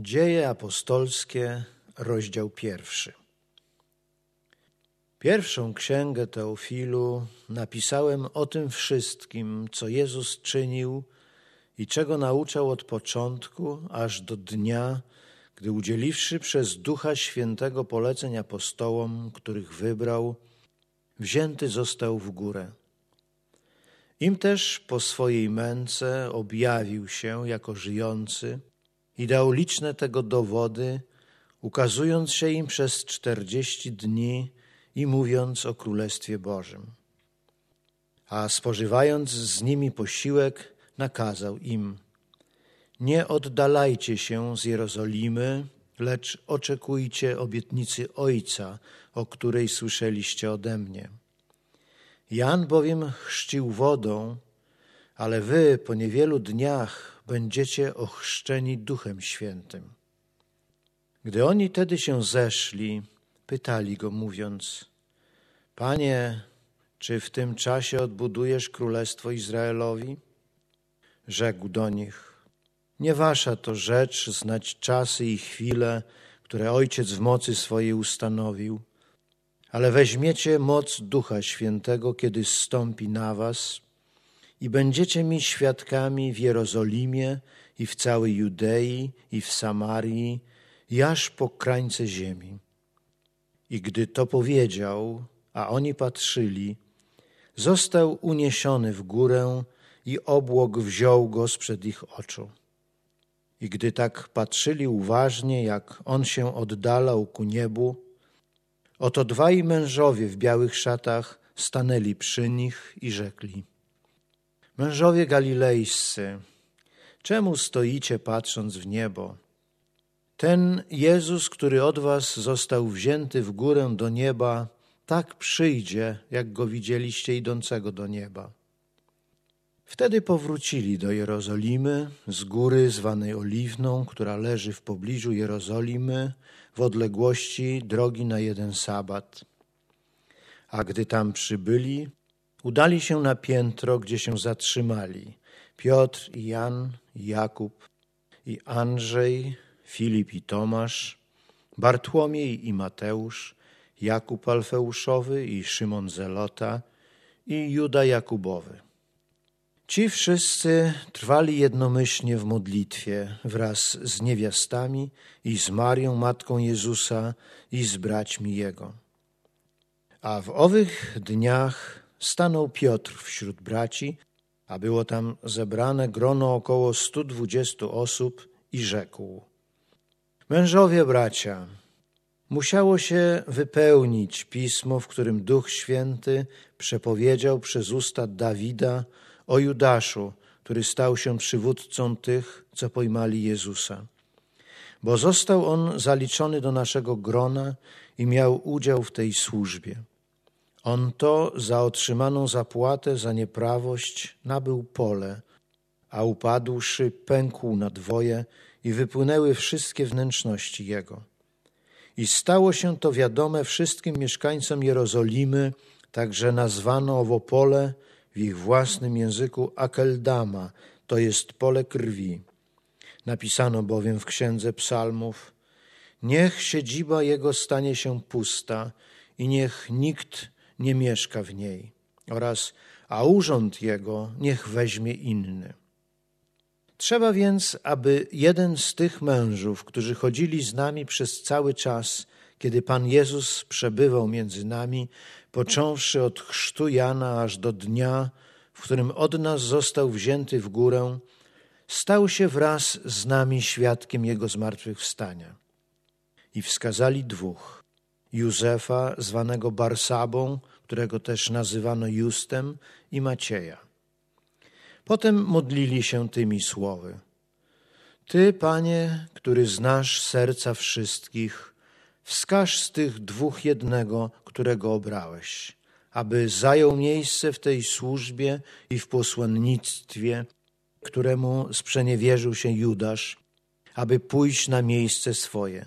Dzieje apostolskie, rozdział pierwszy. Pierwszą księgę Teofilu napisałem o tym wszystkim, co Jezus czynił i czego nauczał od początku aż do dnia, gdy udzieliwszy przez Ducha Świętego poleceń apostołom, których wybrał, wzięty został w górę. Im też po swojej męce objawił się jako żyjący i dał liczne tego dowody, ukazując się im przez czterdzieści dni i mówiąc o Królestwie Bożym. A spożywając z nimi posiłek, nakazał im: Nie oddalajcie się z Jerozolimy, lecz oczekujcie obietnicy Ojca, o której słyszeliście ode mnie. Jan bowiem chrzcił wodą, ale wy po niewielu dniach będziecie ochrzczeni Duchem Świętym. Gdy oni tedy się zeszli, pytali go, mówiąc: Panie, czy w tym czasie odbudujesz królestwo Izraelowi? Rzekł do nich: Nie wasza to rzecz znać czasy i chwile, które Ojciec w mocy swojej ustanowił, ale weźmiecie moc Ducha Świętego, kiedy zstąpi na was i będziecie mi świadkami w Jerozolimie i w całej Judei i w Samarii i aż po krańce ziemi. I gdy to powiedział, a oni patrzyli, został uniesiony w górę i obłok wziął go sprzed ich oczu. I gdy tak patrzyli uważnie, jak on się oddalał ku niebu, oto dwaj mężowie w białych szatach stanęli przy nich i rzekli: Mężowie galilejscy, czemu stoicie patrząc w niebo? Ten Jezus, który od was został wzięty w górę do nieba, tak przyjdzie, jak go widzieliście idącego do nieba. Wtedy powrócili do Jerozolimy z góry zwanej Oliwną, która leży w pobliżu Jerozolimy, w odległości drogi na jeden sabat. A gdy tam przybyli, udali się na piętro, gdzie się zatrzymali Piotr i Jan, Jakub, i Andrzej, Filip i Tomasz, Bartłomiej i Mateusz, Jakub Alfeuszowy i Szymon Zelota i Juda Jakubowy. Ci wszyscy trwali jednomyślnie w modlitwie wraz z niewiastami i z Marią, matką Jezusa i z braćmi Jego. A w owych dniach stanął Piotr wśród braci, a było tam zebrane grono około stu dwudziestu osób i rzekł: Mężowie bracia, musiało się wypełnić pismo, w którym Duch Święty przepowiedział przez usta Dawida o Judaszu, który stał się przywódcą tych, co pojmali Jezusa. Bo został on zaliczony do naszego grona i miał udział w tej służbie. On to za otrzymaną zapłatę za nieprawość nabył pole, a upadłszy pękł na dwoje i wypłynęły wszystkie wnętrzności jego. I stało się to wiadome wszystkim mieszkańcom Jerozolimy, także nazwano owo pole w ich własnym języku Akeldama, to jest pole krwi. Napisano bowiem w księdze psalmów, niech siedziba jego stanie się pusta i niech nikt nie mieszka w niej oraz a urząd jego niech weźmie inny. Trzeba więc, aby jeden z tych mężów, którzy chodzili z nami przez cały czas, kiedy Pan Jezus przebywał między nami, począwszy od chrztu Jana aż do dnia, w którym od nas został wzięty w górę, stał się wraz z nami świadkiem Jego zmartwychwstania. I wskazali dwóch: Józefa, zwanego Barsabą, którego też nazywano Justem, i Macieja. Potem modlili się tymi słowy: Ty, Panie, który znasz serca wszystkich, wskaż z tych dwóch jednego, którego obrałeś, aby zajął miejsce w tej służbie i w posłannictwie, któremu sprzeniewierzył się Judasz, aby pójść na miejsce swoje.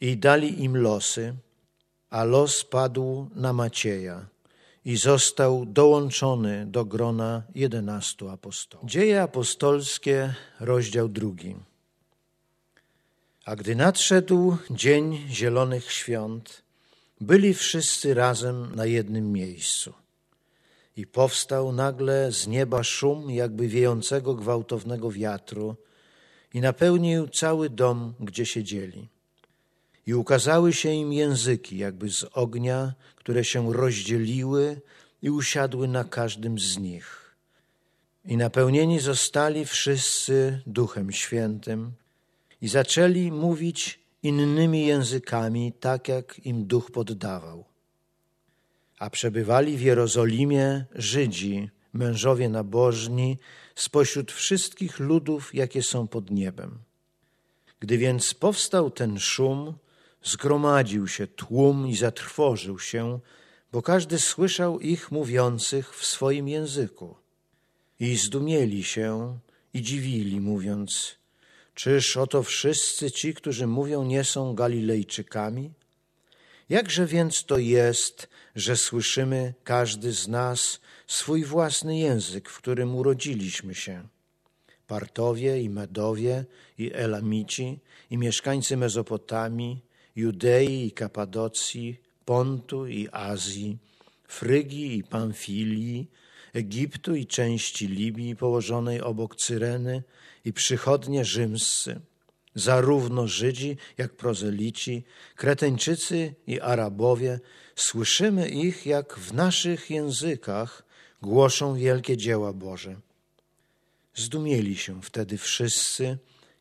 I dali im losy, a los padł na Macieja i został dołączony do grona jedenastu apostołów. Dzieje apostolskie, rozdział drugi. A gdy nadszedł dzień zielonych świąt, byli wszyscy razem na jednym miejscu. I powstał nagle z nieba szum, jakby wiejącego gwałtownego wiatru, i napełnił cały dom, gdzie siedzieli. I ukazały się im języki, jakby z ognia, które się rozdzieliły i usiadły na każdym z nich. I napełnieni zostali wszyscy Duchem Świętym i zaczęli mówić innymi językami, tak jak im Duch poddawał. A przebywali w Jerozolimie Żydzi, mężowie nabożni, spośród wszystkich ludów, jakie są pod niebem. Gdy więc powstał ten szum, zgromadził się tłum i zatrwożył się, bo każdy słyszał ich mówiących w swoim języku. I zdumieli się i dziwili, mówiąc, czyż oto wszyscy ci, którzy mówią, nie są Galilejczykami? Jakże więc to jest, że słyszymy każdy z nas swój własny język, w którym urodziliśmy się? Partowie i Medowie i Elamici i mieszkańcy Mezopotamii, Judei i Kapadocji, Pontu i Azji, Frygii i Pamfilii, Egiptu i części Libii położonej obok Cyreny i przychodnie rzymscy, zarówno Żydzi jak prozelici, Kreteńczycy i Arabowie, słyszymy ich, jak w naszych językach głoszą wielkie dzieła Boże. Zdumieli się wtedy wszyscy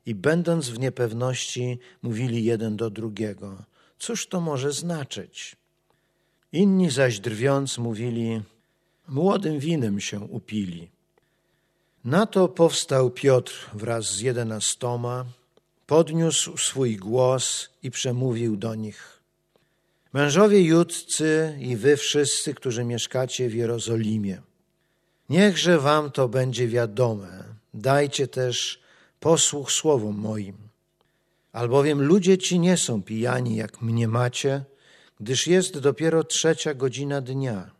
i będąc w niepewności mówili jeden do drugiego – Cóż to może znaczyć? Inni zaś drwiąc mówili, młodym winem się upili. Na to powstał Piotr wraz z jedenastoma, podniósł swój głos i przemówił do nich. Mężowie judcy i wy wszyscy, którzy mieszkacie w Jerozolimie, niechże wam to będzie wiadome, dajcie też posłuch słowom moim. Albowiem ludzie ci nie są pijani, jak mnie macie, gdyż jest dopiero trzecia godzina dnia.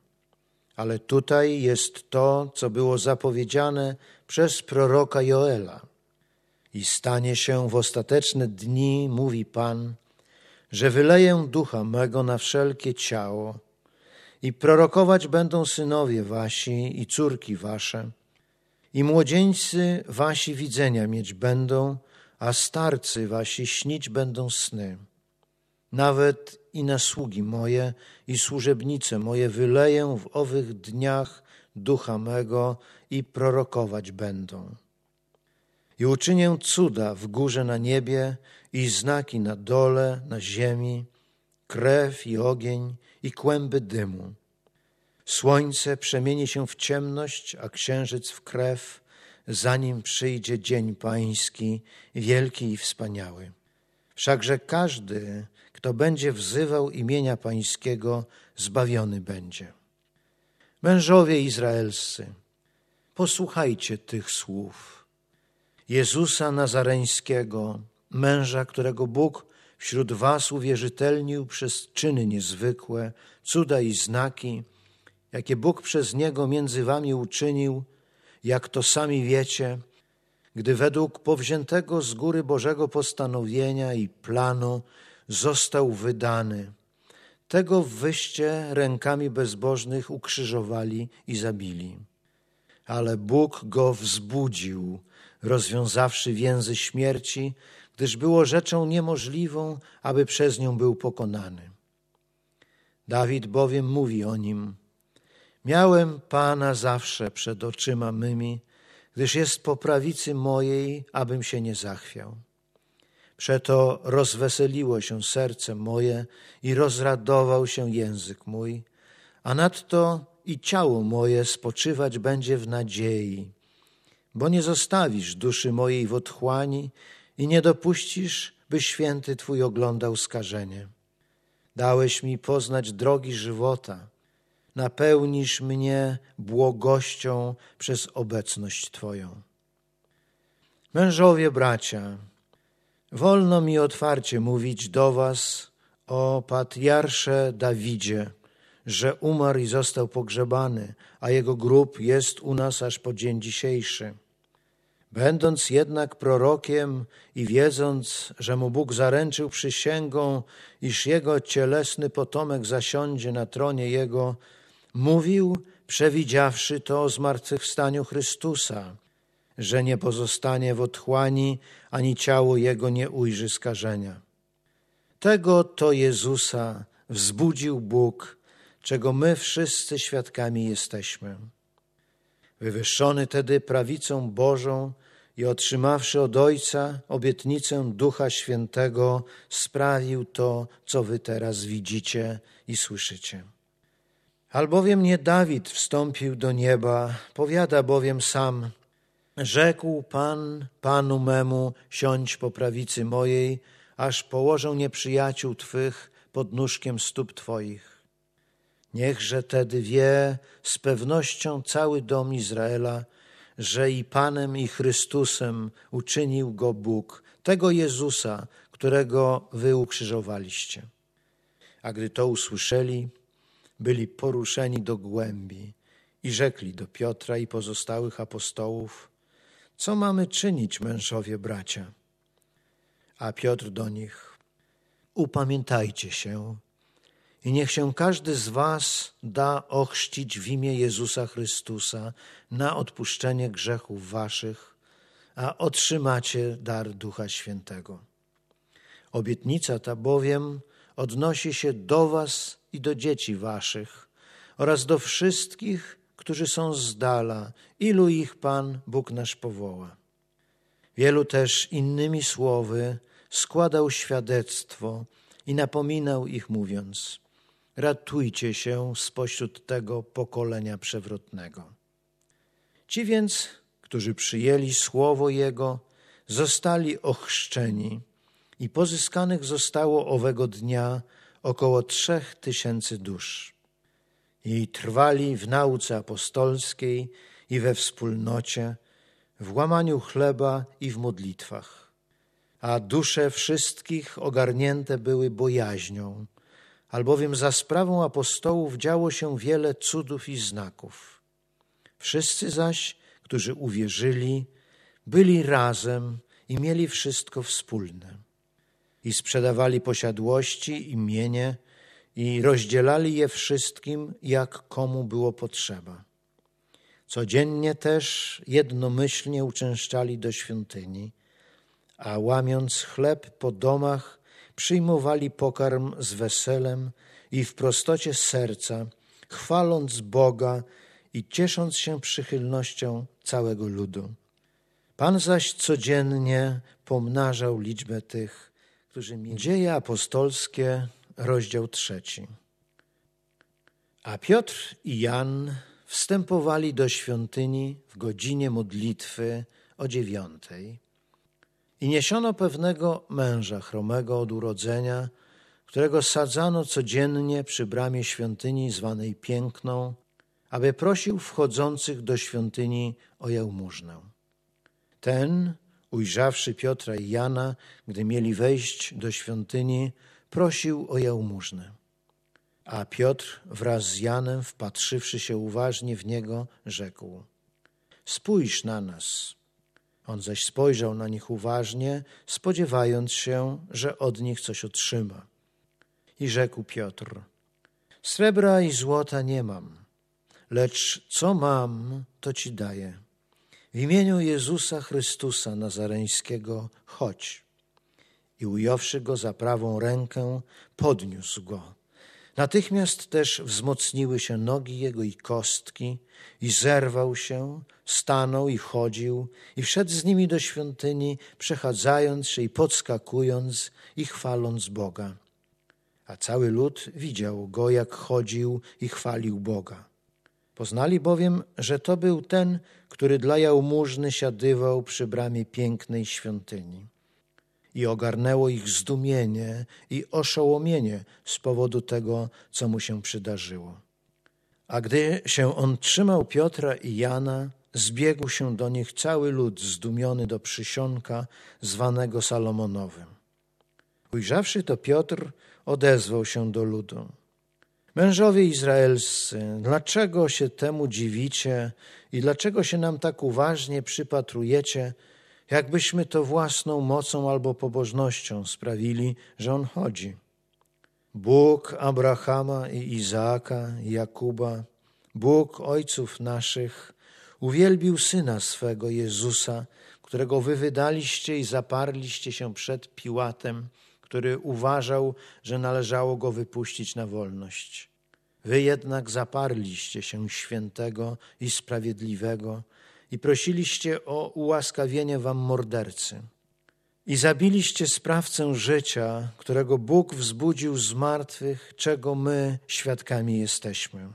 Ale tutaj jest to, co było zapowiedziane przez proroka Joela. I stanie się w ostateczne dni, mówi Pan, że wyleję ducha mego na wszelkie ciało i prorokować będą synowie wasi i córki wasze i młodzieńcy wasi widzenia mieć będą, a starcy wasi śnić będą sny. Nawet i na sługi moje i służebnice moje wyleję w owych dniach ducha mego i prorokować będą. I uczynię cuda w górze na niebie i znaki na dole, na ziemi, krew i ogień i kłęby dymu. Słońce przemieni się w ciemność, a księżyc w krew, zanim przyjdzie dzień pański, wielki i wspaniały. Wszakże każdy, kto będzie wzywał imienia pańskiego, zbawiony będzie. Mężowie izraelscy, posłuchajcie tych słów. Jezusa Nazareńskiego, męża, którego Bóg wśród was uwierzytelnił przez czyny niezwykłe, cuda i znaki, jakie Bóg przez Niego między wami uczynił, jak to sami wiecie, gdy według powziętego z góry Bożego postanowienia i planu został wydany. Tego wyście rękami bezbożnych ukrzyżowali i zabili. Ale Bóg go wzbudził, rozwiązawszy więzy śmierci, gdyż było rzeczą niemożliwą, aby przez nią był pokonany. Dawid bowiem mówi o nim – Miałem Pana zawsze przed oczyma mymi, gdyż jest po prawicy mojej, abym się nie zachwiał. Przeto rozweseliło się serce moje i rozradował się język mój, a nadto i ciało moje spoczywać będzie w nadziei, bo nie zostawisz duszy mojej w otchłani i nie dopuścisz, by święty Twój oglądał skażenie. Dałeś mi poznać drogi żywota, napełnisz mnie błogością przez obecność Twoją. Mężowie, bracia, wolno mi otwarcie mówić do Was o patriarsze Dawidzie, że umarł i został pogrzebany, a jego grób jest u nas aż po dzień dzisiejszy. Będąc jednak prorokiem i wiedząc, że mu Bóg zaręczył przysięgą, iż jego cielesny potomek zasiądzie na tronie jego, mówił, przewidziawszy to o zmartwychwstaniu Chrystusa, że nie pozostanie w otchłani, ani ciało jego nie ujrzy skażenia. Tego to Jezusa wzbudził Bóg, czego my wszyscy świadkami jesteśmy. Wywyższony tedy prawicą Bożą i otrzymawszy od Ojca obietnicę Ducha Świętego, sprawił to, co wy teraz widzicie i słyszycie. Albowiem nie Dawid wstąpił do nieba, powiada bowiem sam, rzekł Pan Panu memu, siądź po prawicy mojej, aż położę nieprzyjaciół Twych pod nóżkiem stóp Twoich. Niechże tedy wie z pewnością cały dom Izraela, że i Panem i Chrystusem uczynił go Bóg, tego Jezusa, którego wy ukrzyżowaliście. A gdy to usłyszeli, byli poruszeni do głębi i rzekli do Piotra i pozostałych apostołów, co mamy czynić, mężowie bracia? A Piotr do nich, upamiętajcie się i niech się każdy z was da ochrzcić w imię Jezusa Chrystusa na odpuszczenie grzechów waszych, a otrzymacie dar Ducha Świętego. Obietnica ta bowiem odnosi się do was i do dzieci waszych oraz do wszystkich, którzy są z dala, ilu ich Pan Bóg nasz powoła. Wielu też innymi słowy składał świadectwo i napominał ich, mówiąc: Ratujcie się spośród tego pokolenia przewrotnego. Ci więc, którzy przyjęli słowo Jego, zostali ochrzczeni i pozyskanych zostało owego dnia około trzech tysięcy dusz. I trwali w nauce apostolskiej i we wspólnocie, w łamaniu chleba i w modlitwach. A dusze wszystkich ogarnięte były bojaźnią, albowiem za sprawą apostołów działo się wiele cudów i znaków. Wszyscy zaś, którzy uwierzyli, byli razem i mieli wszystko wspólne. I sprzedawali posiadłości i mienie i rozdzielali je wszystkim, jak komu było potrzeba. Codziennie też jednomyślnie uczęszczali do świątyni, a łamiąc chleb po domach, przyjmowali pokarm z weselem i w prostocie serca, chwaląc Boga i ciesząc się przychylnością całego ludu. Pan zaś codziennie pomnażał liczbę tych, którzy mieli. Dzieje apostolskie, rozdział trzeci. A Piotr i Jan wstępowali do świątyni w godzinie modlitwy o dziewiątej i niesiono pewnego męża chromego od urodzenia, którego sadzano codziennie przy bramie świątyni zwanej Piękną, aby prosił wchodzących do świątyni o jałmużnę. Ten, ujrzawszy Piotra i Jana, gdy mieli wejść do świątyni, prosił o jałmużnę. A Piotr wraz z Janem, wpatrzywszy się uważnie w niego, rzekł: Spójrz na nas. On zaś spojrzał na nich uważnie, spodziewając się, że od nich coś otrzyma. I rzekł Piotr: Srebra i złota nie mam, lecz co mam, to ci daję. W imieniu Jezusa Chrystusa Nazareńskiego chodź. I ująwszy go za prawą rękę, podniósł go. Natychmiast też wzmocniły się nogi jego i kostki, i zerwał się, stanął i chodził, i wszedł z nimi do świątyni, przechadzając się i podskakując i chwaląc Boga. A cały lud widział go, jak chodził i chwalił Boga. Poznali bowiem, że to był ten, który dla jałmużny siadywał przy bramie pięknej świątyni i ogarnęło ich zdumienie i oszołomienie z powodu tego, co mu się przydarzyło. A gdy się on trzymał Piotra i Jana, zbiegł się do nich cały lud zdumiony do przysionka zwanego Salomonowym. Ujrzawszy to Piotr, odezwał się do ludu. Mężowie izraelscy, dlaczego się temu dziwicie i dlaczego się nam tak uważnie przypatrujecie, jakbyśmy to własną mocą albo pobożnością sprawili, że on chodzi? Bóg Abrahama i Izaaka i Jakuba, Bóg ojców naszych, uwielbił syna swego Jezusa, którego wy wydaliście i zaparliście się przed Piłatem, który uważał, że należało go wypuścić na wolność. Wy jednak zaparliście się świętego i sprawiedliwego i prosiliście o ułaskawienie wam mordercy. I zabiliście sprawcę życia, którego Bóg wzbudził z martwych, czego my świadkami jesteśmy.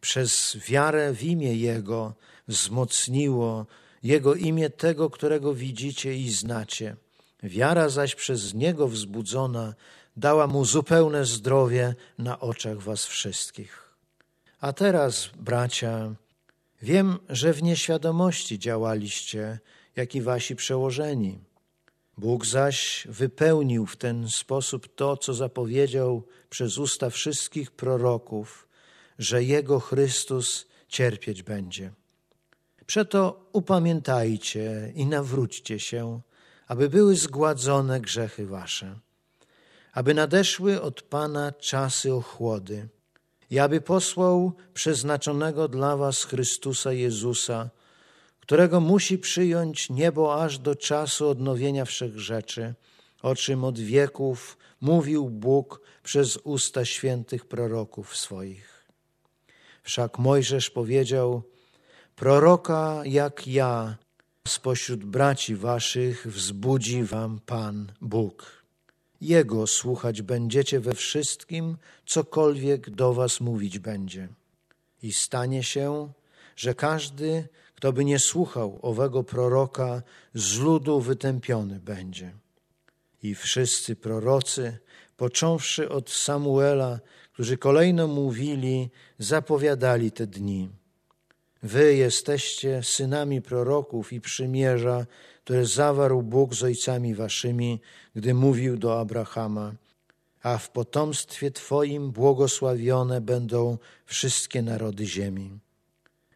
Przez wiarę w imię Jego wzmocniło Jego imię tego, którego widzicie i znacie. Wiara zaś przez Niego wzbudzona dała Mu zupełne zdrowie na oczach Was wszystkich. A teraz, bracia, wiem, że w nieświadomości działaliście, jak i Wasi przełożeni. Bóg zaś wypełnił w ten sposób to, co zapowiedział przez usta wszystkich proroków, że Jego Chrystus cierpieć będzie. Przeto upamiętajcie i nawróćcie się, aby były zgładzone grzechy wasze, aby nadeszły od Pana czasy ochłody i aby posłał przeznaczonego dla was Chrystusa Jezusa, którego musi przyjąć niebo aż do czasu odnowienia wszech rzeczy, o czym od wieków mówił Bóg przez usta świętych proroków swoich. Wszak Mojżesz powiedział, proroka jak ja spośród braci waszych wzbudzi wam Pan Bóg. Jego słuchać będziecie we wszystkim, cokolwiek do was mówić będzie. I stanie się, że każdy, kto by nie słuchał owego proroka, z ludu wytępiony będzie. I wszyscy prorocy, począwszy od Samuela, którzy kolejno mówili, zapowiadali te dni. Wy jesteście synami proroków i przymierza, które zawarł Bóg z ojcami waszymi, gdy mówił do Abrahama, a w potomstwie Twoim błogosławione będą wszystkie narody ziemi.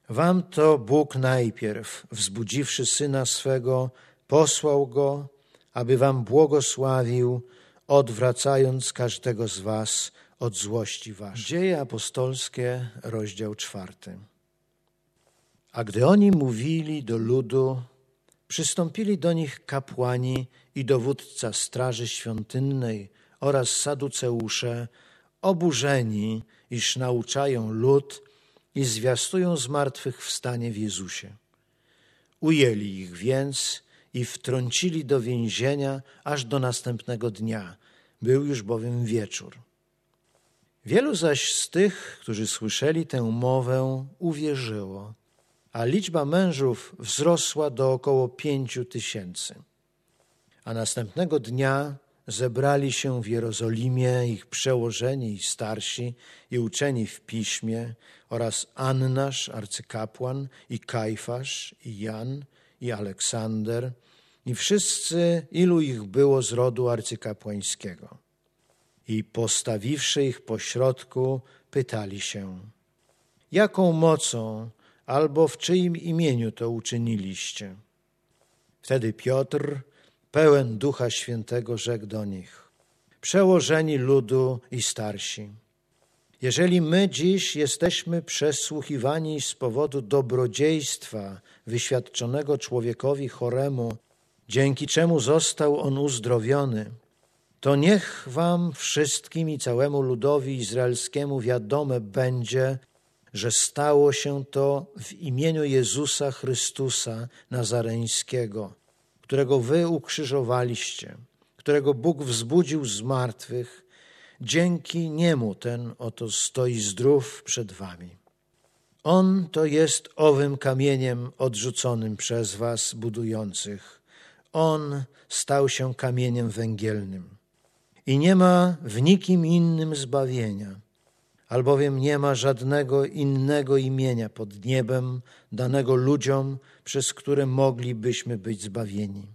Wam to Bóg najpierw, wzbudziwszy syna swego, posłał go, aby wam błogosławił, odwracając każdego z was od złości waszej. Dzieje apostolskie, rozdział czwarty. A gdy oni mówili do ludu, przystąpili do nich kapłani i dowódca straży świątynnej oraz saduceusze, oburzeni, iż nauczają lud i zwiastują zmartwychwstanie w Jezusie. Ujęli ich więc i wtrącili do więzienia aż do następnego dnia. Był już bowiem wieczór. Wielu zaś z tych, którzy słyszeli tę mowę, uwierzyło a liczba mężów wzrosła do około pięciu tysięcy. A następnego dnia zebrali się w Jerozolimie ich przełożeni i starsi i uczeni w piśmie oraz Annasz, arcykapłan, i Kajfasz, i Jan, i Aleksander, i wszyscy, ilu ich było z rodu arcykapłańskiego. I postawiwszy ich pośrodku, pytali się, jaką mocą albo w czyim imieniu to uczyniliście. Wtedy Piotr, pełen Ducha Świętego, rzekł do nich: Przełożeni ludu i starsi. Jeżeli my dziś jesteśmy przesłuchiwani z powodu dobrodziejstwa wyświadczonego człowiekowi choremu, dzięki czemu został on uzdrowiony, to niech wam wszystkim i całemu ludowi izraelskiemu wiadome będzie, że stało się to w imieniu Jezusa Chrystusa Nazareńskiego, którego wy ukrzyżowaliście, którego Bóg wzbudził z martwych. Dzięki niemu ten oto stoi zdrów przed wami. On to jest owym kamieniem odrzuconym przez was budujących. On stał się kamieniem węgielnym. I nie ma w nikim innym zbawienia albowiem nie ma żadnego innego imienia pod niebem danego ludziom, przez które moglibyśmy być zbawieni.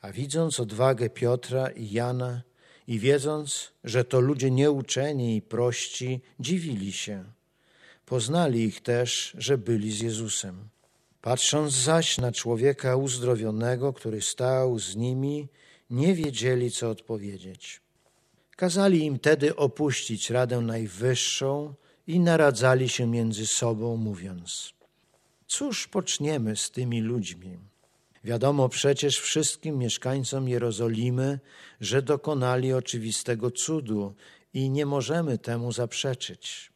A widząc odwagę Piotra i Jana i wiedząc, że to ludzie nieuczeni i prości, dziwili się. Poznali ich też, że byli z Jezusem. Patrząc zaś na człowieka uzdrowionego, który stał z nimi, nie wiedzieli, co odpowiedzieć. Kazali im tedy opuścić Radę Najwyższą i naradzali się między sobą, mówiąc: Cóż poczniemy z tymi ludźmi? Wiadomo przecież wszystkim mieszkańcom Jerozolimy, że dokonali oczywistego cudu i nie możemy temu zaprzeczyć.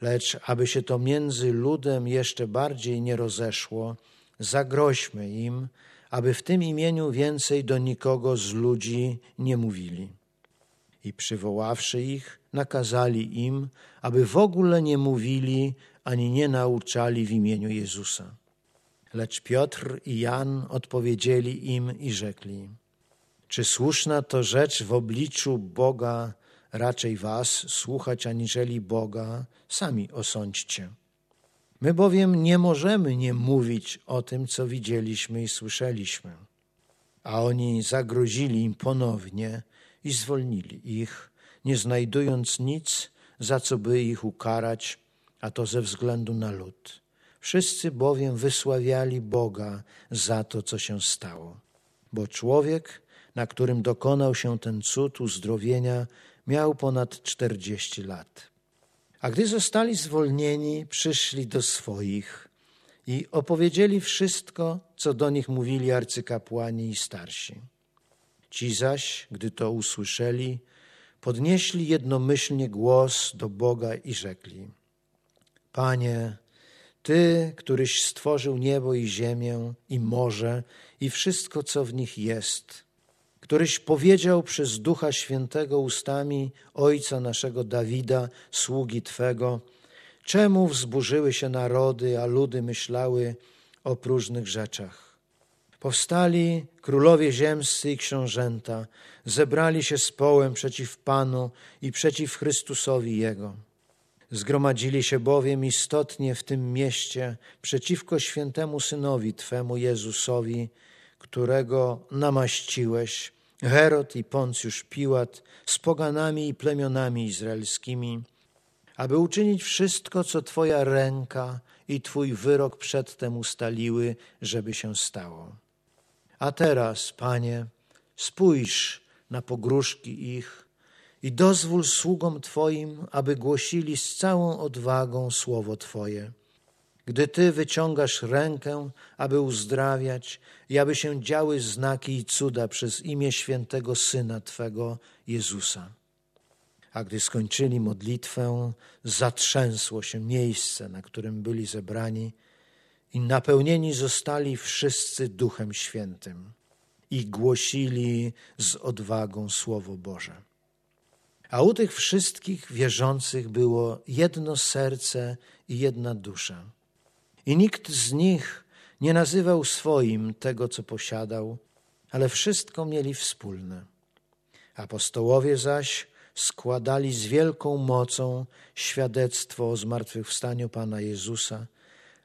Lecz aby się to między ludem jeszcze bardziej nie rozeszło, zagroźmy im, aby w tym imieniu więcej do nikogo z ludzi nie mówili. I przywoławszy ich, nakazali im, aby w ogóle nie mówili ani nie nauczali w imieniu Jezusa. Lecz Piotr i Jan odpowiedzieli im i rzekli: Czy słuszna to rzecz w obliczu Boga raczej was słuchać aniżeli Boga, sami osądźcie. My bowiem nie możemy nie mówić o tym, co widzieliśmy i słyszeliśmy. A oni zagrozili im ponownie i zwolnili ich, nie znajdując nic, za co by ich ukarać, a to ze względu na lud. Wszyscy bowiem wysławiali Boga za to, co się stało. Bo człowiek, na którym dokonał się ten cud uzdrowienia, miał ponad czterdzieści lat. A gdy zostali zwolnieni, przyszli do swoich i opowiedzieli wszystko, co do nich mówili arcykapłani i starsi. Ci zaś, gdy to usłyszeli, podnieśli jednomyślnie głos do Boga i rzekli: Panie, Ty, któryś stworzył niebo i ziemię, i morze, i wszystko, co w nich jest, któryś powiedział przez Ducha Świętego ustami Ojca naszego Dawida, sługi Twego, czemu wzburzyły się narody, a ludy myślały o próżnych rzeczach. Powstali królowie ziemscy i książęta, zebrali się z połem przeciw Panu i przeciw Chrystusowi Jego. Zgromadzili się bowiem istotnie w tym mieście przeciwko świętemu Synowi Twemu Jezusowi, którego namaściłeś, Herod i Poncjusz Piłat z poganami i plemionami izraelskimi, aby uczynić wszystko, co Twoja ręka i Twój wyrok przedtem ustaliły, żeby się stało. A teraz, Panie, spójrz na pogróżki ich i dozwól sługom Twoim, aby głosili z całą odwagą słowo Twoje gdy Ty wyciągasz rękę, aby uzdrawiać i aby się działy znaki i cuda przez imię świętego Syna Twego, Jezusa. A gdy skończyli modlitwę, zatrzęsło się miejsce, na którym byli zebrani, i napełnieni zostali wszyscy Duchem Świętym i głosili z odwagą Słowo Boże. A u tych wszystkich wierzących było jedno serce i jedna dusza. I nikt z nich nie nazywał swoim tego, co posiadał, ale wszystko mieli wspólne. Apostołowie zaś składali z wielką mocą świadectwo o zmartwychwstaniu Pana Jezusa,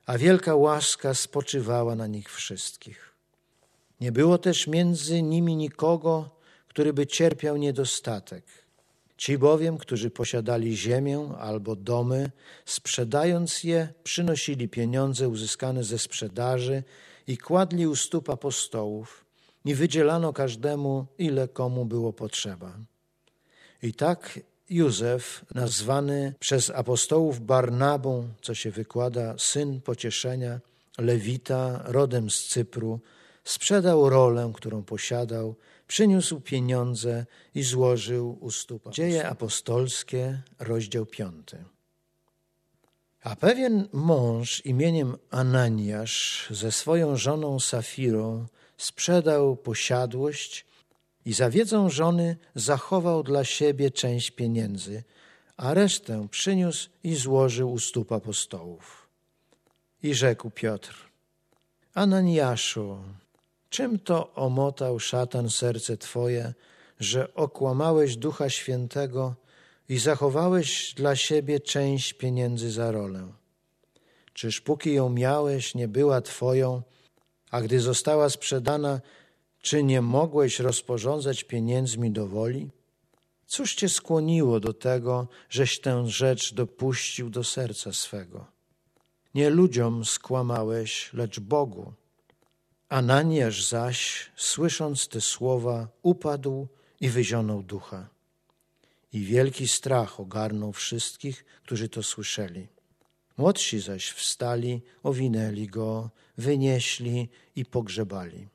a wielka łaska spoczywała na nich wszystkich. Nie było też między nimi nikogo, który by cierpiał niedostatek – Ci bowiem, którzy posiadali ziemię albo domy, sprzedając je, przynosili pieniądze uzyskane ze sprzedaży i kładli u stóp apostołów i wydzielano każdemu, ile komu było potrzeba. I tak Józef, nazwany przez apostołów Barnabą, co się wykłada, syn pocieszenia, lewita, rodem z Cypru, sprzedał rolę, którą posiadał, przyniósł pieniądze i złożył u stóp Dzieje apostolskie, rozdział piąty. A pewien mąż imieniem Ananiasz ze swoją żoną Safirą sprzedał posiadłość i za wiedzą żony zachował dla siebie część pieniędzy, a resztę przyniósł i złożył u stóp apostołów. I rzekł Piotr, Ananiaszu, Czym to omotał szatan serce Twoje, że okłamałeś Ducha Świętego i zachowałeś dla siebie część pieniędzy za rolę? Czyż póki ją miałeś, nie była Twoją, a gdy została sprzedana, czy nie mogłeś rozporządzać pieniędzmi do woli? Cóż cię skłoniło do tego, żeś tę rzecz dopuścił do serca swego? Nie ludziom skłamałeś, lecz Bogu. Ananiasz zaś, słysząc te słowa, upadł i wyzionął ducha. I wielki strach ogarnął wszystkich, którzy to słyszeli. Młodsi zaś wstali, owinęli go, wynieśli i pogrzebali.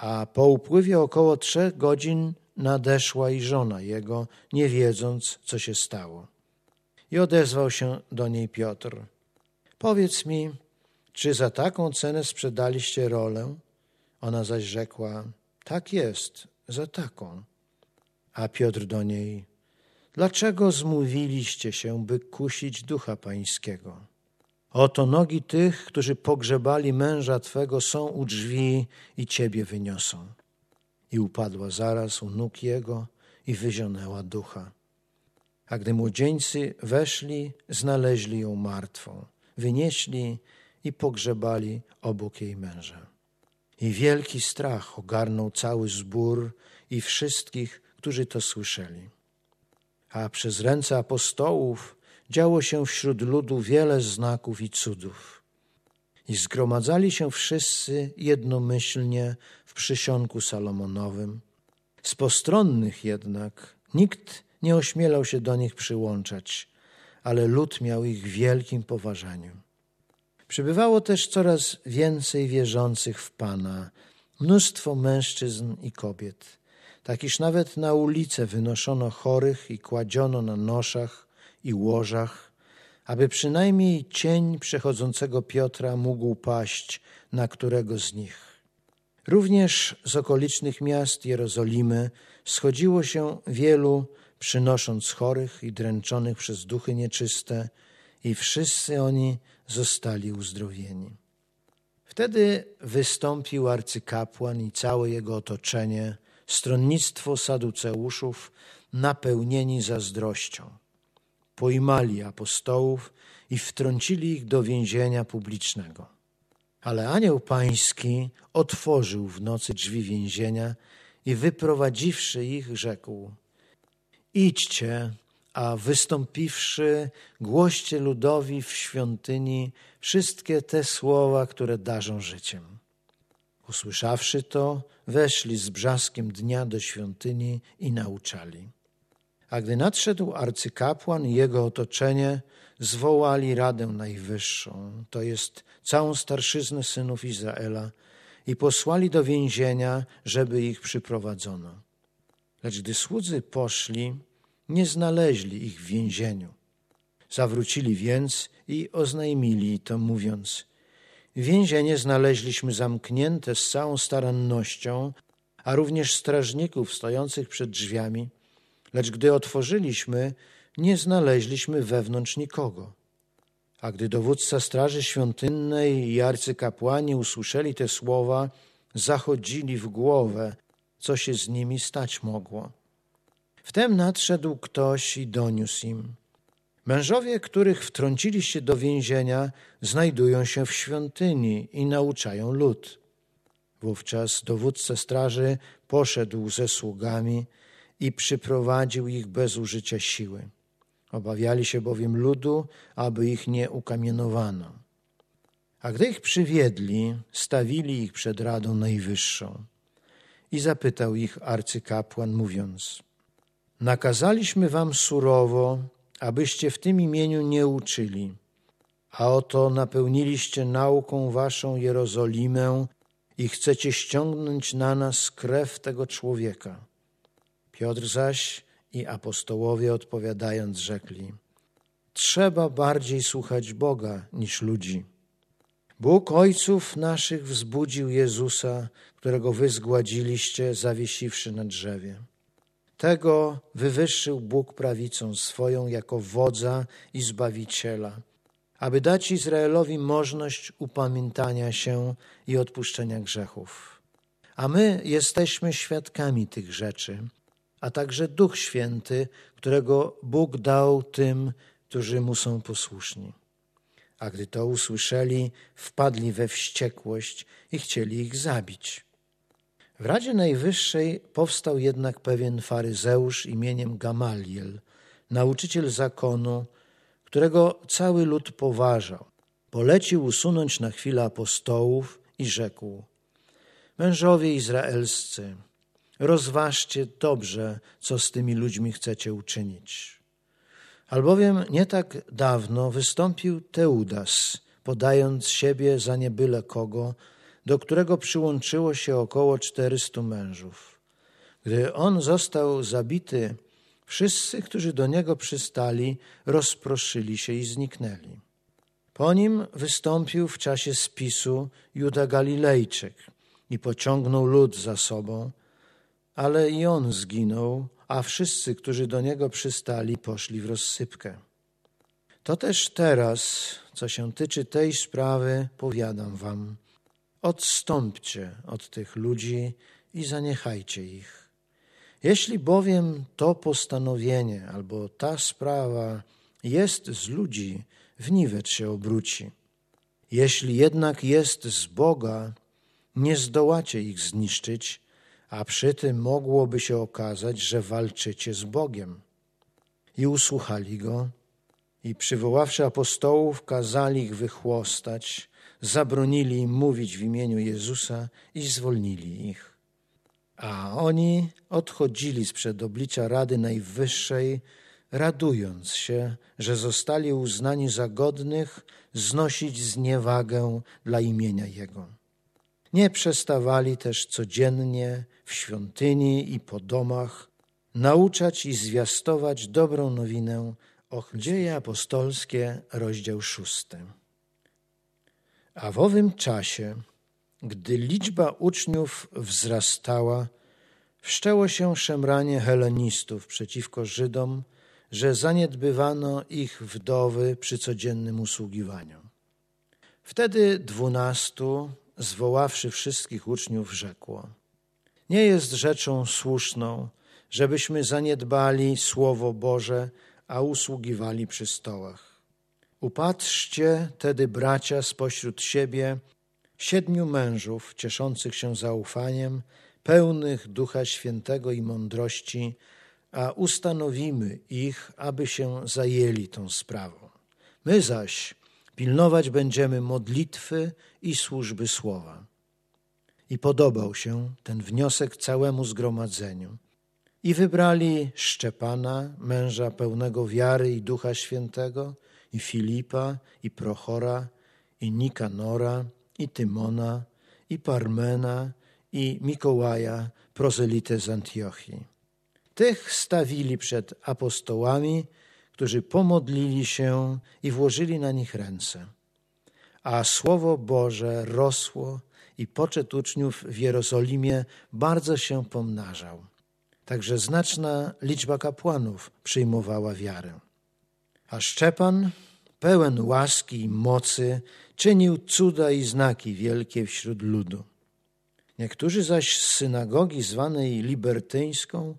A po upływie około trzech godzin nadeszła i żona jego, nie wiedząc, co się stało. I odezwał się do niej Piotr. Powiedz mi, czy za taką cenę sprzedaliście rolę? Ona zaś rzekła, tak jest, za taką. A Piotr do niej, dlaczego zmówiliście się, by kusić ducha pańskiego? Oto nogi tych, którzy pogrzebali męża Twego, są u drzwi i Ciebie wyniosą. I upadła zaraz u nóg jego i wyzionęła ducha. A gdy młodzieńcy weszli, znaleźli ją martwą, wynieśli i pogrzebali obok jej męża. I wielki strach ogarnął cały zbór i wszystkich, którzy to słyszeli. A przez ręce apostołów działo się wśród ludu wiele znaków i cudów. I zgromadzali się wszyscy jednomyślnie w przysionku Salomonowym. Z postronnych jednak nikt nie ośmielał się do nich przyłączać, ale lud miał ich wielkim poważaniu. Przybywało też coraz więcej wierzących w Pana, mnóstwo mężczyzn i kobiet, tak iż nawet na ulicę wynoszono chorych i kładziono na noszach i łożach, aby przynajmniej cień przechodzącego Piotra mógł paść na którego z nich. Również z okolicznych miast Jerozolimy schodziło się wielu, przynosząc chorych i dręczonych przez duchy nieczyste, i wszyscy oni zostali uzdrowieni. Wtedy wystąpił arcykapłan i całe jego otoczenie, stronnictwo saduceuszów, napełnieni zazdrością. Pojmali apostołów i wtrącili ich do więzienia publicznego. Ale anioł pański otworzył w nocy drzwi więzienia i wyprowadziwszy ich, rzekł: Idźcie a wystąpiwszy, głoście ludowi w świątyni wszystkie te słowa, które darzą życiem. Usłyszawszy to, weszli z brzaskiem dnia do świątyni i nauczali. A gdy nadszedł arcykapłan i jego otoczenie, zwołali Radę Najwyższą, to jest całą starszyznę synów Izraela, i posłali do więzienia, żeby ich przyprowadzono. Lecz gdy słudzy poszli, nie znaleźli ich w więzieniu. Zawrócili więc i oznajmili to, mówiąc: Więzienie znaleźliśmy zamknięte z całą starannością, a również strażników stojących przed drzwiami, lecz gdy otworzyliśmy, nie znaleźliśmy wewnątrz nikogo. A gdy dowódca Straży Świątynnej i arcykapłani usłyszeli te słowa, zachodzili w głowę, co się z nimi stać mogło. Wtem nadszedł ktoś i doniósł im. Mężowie, których wtrąciliście do więzienia, znajdują się w świątyni i nauczają lud. Wówczas dowódca straży poszedł ze sługami i przyprowadził ich bez użycia siły. Obawiali się bowiem ludu, aby ich nie ukamienowano. A gdy ich przywiedli, stawili ich przed Radą Najwyższą. I zapytał ich arcykapłan, mówiąc – Nakazaliśmy wam surowo, abyście w tym imieniu nie uczyli, a oto napełniliście nauką waszą Jerozolimę i chcecie ściągnąć na nas krew tego człowieka. Piotr zaś i apostołowie odpowiadając rzekli: Trzeba bardziej słuchać Boga niż ludzi. Bóg ojców naszych wzbudził Jezusa, którego wy zgładziliście, zawiesiwszy na drzewie. Tego wywyższył Bóg prawicą swoją jako wodza i zbawiciela, aby dać Izraelowi możliwość upamiętania się i odpuszczenia grzechów. A my jesteśmy świadkami tych rzeczy, a także Duch Święty, którego Bóg dał tym, którzy mu są posłuszni. A gdy to usłyszeli, wpadli we wściekłość i chcieli ich zabić. W Radzie Najwyższej powstał jednak pewien faryzeusz imieniem Gamaliel, nauczyciel zakonu, którego cały lud poważał. Polecił usunąć na chwilę apostołów i rzekł: Mężowie izraelscy, rozważcie dobrze, co z tymi ludźmi chcecie uczynić. Albowiem nie tak dawno wystąpił Teudas, podając siebie za niebyle kogo, do którego przyłączyło się około czterystu mężów. Gdy on został zabity, wszyscy, którzy do niego przystali, rozproszyli się i zniknęli. Po nim wystąpił w czasie spisu Juda Galilejczyk i pociągnął lud za sobą, ale i on zginął, a wszyscy, którzy do niego przystali, poszli w rozsypkę. To też teraz, co się tyczy tej sprawy, powiadam wam, odstąpcie od tych ludzi i zaniechajcie ich. Jeśli bowiem to postanowienie albo ta sprawa jest z ludzi, w niwecz się obróci. Jeśli jednak jest z Boga, nie zdołacie ich zniszczyć, a przy tym mogłoby się okazać, że walczycie z Bogiem. I usłuchali go, i przywoławszy apostołów, kazali ich wychłostać, zabronili im mówić w imieniu Jezusa i zwolnili ich. A oni odchodzili sprzed oblicza Rady Najwyższej, radując się, że zostali uznani za godnych znosić zniewagę dla imienia Jego. Nie przestawali też codziennie w świątyni i po domach nauczać i zwiastować dobrą nowinę o Dzieje apostolskie, rozdział szósty. A w owym czasie, gdy liczba uczniów wzrastała, wszczęło się szemranie helenistów przeciwko Żydom, że zaniedbywano ich wdowy przy codziennym usługiwaniu. Wtedy dwunastu, zwoławszy wszystkich uczniów, rzekło: Nie jest rzeczą słuszną, żebyśmy zaniedbali Słowo Boże, a usługiwali przy stołach. Upatrzcie tedy, bracia, spośród siebie siedmiu mężów cieszących się zaufaniem, pełnych Ducha Świętego i mądrości, a ustanowimy ich, aby się zajęli tą sprawą. My zaś pilnować będziemy modlitwy i służby słowa. I podobał się ten wniosek całemu zgromadzeniu. I wybrali Szczepana, męża pełnego wiary i Ducha Świętego, i Filipa, i Prochora, i Nikanora, i Tymona, i Parmena, i Mikołaja, prozelitę z Antiochii tych stawili przed apostołami, którzy pomodlili się i włożyli na nich ręce. A Słowo Boże rosło i poczet uczniów w Jerozolimie bardzo się pomnażał. Także znaczna liczba kapłanów przyjmowała wiarę. A Szczepan, pełen łaski i mocy, czynił cuda i znaki wielkie wśród ludu. Niektórzy zaś z synagogi zwanej libertyńską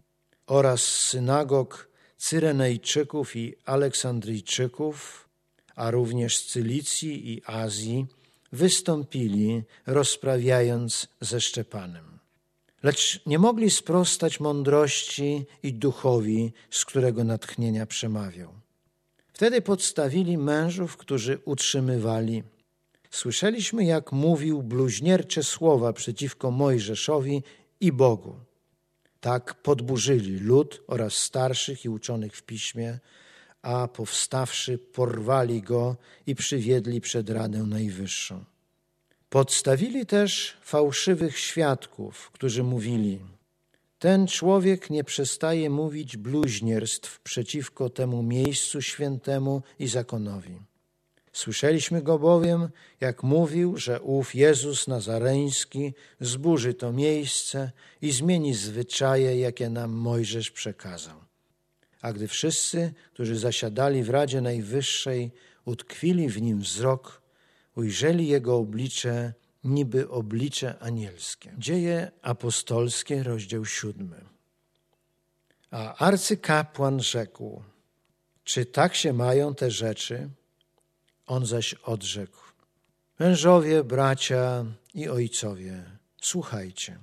oraz synagog Cyrenejczyków i Aleksandryjczyków, a również z Cylicji i Azji, wystąpili, rozprawiając ze Szczepanem. Lecz nie mogli sprostać mądrości i duchowi, z którego natchnienia przemawiał. Wtedy podstawili mężów, którzy utrzymywali. Słyszeliśmy, jak mówił bluźniercze słowa przeciwko Mojżeszowi i Bogu. Tak podburzyli lud oraz starszych i uczonych w piśmie, a powstawszy porwali go i przywiedli przed Radę Najwyższą. Podstawili też fałszywych świadków, którzy mówili: Ten człowiek nie przestaje mówić bluźnierstw przeciwko temu miejscu świętemu i zakonowi. Słyszeliśmy go bowiem, jak mówił, że ów Jezus Nazareński zburzy to miejsce i zmieni zwyczaje, jakie nam Mojżesz przekazał. A gdy wszyscy, którzy zasiadali w Radzie Najwyższej, utkwili w nim wzrok, ujrzeli jego oblicze, niby oblicze anielskie. Dzieje apostolskie, rozdział siódmy. A arcykapłan rzekł, czy tak się mają te rzeczy? On zaś odrzekł: Mężowie, bracia i ojcowie, słuchajcie.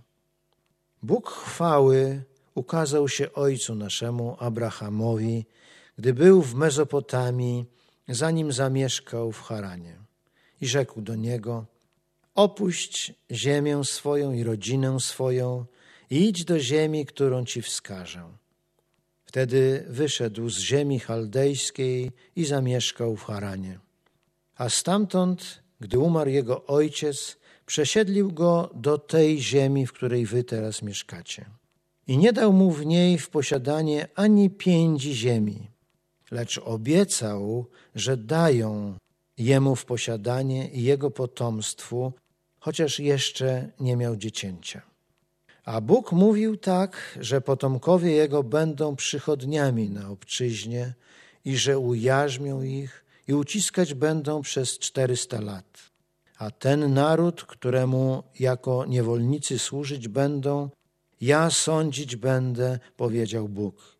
Bóg chwały ukazał się ojcu naszemu Abrahamowi, gdy był w Mezopotamii, zanim zamieszkał w Haranie. I rzekł do niego: Opuść ziemię swoją i rodzinę swoją i idź do ziemi, którą ci wskażę. Wtedy wyszedł z ziemi chaldejskiej i zamieszkał w Haranie. A stamtąd, gdy umarł jego ojciec, przesiedlił go do tej ziemi, w której wy teraz mieszkacie. I nie dał mu w niej w posiadanie ani pięci ziemi, lecz obiecał, że dają jemu w posiadanie i jego potomstwu, chociaż jeszcze nie miał dziecięcia. A Bóg mówił tak, że potomkowie jego będą przychodniami na obczyźnie i że ujarzmią ich i uciskać będą przez czterysta lat. A ten naród, któremu jako niewolnicy służyć będą, ja sądzić będę, powiedział Bóg.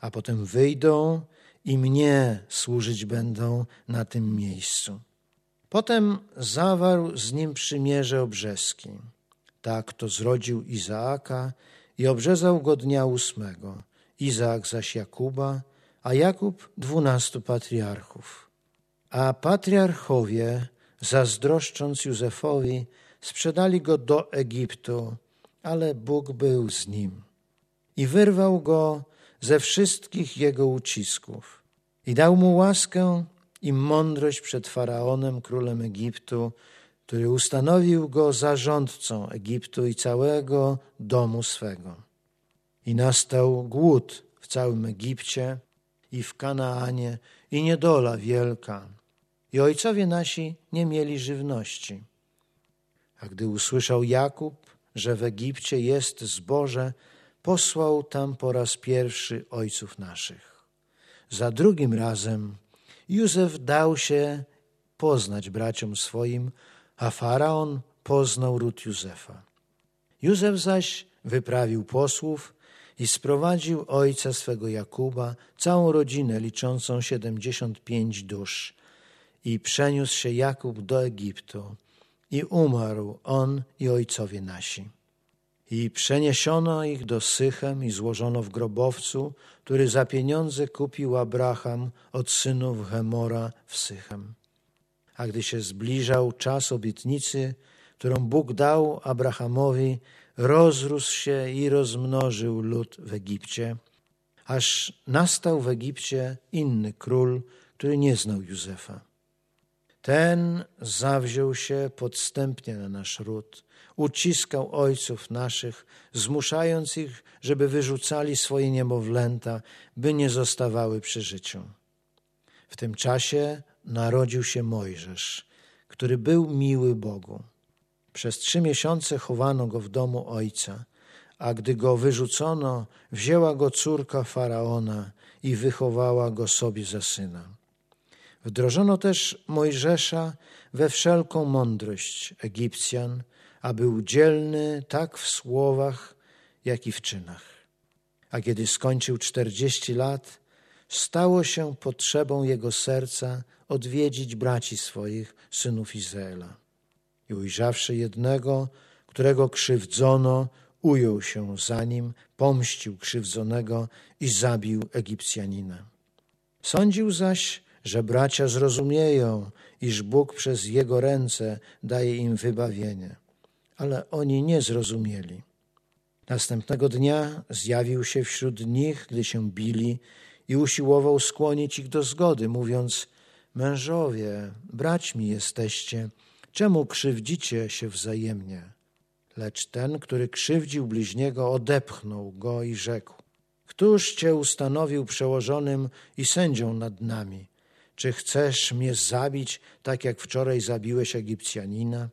A potem wyjdą i mnie służyć będą na tym miejscu. Potem zawarł z nim przymierze obrzeski. Tak to zrodził Izaaka i obrzezał go dnia ósmego. Izaak zaś Jakuba, a Jakub dwunastu patriarchów. A patriarchowie, zazdroszcząc Józefowi, sprzedali go do Egiptu, ale Bóg był z nim i wyrwał go ze wszystkich jego ucisków i dał mu łaskę i mądrość przed Faraonem, królem Egiptu, który ustanowił go zarządcą Egiptu i całego domu swego. I nastał głód w całym Egipcie i w Kanaanie i niedola wielka. I ojcowie nasi nie mieli żywności. A gdy usłyszał Jakub, że w Egipcie jest zboże, posłał tam po raz pierwszy ojców naszych. Za drugim razem Józef dał się poznać braciom swoim, a faraon poznał ród Józefa. Józef zaś wyprawił posłów i sprowadził ojca swego Jakuba, całą rodzinę liczącą siedemdziesiąt pięć dusz. I przeniósł się Jakub do Egiptu i umarł on i ojcowie nasi. I przeniesiono ich do Sychem i złożono w grobowcu, który za pieniądze kupił Abraham od synów Hemora w Sychem. A gdy się zbliżał czas obietnicy, którą Bóg dał Abrahamowi, rozrósł się i rozmnożył lud w Egipcie, aż nastał w Egipcie inny król, który nie znał Józefa. Ten zawziął się podstępnie na nasz ród, uciskał ojców naszych, zmuszając ich, żeby wyrzucali swoje niemowlęta, by nie zostawały przy życiu. W tym czasie narodził się Mojżesz, który był miły Bogu. Przez trzy miesiące chowano go w domu ojca, a gdy go wyrzucono, wzięła go córka faraona i wychowała go sobie za syna. Wdrożono też Mojżesza we wszelką mądrość Egipcjan, a był dzielny tak w słowach, jak i w czynach. A kiedy skończył czterdzieści lat, stało się potrzebą jego serca odwiedzić braci swoich, synów Izraela. I ujrzawszy jednego, którego krzywdzono, ujął się za nim, pomścił krzywdzonego i zabił Egipcjanina. Sądził zaś, że bracia zrozumieją, iż Bóg przez jego ręce daje im wybawienie. Ale oni nie zrozumieli. Następnego dnia zjawił się wśród nich, gdy się bili, i usiłował skłonić ich do zgody, mówiąc: Mężowie, braćmi jesteście, czemu krzywdzicie się wzajemnie? Lecz ten, który krzywdził bliźniego, odepchnął go i rzekł: Któż cię ustanowił przełożonym i sędzią nad nami? Czy chcesz mnie zabić, tak jak wczoraj zabiłeś Egipcjanina?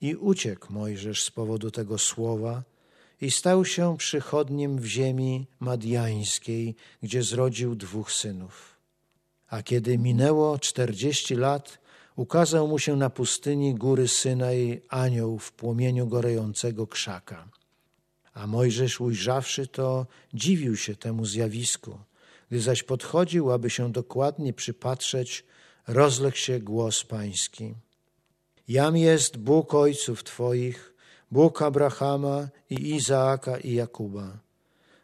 I uciekł Mojżesz z powodu tego słowa i stał się przychodniem w ziemi madiańskiej, gdzie zrodził dwóch synów. A kiedy minęło czterdzieści lat, ukazał mu się na pustyni góry Synaj anioł w płomieniu gorejącego krzaka. A Mojżesz ujrzawszy to, dziwił się temu zjawisku – gdy zaś podchodził, aby się dokładnie przypatrzeć, rozległ się głos pański. Jam jest Bóg ojców Twoich, Bóg Abrahama i Izaaka i Jakuba.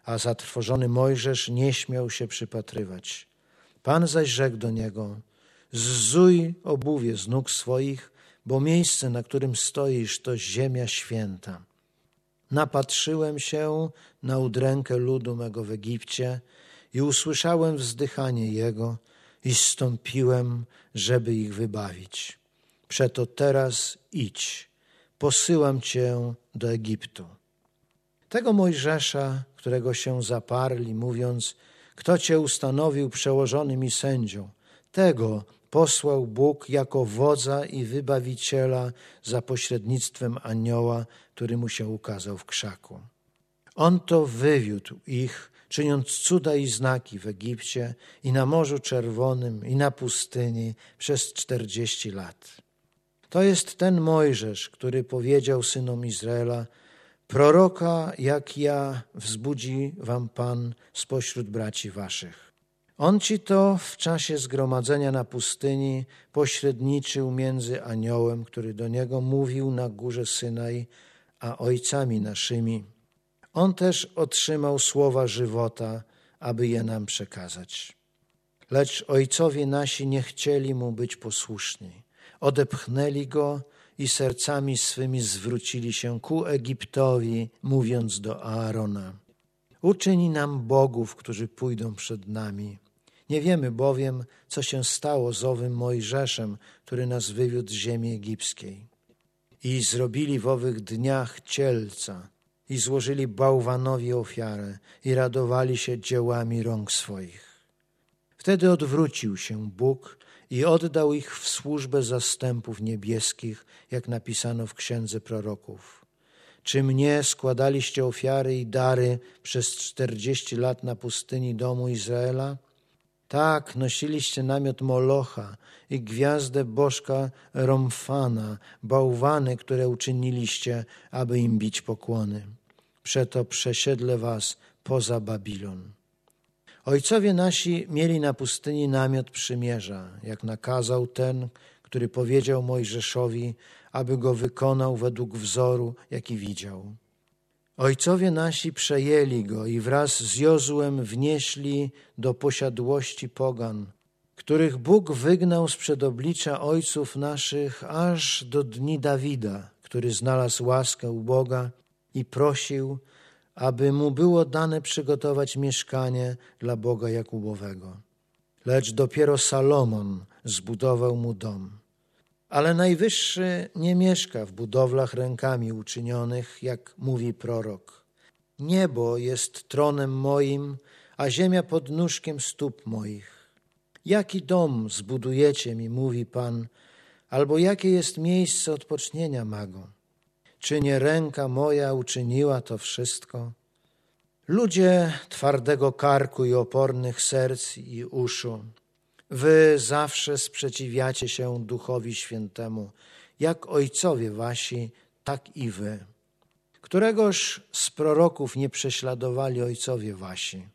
A zatrwożony Mojżesz nie śmiał się przypatrywać. Pan zaś rzekł do niego, zzuj obuwie z nóg swoich, bo miejsce, na którym stoisz, to ziemia święta. Napatrzyłem się na udrękę ludu mego w Egipcie i usłyszałem wzdychanie jego i stąpiłem, żeby ich wybawić. Przeto teraz idź, posyłam cię do Egiptu. Tego Mojżesza, którego się zaparli, mówiąc, kto cię ustanowił przełożonym i sędzią, tego posłał Bóg jako wodza i wybawiciela za pośrednictwem anioła, który mu się ukazał w krzaku. On to wywiódł ich, czyniąc cuda i znaki w Egipcie i na Morzu Czerwonym i na pustyni przez czterdzieści lat. To jest ten Mojżesz, który powiedział synom Izraela, proroka jak ja wzbudzi wam Pan spośród braci waszych. On ci to w czasie zgromadzenia na pustyni pośredniczył między aniołem, który do niego mówił na górze Synaj, a ojcami naszymi. On też otrzymał słowa żywota, aby je nam przekazać. Lecz ojcowie nasi nie chcieli mu być posłuszni. Odepchnęli go i sercami swymi zwrócili się ku Egiptowi, mówiąc do Aarona: Uczyni nam bogów, którzy pójdą przed nami. Nie wiemy bowiem, co się stało z owym Mojżeszem, który nas wywiódł z ziemi egipskiej. I zrobili w owych dniach cielca i złożyli bałwanowi ofiarę i radowali się dziełami rąk swoich. Wtedy odwrócił się Bóg i oddał ich w służbę zastępów niebieskich, jak napisano w księdze proroków. Czy mnie składaliście ofiary i dary przez czterdzieści lat na pustyni domu Izraela? Tak, nosiliście namiot Molocha i gwiazdę bożka Romfana, bałwany, które uczyniliście, aby im bić pokłony. Przeto przesiedlę was poza Babilon. Ojcowie nasi mieli na pustyni namiot przymierza, jak nakazał ten, który powiedział Mojżeszowi, aby go wykonał według wzoru, jaki widział. Ojcowie nasi przejęli go i wraz z Jozłem wnieśli do posiadłości pogan, których Bóg wygnał sprzed oblicza ojców naszych aż do dni Dawida, który znalazł łaskę u Boga i prosił, aby mu było dane przygotować mieszkanie dla Boga Jakubowego. Lecz dopiero Salomon zbudował mu dom. Ale Najwyższy nie mieszka w budowlach rękami uczynionych, jak mówi prorok. Niebo jest tronem moim, a ziemia pod nóżkiem stóp moich. Jaki dom zbudujecie mi, mówi Pan, albo jakie jest miejsce odpocznienia mago? Czy nie ręka moja uczyniła to wszystko? Ludzie twardego karku i opornych serc i uszu, wy zawsze sprzeciwiacie się Duchowi Świętemu, jak ojcowie wasi, tak i wy. Któregoż z proroków nie prześladowali ojcowie wasi?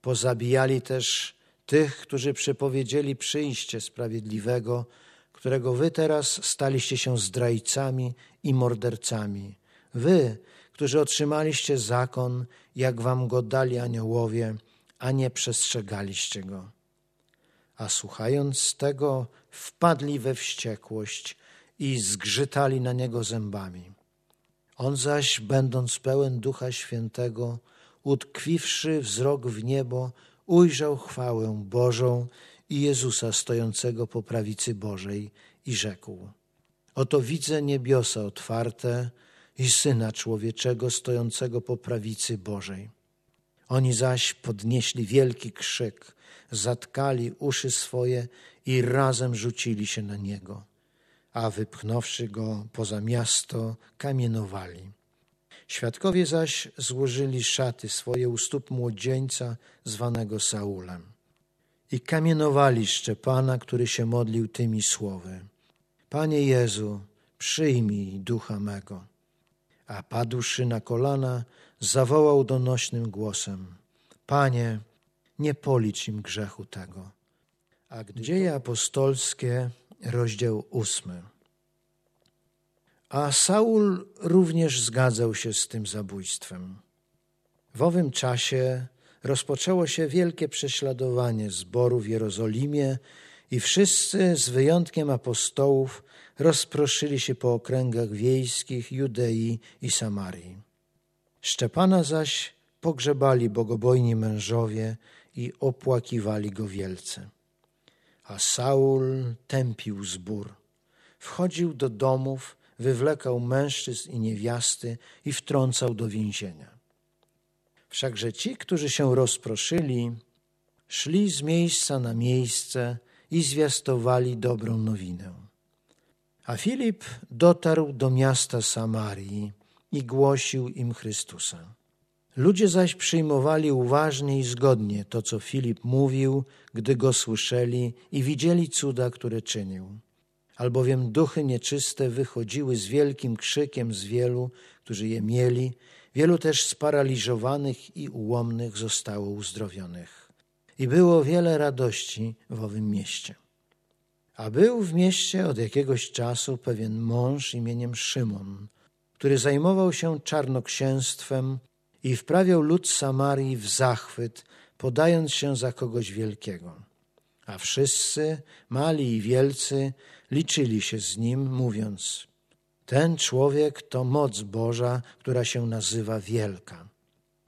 Pozabijali też tych, którzy przepowiedzieli przyjście sprawiedliwego, którego wy teraz staliście się zdrajcami i mordercami. Wy, którzy otrzymaliście zakon, jak wam go dali aniołowie, a nie przestrzegaliście go. A słuchając tego, wpadli we wściekłość i zgrzytali na niego zębami. On zaś, będąc pełen Ducha Świętego, utkwiwszy wzrok w niebo, ujrzał chwałę Bożą i Jezusa stojącego po prawicy Bożej i rzekł: Oto widzę niebiosa otwarte i Syna Człowieczego stojącego po prawicy Bożej. Oni zaś podnieśli wielki krzyk, zatkali uszy swoje i razem rzucili się na Niego, a wypchnąwszy Go poza miasto, kamienowali. Świadkowie zaś złożyli szaty swoje u stóp młodzieńca zwanego Saulem i kamienowali Szczepana, który się modlił tymi słowy. Panie Jezu, przyjmij ducha mego. A padłszy na kolana, zawołał donośnym głosem: Panie, nie policz im grzechu tego. A Dzieje apostolskie, rozdział ósmy. A Saul również zgadzał się z tym zabójstwem. W owym czasie rozpoczęło się wielkie prześladowanie zboru w Jerozolimie i wszyscy, z wyjątkiem apostołów, rozproszyli się po okręgach wiejskich Judei i Samarii. Szczepana zaś pogrzebali bogobojni mężowie i opłakiwali go wielce. A Saul tępił zbór. Wchodził do domów, wywlekał mężczyzn i niewiasty i wtrącał do więzienia. Wszakże ci, którzy się rozproszyli, szli z miejsca na miejsce i zwiastowali dobrą nowinę. A Filip dotarł do miasta Samarii i głosił im Chrystusa. Ludzie zaś przyjmowali uważnie i zgodnie to, co Filip mówił, gdy go słyszeli i widzieli cuda, które czynił. Albowiem duchy nieczyste wychodziły z wielkim krzykiem z wielu, którzy je mieli, wielu też sparaliżowanych i ułomnych zostało uzdrowionych. I było wiele radości w owym mieście. A był w mieście od jakiegoś czasu pewien mąż imieniem Szymon, który zajmował się czarnoksięstwem i wprawiał lud Samarii w zachwyt, podając się za kogoś wielkiego. A wszyscy, mali i wielcy, liczyli się z nim, mówiąc: Ten człowiek to moc Boża, która się nazywa wielka.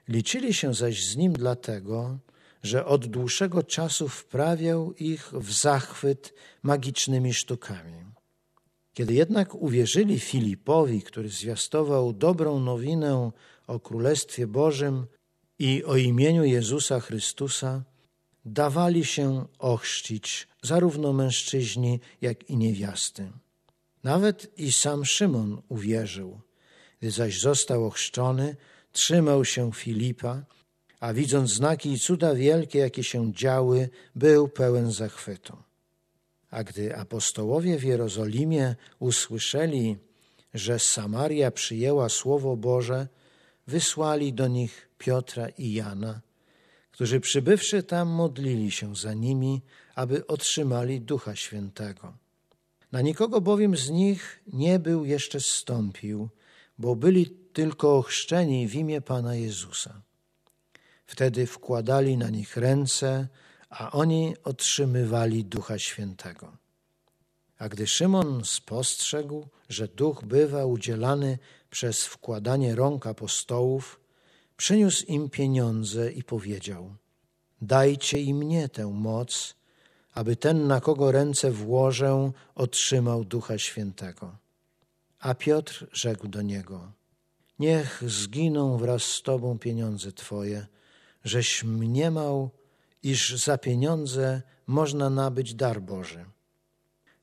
Liczyli się zaś z nim dlatego, że od dłuższego czasu wprawiał ich w zachwyt magicznymi sztukami. Kiedy jednak uwierzyli Filipowi, który zwiastował dobrą nowinę o Królestwie Bożym i o imieniu Jezusa Chrystusa, dawali się ochrzcić zarówno mężczyźni, jak i niewiasty. Nawet i sam Szymon uwierzył. Gdy zaś został ochrzczony, trzymał się Filipa, a widząc znaki i cuda wielkie, jakie się działy, był pełen zachwytu. A gdy apostołowie w Jerozolimie usłyszeli, że Samaria przyjęła Słowo Boże, wysłali do nich Piotra i Jana, którzy przybywszy tam modlili się za nimi, aby otrzymali Ducha Świętego. Na nikogo bowiem z nich nie był jeszcze zstąpił, bo byli tylko ochrzczeni w imię Pana Jezusa. Wtedy wkładali na nich ręce, a oni otrzymywali Ducha Świętego. A gdy Szymon spostrzegł, że duch bywa udzielany przez wkładanie rąk apostołów, przyniósł im pieniądze i powiedział: Dajcie i mnie tę moc, aby ten, na kogo ręce włożę, otrzymał Ducha Świętego. A Piotr rzekł do niego: Niech zginą wraz z Tobą pieniądze Twoje, żeś mniemał, iż za pieniądze można nabyć dar Boży.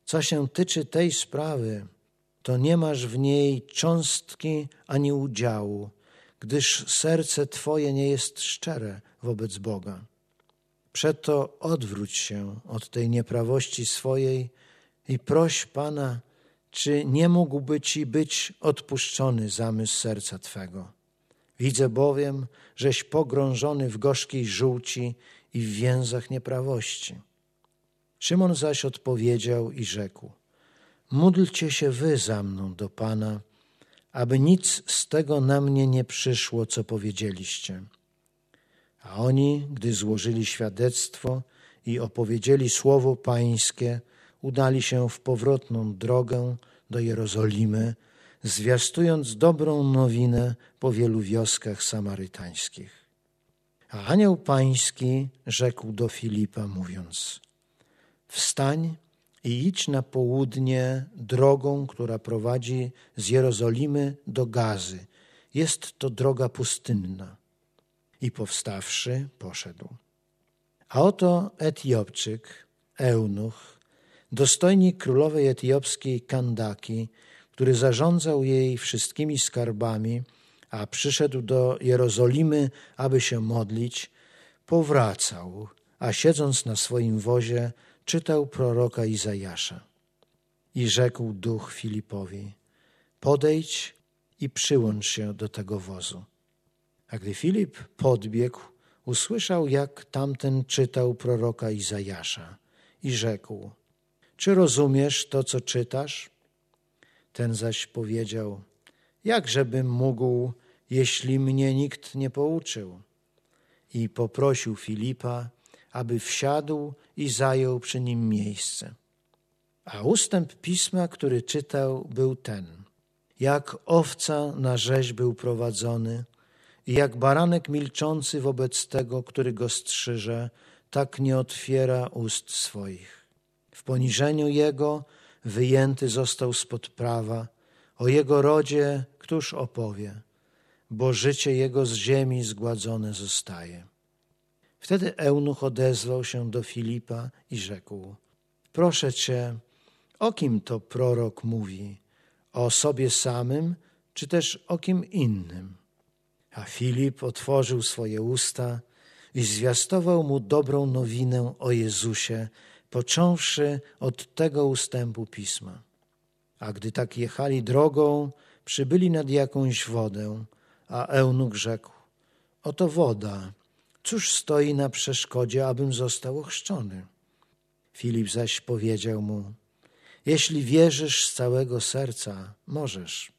Co się tyczy tej sprawy, to nie masz w niej cząstki ani udziału, gdyż serce Twoje nie jest szczere wobec Boga. Przeto odwróć się od tej nieprawości swojej i proś Pana, czy nie mógłby Ci być odpuszczony zamysł serca Twego. Widzę bowiem, żeś pogrążony w gorzkiej żółci i w więzach nieprawości. Szymon zaś odpowiedział i rzekł: Módlcie się wy za mną do Pana, aby nic z tego na mnie nie przyszło, co powiedzieliście. A oni, gdy złożyli świadectwo i opowiedzieli słowo Pańskie, udali się w powrotną drogę do Jerozolimy, zwiastując dobrą nowinę po wielu wioskach samarytańskich. A anioł pański rzekł do Filipa, mówiąc: Wstań i idź na południe drogą, która prowadzi z Jerozolimy do Gazy. Jest to droga pustynna. I powstawszy, poszedł. A oto Etiopczyk, eunuch, dostojnik królowej etiopskiej Kandaki, który zarządzał jej wszystkimi skarbami, a przyszedł do Jerozolimy, aby się modlić, powracał, a siedząc na swoim wozie, czytał proroka Izajasza. I rzekł duch Filipowi: Podejdź i przyłącz się do tego wozu. A gdy Filip podbiegł, usłyszał, jak tamten czytał proroka Izajasza i rzekł: Czy rozumiesz to, co czytasz? Ten zaś powiedział, jakżebym mógł, jeśli mnie nikt nie pouczył? I poprosił Filipa, aby wsiadł i zajął przy nim miejsce. A ustęp pisma, który czytał, był ten. Jak owca na rzeź był prowadzony i jak baranek milczący wobec tego, który go strzyże, tak nie otwiera ust swoich. W poniżeniu jego wyjęty został spod prawa, o jego rodzie któż opowie, bo życie jego z ziemi zgładzone zostaje. Wtedy eunuch odezwał się do Filipa i rzekł: Proszę cię, o kim to prorok mówi? O sobie samym, czy też o kim innym? A Filip otworzył swoje usta i zwiastował mu dobrą nowinę o Jezusie, począwszy od tego ustępu pisma. A gdy tak jechali drogą, przybyli nad jakąś wodę, a eunuch rzekł: Oto woda, cóż stoi na przeszkodzie, abym został ochrzczony? Filip zaś powiedział mu: Jeśli wierzysz z całego serca, możesz.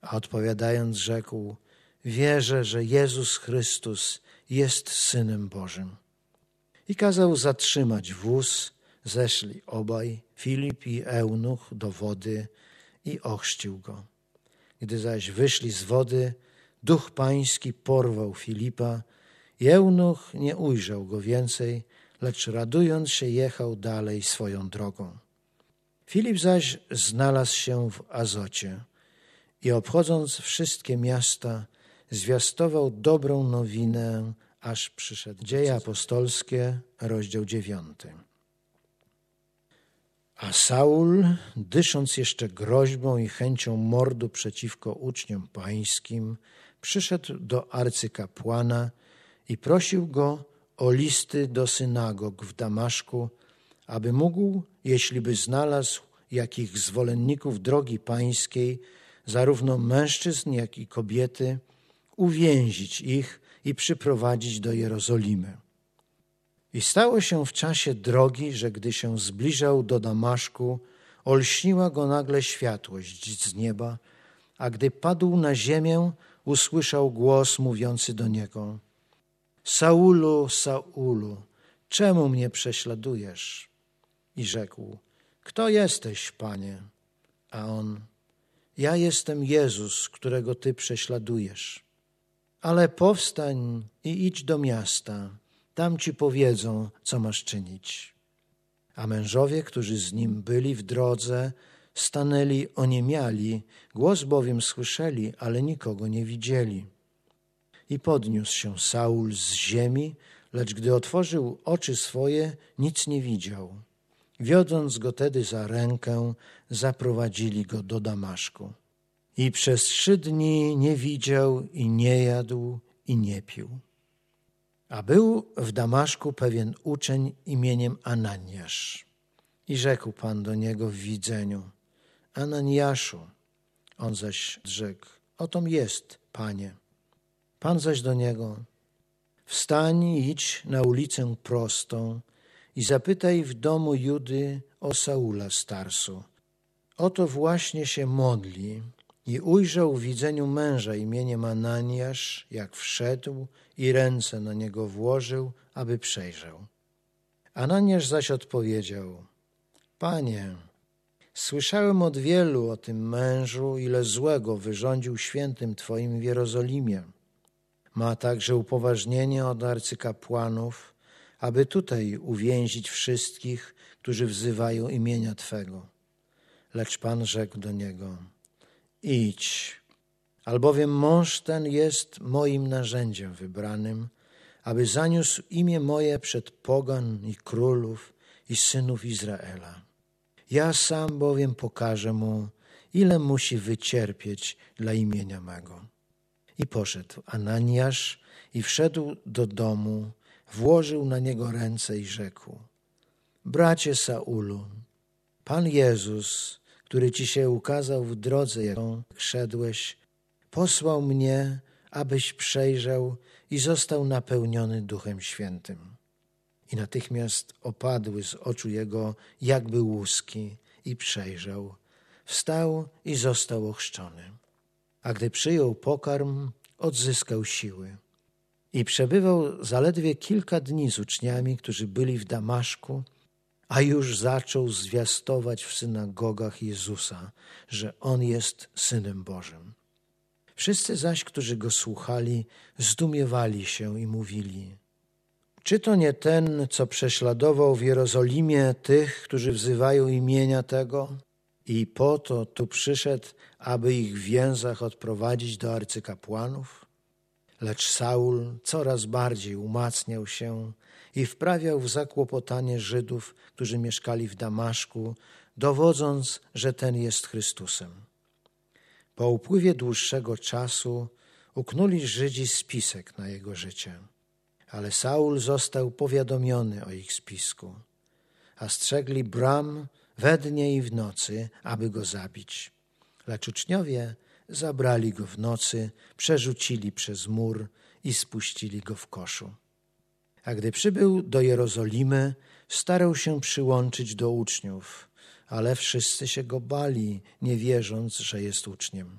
A odpowiadając, rzekł: Wierzę, że Jezus Chrystus jest synem Bożym. I kazał zatrzymać wóz, zeszli obaj, Filip i eunuch, do wody i ochrzcił go. Gdy zaś wyszli z wody, duch pański porwał Filipa i eunuch nie ujrzał go więcej, lecz radując się jechał dalej swoją drogą. Filip zaś znalazł się w Azocie i obchodząc wszystkie miasta, zwiastował dobrą nowinę, aż przyszedł. Dzieje apostolskie, rozdział dziewiąty. A Saul, dysząc jeszcze groźbą i chęcią mordu przeciwko uczniom pańskim, przyszedł do arcykapłana i prosił go o listy do synagog w Damaszku, aby mógł, jeśli by znalazł jakich zwolenników drogi pańskiej, zarówno mężczyzn, jak i kobiety, uwięzić ich i przyprowadzić do Jerozolimy. I stało się w czasie drogi, że gdy się zbliżał do Damaszku, olśniła go nagle światłość z nieba, a gdy padł na ziemię, usłyszał głos mówiący do niego: Saulu, Saulu, czemu mnie prześladujesz? I rzekł: Kto jesteś, panie? A on: Ja jestem Jezus, którego ty prześladujesz. Ale powstań i idź do miasta, tam ci powiedzą, co masz czynić. A mężowie, którzy z nim byli w drodze, stanęli oniemiali, głos bowiem słyszeli, ale nikogo nie widzieli. I podniósł się Saul z ziemi, lecz gdy otworzył oczy swoje, nic nie widział. Wiodąc go tedy za rękę, zaprowadzili go do Damaszku. I przez trzy dni nie widział i nie jadł i nie pił. A był w Damaszku pewien uczeń imieniem Ananiasz. I rzekł Pan do niego w widzeniu, Ananiaszu. On zaś rzekł, otom jest, Panie. Pan zaś do niego, wstań i idź na ulicę prostą i zapytaj w domu Judy o Saula Starsu. Oto właśnie się modli i ujrzał w widzeniu męża imieniem Ananiasz, jak wszedł i ręce na niego włożył, aby przejrzał. Ananiasz zaś odpowiedział, Panie, słyszałem od wielu o tym mężu, ile złego wyrządził świętym Twoim w Jerozolimie. Ma także upoważnienie od arcykapłanów, aby tutaj uwięzić wszystkich, którzy wzywają imienia Twego. Lecz Pan rzekł do niego, idź, albowiem mąż ten jest moim narzędziem wybranym, aby zaniósł imię moje przed pogan i królów i synów Izraela. Ja sam bowiem pokażę mu, ile musi wycierpieć dla imienia mego. I poszedł Ananiasz i wszedł do domu, włożył na niego ręce i rzekł: Bracie Saulu, Pan Jezus, który ci się ukazał w drodze, jaką szedłeś, posłał mnie, abyś przejrzał i został napełniony Duchem Świętym. I natychmiast opadły z oczu jego jakby łuski i przejrzał. wstał i został ochrzczony. A gdy przyjął pokarm, odzyskał siły. I przebywał zaledwie kilka dni z uczniami, którzy byli w Damaszku, a już zaczął zwiastować w synagogach Jezusa, że On jest Synem Bożym. Wszyscy zaś, którzy Go słuchali, zdumiewali się i mówili – czy to nie ten, co prześladował w Jerozolimie tych, którzy wzywają imienia tego? I po to tu przyszedł, aby ich w więzach odprowadzić do arcykapłanów? Lecz Saul coraz bardziej umacniał się i wprawiał w zakłopotanie Żydów, którzy mieszkali w Damaszku, dowodząc, że ten jest Chrystusem. Po upływie dłuższego czasu uknuli Żydzi spisek na jego życie, ale Saul został powiadomiony o ich spisku, a strzegli bram we dnie i w nocy, aby go zabić. Lecz uczniowie zabrali go w nocy, przerzucili przez mur i spuścili go w koszu. A gdy przybył do Jerozolimy, starał się przyłączyć do uczniów, ale wszyscy się go bali, nie wierząc, że jest uczniem.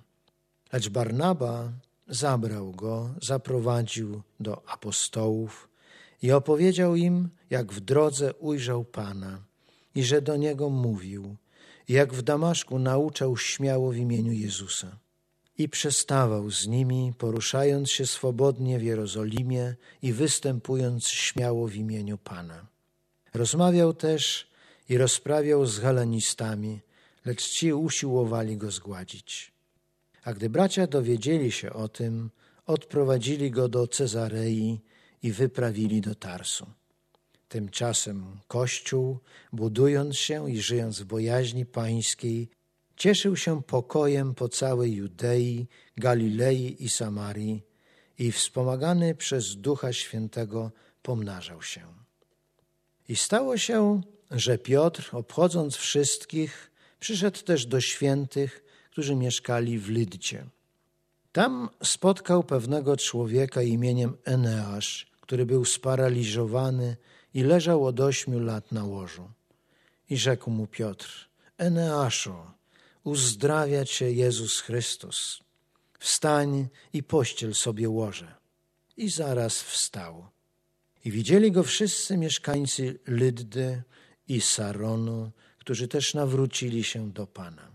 Lecz Barnaba zabrał go, zaprowadził do apostołów i opowiedział im, jak w drodze ujrzał Pana i że do niego mówił, jak w Damaszku nauczał śmiało w imieniu Jezusa i przestawał z nimi, poruszając się swobodnie w Jerozolimie i występując śmiało w imieniu Pana. Rozmawiał też i rozprawiał z helenistami, lecz ci usiłowali go zgładzić. A gdy bracia dowiedzieli się o tym, odprowadzili go do Cezarei i wyprawili do Tarsu. Tymczasem Kościół, budując się i żyjąc w bojaźni pańskiej, cieszył się pokojem po całej Judei, Galilei i Samarii i wspomagany przez Ducha Świętego pomnażał się. I stało się, że Piotr, obchodząc wszystkich, przyszedł też do świętych, którzy mieszkali w Lydcie. Tam spotkał pewnego człowieka imieniem Eneasz, który był sparaliżowany i leżał od ośmiu lat na łożu. I rzekł mu Piotr, Eneaszu, uzdrawia cię Jezus Chrystus. Wstań i pościel sobie łoże. I zaraz wstał. I widzieli go wszyscy mieszkańcy Lyddy i Saronu, którzy też nawrócili się do Pana.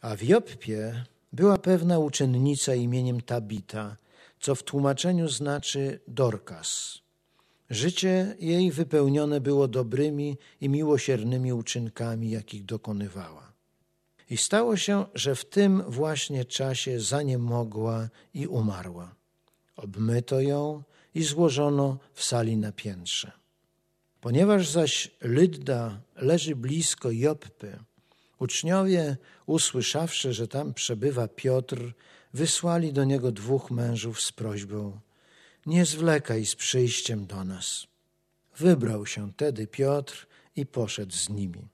A w Joppie była pewna uczennica imieniem Tabita, co w tłumaczeniu znaczy Dorkas. Życie jej wypełnione było dobrymi i miłosiernymi uczynkami, jakich dokonywała. I stało się, że w tym właśnie czasie zaniemogła i umarła. Obmyto ją i złożono w sali na piętrze. Ponieważ zaś Lydda leży blisko Joppy, uczniowie, usłyszawszy, że tam przebywa Piotr, wysłali do niego dwóch mężów z prośbą: Nie zwlekaj z przyjściem do nas. Wybrał się tedy Piotr i poszedł z nimi.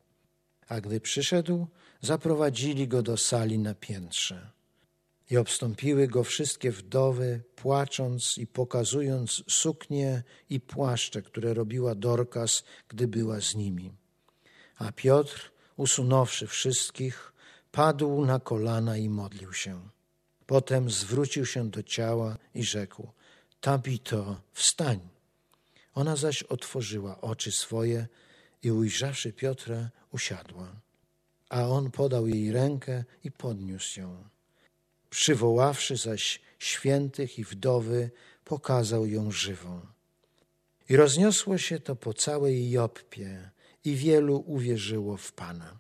A gdy przyszedł, zaprowadzili go do sali na piętrze. I obstąpiły go wszystkie wdowy, płacząc i pokazując suknie i płaszcze, które robiła Dorkas, gdy była z nimi. A Piotr, usunąwszy wszystkich, padł na kolana i modlił się. Potem zwrócił się do ciała i rzekł: Tabito, wstań. Ona zaś otworzyła oczy swoje i ujrzawszy Piotra, usiadła. A on podał jej rękę i podniósł ją. Przywoławszy zaś świętych i wdowy, pokazał ją żywą. I rozniosło się to po całej Joppie i wielu uwierzyło w Pana.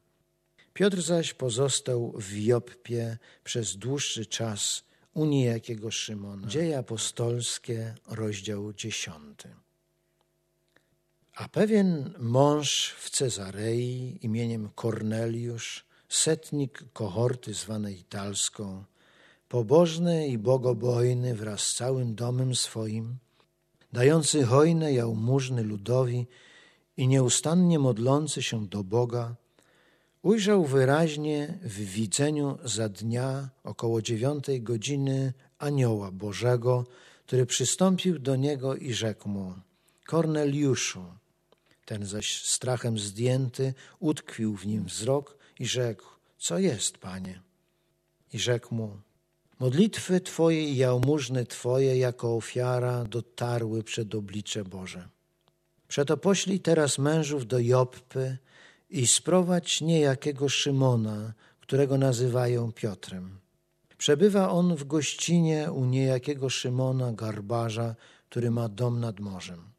Piotr zaś pozostał w Joppie przez dłuższy czas u niejakiego Szymona. Dzieje apostolskie, rozdział dziesiąty. A pewien mąż w Cezarei imieniem Korneliusz, setnik kohorty zwanej Italską, pobożny i bogobojny wraz z całym domem swoim, dający hojne jałmużny ludowi i nieustannie modlący się do Boga, ujrzał wyraźnie w widzeniu za dnia około dziewiątej godziny anioła Bożego, który przystąpił do niego i rzekł mu: Korneliuszu. Ten zaś strachem zdjęty utkwił w nim wzrok i rzekł: co jest, Panie? I rzekł mu, modlitwy Twoje i jałmużny Twoje jako ofiara dotarły przed oblicze Boże. Przeto poślij teraz mężów do Joppy i sprowadź niejakiego Szymona, którego nazywają Piotrem. Przebywa on w gościnie u niejakiego Szymona, garbarza, który ma dom nad morzem.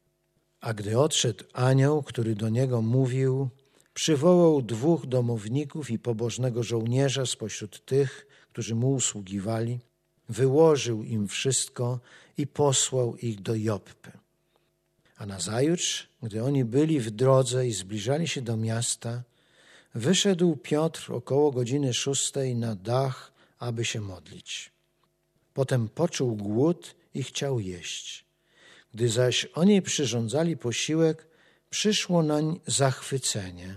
A gdy odszedł anioł, który do niego mówił, przywołał dwóch domowników i pobożnego żołnierza spośród tych, którzy mu usługiwali, wyłożył im wszystko i posłał ich do Joppy. A nazajutrz, gdy oni byli w drodze i zbliżali się do miasta, wyszedł Piotr około godziny szóstej na dach, aby się modlić. Potem poczuł głód i chciał jeść. Gdy zaś oni przyrządzali posiłek, przyszło nań zachwycenie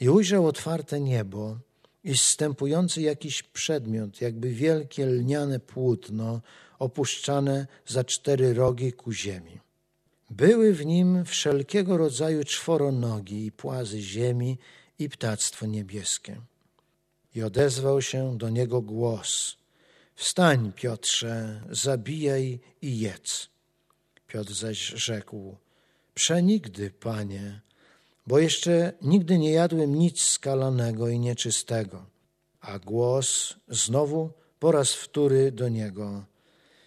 i ujrzał otwarte niebo i zstępujący jakiś przedmiot, jakby wielkie lniane płótno opuszczane za cztery rogi ku ziemi. Były w nim wszelkiego rodzaju czworonogi i płazy ziemi i ptactwo niebieskie. I odezwał się do niego głos: Wstań, Piotrze, zabijaj i jedz. Piotr zaś rzekł: Przenigdy, panie, bo jeszcze nigdy nie jadłem nic skalanego i nieczystego. A głos znowu po raz wtóry do niego: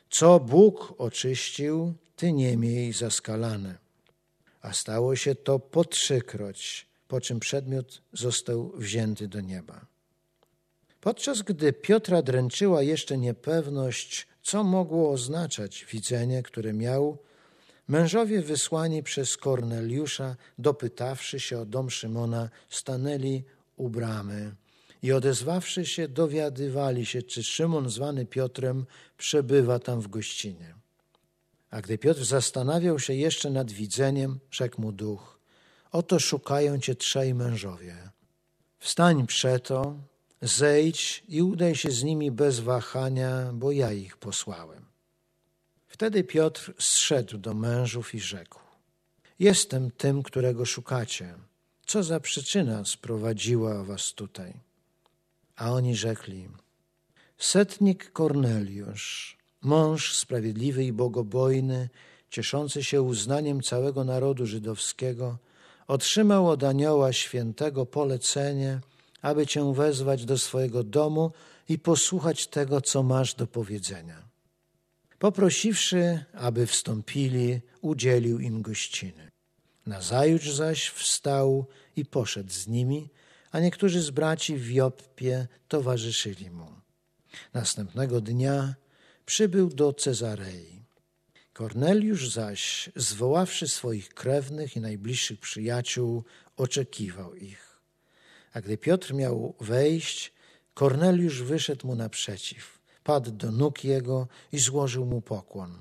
Co Bóg oczyścił, ty nie miej zaskalane. A stało się to po trzykroć, po czym przedmiot został wzięty do nieba. Podczas gdy Piotra dręczyła jeszcze niepewność, co mogło oznaczać widzenie, które miał, mężowie wysłani przez Korneliusza, dopytawszy się o dom Szymona, stanęli u bramy i odezwawszy się, dowiadywali się, czy Szymon zwany Piotrem przebywa tam w gościnie. A gdy Piotr zastanawiał się jeszcze nad widzeniem, rzekł mu duch: Oto szukają cię trzej mężowie. Wstań przeto, zejdź i udaj się z nimi bez wahania, bo ja ich posłałem. Wtedy Piotr zszedł do mężów i rzekł: Jestem tym, którego szukacie. Co za przyczyna sprowadziła was tutaj? A oni rzekli: Setnik Korneliusz Mąż sprawiedliwy i bogobojny, cieszący się uznaniem całego narodu żydowskiego, otrzymał od anioła świętego polecenie, aby cię wezwać do swojego domu i posłuchać tego, co masz do powiedzenia. Poprosiwszy, aby wstąpili, udzielił im gościny. Nazajutrz zaś wstał i poszedł z nimi, a niektórzy z braci w Joppie towarzyszyli mu. Następnego dnia przybył do Cezarei. Korneliusz zaś, zwoławszy swoich krewnych i najbliższych przyjaciół, oczekiwał ich. A gdy Piotr miał wejść, Korneliusz wyszedł mu naprzeciw, padł do nóg jego i złożył mu pokłon.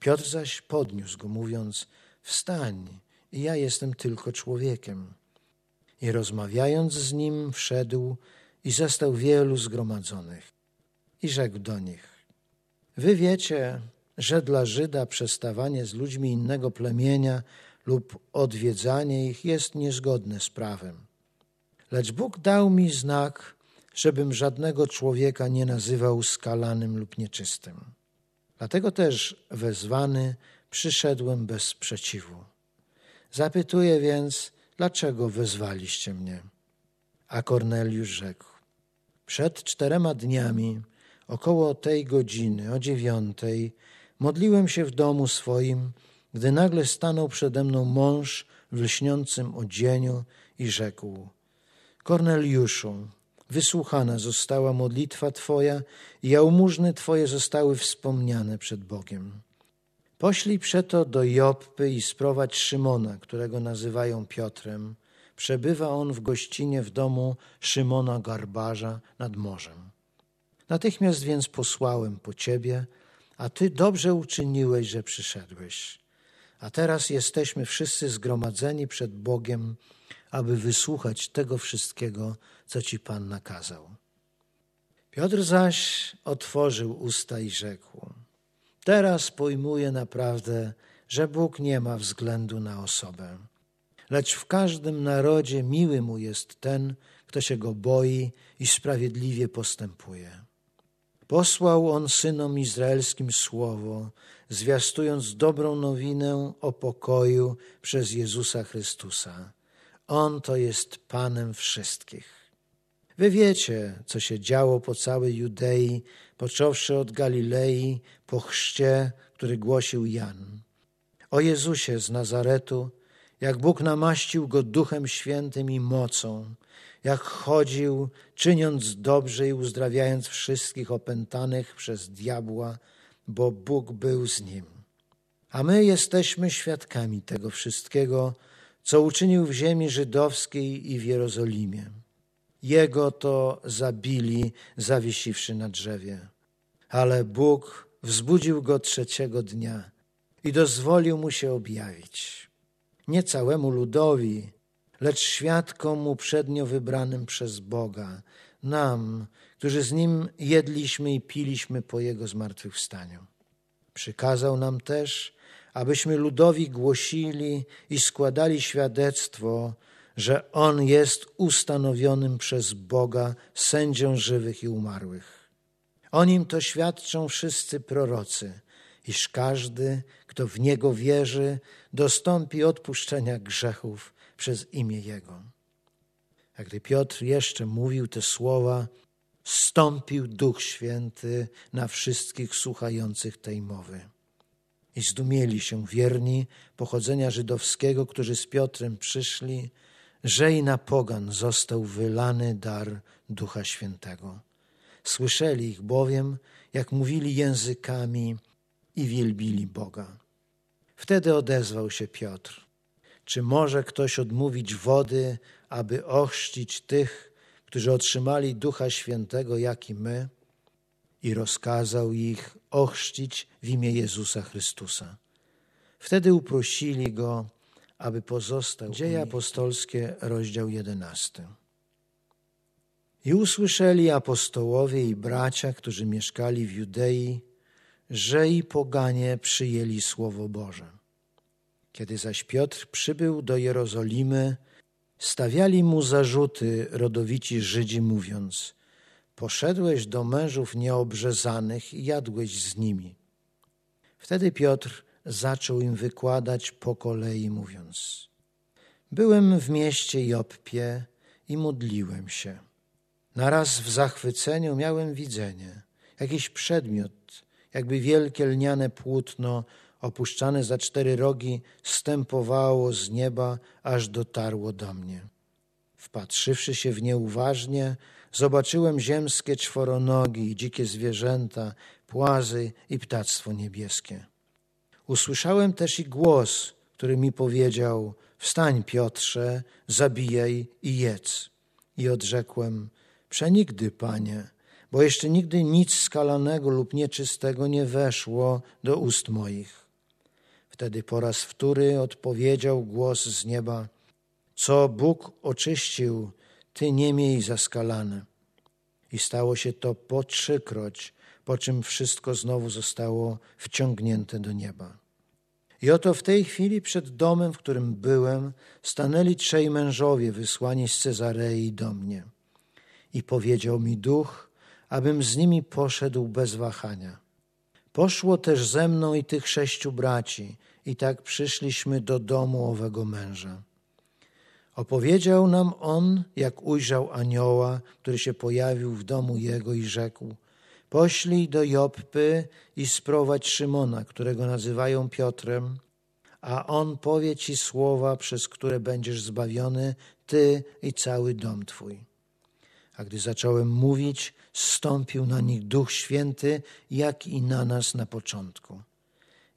Piotr zaś podniósł go, mówiąc: Wstań, ja jestem tylko człowiekiem. I rozmawiając z nim, wszedł i zastał wielu zgromadzonych. I rzekł do nich: Wy wiecie, że dla Żyda przestawanie z ludźmi innego plemienia lub odwiedzanie ich jest niezgodne z prawem. Lecz Bóg dał mi znak, żebym żadnego człowieka nie nazywał skalanym lub nieczystym. Dlatego też wezwany przyszedłem bez sprzeciwu. Zapytuję więc, dlaczego wezwaliście mnie? A Korneliusz rzekł: Przed czterema dniami Około tej godziny, o dziewiątej, modliłem się w domu swoim, gdy nagle stanął przede mną mąż w lśniącym odzieniu i rzekł: Korneliuszu, wysłuchana została modlitwa Twoja i jałmużny Twoje zostały wspomniane przed Bogiem. Poślij przeto do Joppy i sprowadź Szymona, którego nazywają Piotrem. Przebywa on w gościnie w domu Szymona Garbarza nad morzem. Natychmiast więc posłałem po ciebie, a ty dobrze uczyniłeś, że przyszedłeś. A teraz jesteśmy wszyscy zgromadzeni przed Bogiem, aby wysłuchać tego wszystkiego, co ci Pan nakazał. Piotr zaś otworzył usta i rzekł: Teraz pojmuję naprawdę, że Bóg nie ma względu na osobę, lecz w każdym narodzie miły mu jest ten, kto się go boi i sprawiedliwie postępuje. Posłał on synom izraelskim słowo, zwiastując dobrą nowinę o pokoju przez Jezusa Chrystusa. On to jest Panem wszystkich. Wy wiecie, co się działo po całej Judei, począwszy od Galilei, po chrzcie, który głosił Jan. O Jezusie z Nazaretu, jak Bóg namaścił go duchem świętym i mocą, jak chodził, czyniąc dobrze i uzdrawiając wszystkich opętanych przez diabła, bo Bóg był z nim. A my jesteśmy świadkami tego wszystkiego, co uczynił w ziemi żydowskiej i w Jerozolimie. Jego to zabili, zawiesiwszy na drzewie. Ale Bóg wzbudził go trzeciego dnia i dozwolił mu się objawić. Nie całemu ludowi, lecz świadkom uprzednio wybranym przez Boga, nam, którzy z Nim jedliśmy i piliśmy po Jego zmartwychwstaniu. Przykazał nam też, abyśmy ludowi głosili i składali świadectwo, że On jest ustanowionym przez Boga sędzią żywych i umarłych. O Nim to świadczą wszyscy prorocy, iż każdy, kto w Niego wierzy, dostąpi odpuszczenia grzechów przez imię Jego. A gdy Piotr jeszcze mówił te słowa, stąpił Duch Święty na wszystkich słuchających tej mowy. I zdumieli się wierni pochodzenia żydowskiego, którzy z Piotrem przyszli, że i na pogan został wylany dar Ducha Świętego. Słyszeli ich bowiem, jak mówili językami i wielbili Boga. Wtedy odezwał się Piotr. Czy może ktoś odmówić wody, aby ochrzcić tych, którzy otrzymali Ducha Świętego, jak i my? I rozkazał ich ochrzcić w imię Jezusa Chrystusa. Wtedy uprosili go, aby pozostał. Dzieje apostolskie, rozdział jedenasty. I usłyszeli apostołowie i bracia, którzy mieszkali w Judei, że i poganie przyjęli Słowo Boże. Kiedy zaś Piotr przybył do Jerozolimy, stawiali mu zarzuty rodowici Żydzi, mówiąc: Poszedłeś do mężów nieobrzezanych i jadłeś z nimi. Wtedy Piotr zaczął im wykładać po kolei, mówiąc: Byłem w mieście Joppie i modliłem się. Naraz w zachwyceniu miałem widzenie, jakiś przedmiot, jakby wielkie lniane płótno opuszczane za cztery rogi, stępowało z nieba, aż dotarło do mnie. Wpatrzywszy się w nie uważnie, zobaczyłem ziemskie czworonogi, dzikie zwierzęta, płazy i ptactwo niebieskie. Usłyszałem też i głos, który mi powiedział: Wstań, Piotrze, zabijaj i jedz. I odrzekłem: Przenigdy, panie, bo jeszcze nigdy nic skalanego lub nieczystego nie weszło do ust moich. Wtedy po raz wtóry odpowiedział głos z nieba: Co Bóg oczyścił, ty nie miej zaskalane. I stało się to po trzykroć, po czym wszystko znowu zostało wciągnięte do nieba. I oto w tej chwili przed domem, w którym byłem, stanęli trzej mężowie wysłani z Cezarei do mnie. I powiedział mi duch, abym z nimi poszedł bez wahania. Poszło też ze mną i tych sześciu braci, i tak przyszliśmy do domu owego męża. Opowiedział nam on, jak ujrzał anioła, który się pojawił w domu jego i rzekł: Poślij do Joppy i sprowadź Szymona, którego nazywają Piotrem, a on powie ci słowa, przez które będziesz zbawiony, ty i cały dom twój. A gdy zacząłem mówić, stąpił na nich Duch Święty, jak i na nas na początku.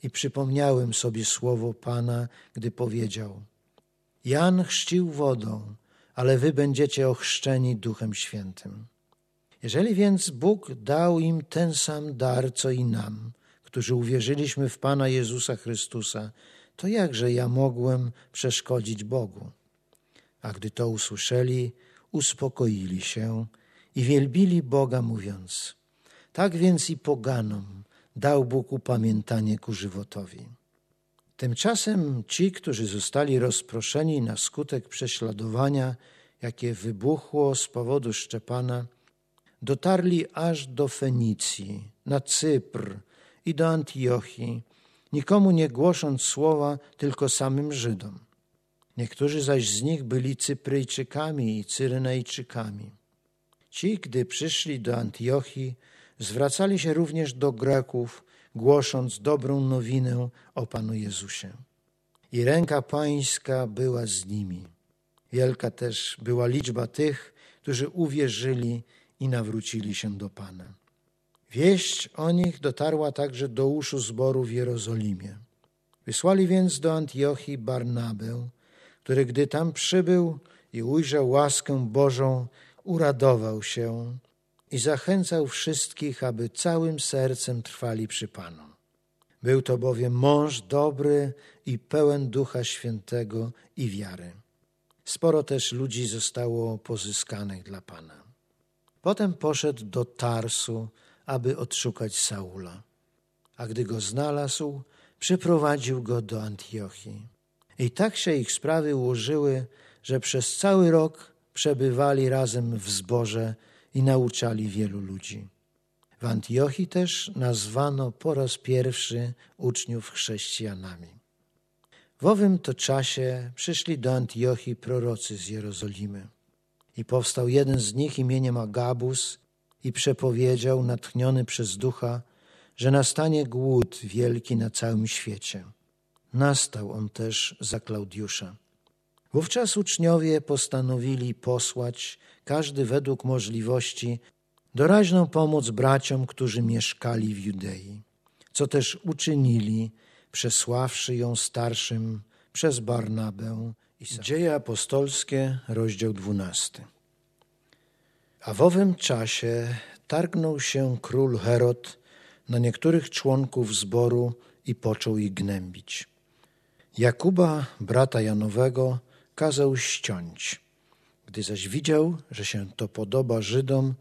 I przypomniałem sobie słowo Pana, gdy powiedział: Jan chrzcił wodą, ale wy będziecie ochrzczeni Duchem Świętym. Jeżeli więc Bóg dał im ten sam dar, co i nam, którzy uwierzyliśmy w Pana Jezusa Chrystusa, to jakże ja mogłem przeszkodzić Bogu? A gdy to usłyszeli, uspokoili się i wielbili Boga, mówiąc: Tak więc i poganom dał Bóg upamiętanie ku żywotowi. Tymczasem ci, którzy zostali rozproszeni na skutek prześladowania, jakie wybuchło z powodu Szczepana, dotarli aż do Fenicji, na Cypr i do Antiochii, nikomu nie głosząc słowa, tylko samym Żydom. Niektórzy zaś z nich byli Cypryjczykami i Cyrenejczykami. Ci, gdy przyszli do Antiochii, zwracali się również do Greków, głosząc dobrą nowinę o Panu Jezusie. I ręka Pańska była z nimi. Wielka też była liczba tych, którzy uwierzyli i nawrócili się do Pana. Wieść o nich dotarła także do uszu zboru w Jerozolimie. Wysłali więc do Antiochii Barnabę, który gdy tam przybył i ujrzał łaskę Bożą, uradował się i zachęcał wszystkich, aby całym sercem trwali przy Panu. Był to bowiem mąż dobry i pełen Ducha Świętego i wiary. Sporo też ludzi zostało pozyskanych dla Pana. Potem poszedł do Tarsu, aby odszukać Saula. A gdy go znalazł, przyprowadził go do Antiochii. I tak się ich sprawy ułożyły, że przez cały rok przebywali razem w zborze i nauczali wielu ludzi. W Antiochii też nazwano po raz pierwszy uczniów chrześcijanami. W owym to czasie przyszli do Antiochii prorocy z Jerozolimy. I powstał jeden z nich imieniem Agabus i przepowiedział, natchniony przez ducha, że nastanie głód wielki na całym świecie. Nastał on też za Klaudiusza. Wówczas uczniowie postanowili posłać, każdy według możliwości, doraźną pomoc braciom, którzy mieszkali w Judei, co też uczynili, przesławszy ją starszym przez Barnabę Dzieje apostolskie, rozdział 12. A w owym czasie targnął się król Herod na niektórych członków zboru i począł ich gnębić. Jakuba, brata Janowego, kazał ściąć. Gdy zaś widział, że się to podoba Żydom,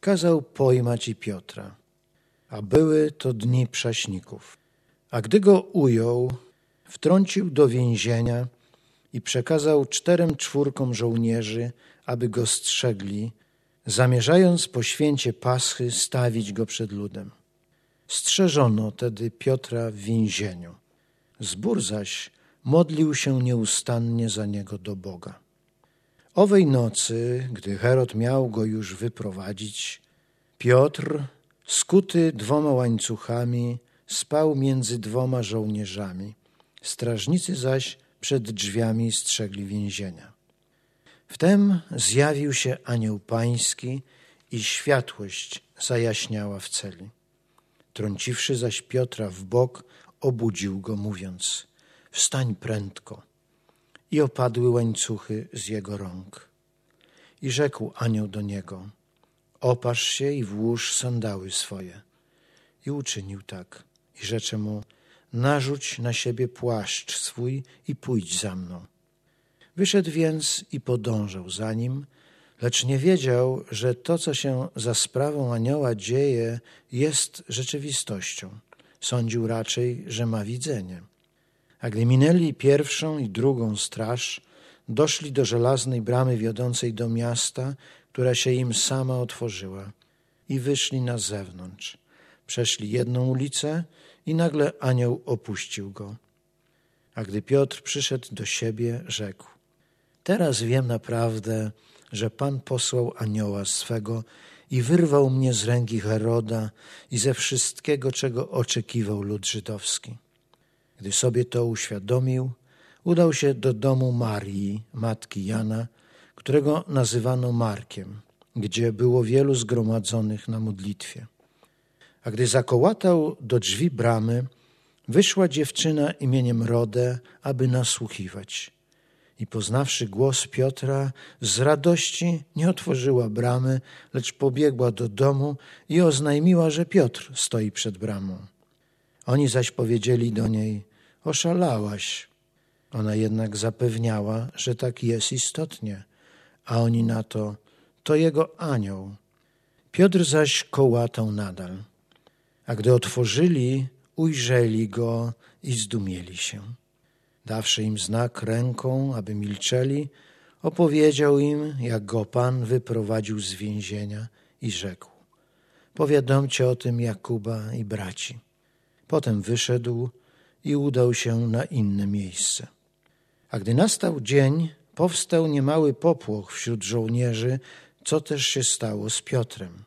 kazał pojmać i Piotra. A były to dni prześników. A gdy go ujął, wtrącił do więzienia i przekazał czterem czwórkom żołnierzy, aby go strzegli, zamierzając po święcie Paschy stawić go przed ludem. Strzeżono tedy Piotra w więzieniu. Zbór zaś modlił się nieustannie za niego do Boga. Owej nocy, gdy Herod miał go już wyprowadzić, Piotr, skuty dwoma łańcuchami, spał między dwoma żołnierzami. Strażnicy zaś przed drzwiami strzegli więzienia. Wtem zjawił się anioł pański i światłość zajaśniała w celi. Trąciwszy zaś Piotra w bok, obudził go, mówiąc: Wstań prędko. I opadły łańcuchy z jego rąk. I rzekł anioł do niego: Opasz się i włóż sandały swoje. I uczynił tak. I rzecze mu: Narzuć na siebie płaszcz swój i pójdź za mną. Wyszedł więc i podążał za nim, lecz nie wiedział, że to, co się za sprawą anioła dzieje, jest rzeczywistością. Sądził raczej, że ma widzenie. A gdy minęli pierwszą i drugą straż, doszli do żelaznej bramy wiodącej do miasta, która się im sama otworzyła, i wyszli na zewnątrz. Przeszli jedną ulicę i nagle anioł opuścił go. A gdy Piotr przyszedł do siebie, rzekł: Teraz wiem naprawdę, że Pan posłał anioła swego i wyrwał mnie z ręki Heroda i ze wszystkiego, czego oczekiwał lud żydowski. Gdy sobie to uświadomił, udał się do domu Marii, matki Jana, którego nazywano Markiem, gdzie było wielu zgromadzonych na modlitwie. A gdy zakołatał do drzwi bramy, wyszła dziewczyna imieniem Rodę, aby nasłuchiwać. I poznawszy głos Piotra, z radości nie otworzyła bramy, lecz pobiegła do domu i oznajmiła, że Piotr stoi przed bramą. Oni zaś powiedzieli do niej: Oszalałaś. Ona jednak zapewniała, że tak jest istotnie, a oni na to: To jego anioł. Piotr zaś kołatał nadal. A gdy otworzyli, ujrzeli go i zdumieli się. Dawszy im znak ręką, aby milczeli, opowiedział im, jak go Pan wyprowadził z więzienia i rzekł: Powiadomcie o tym Jakuba i braci. Potem wyszedł i udał się na inne miejsce. A gdy nastał dzień, powstał niemały popłoch wśród żołnierzy, co też się stało z Piotrem.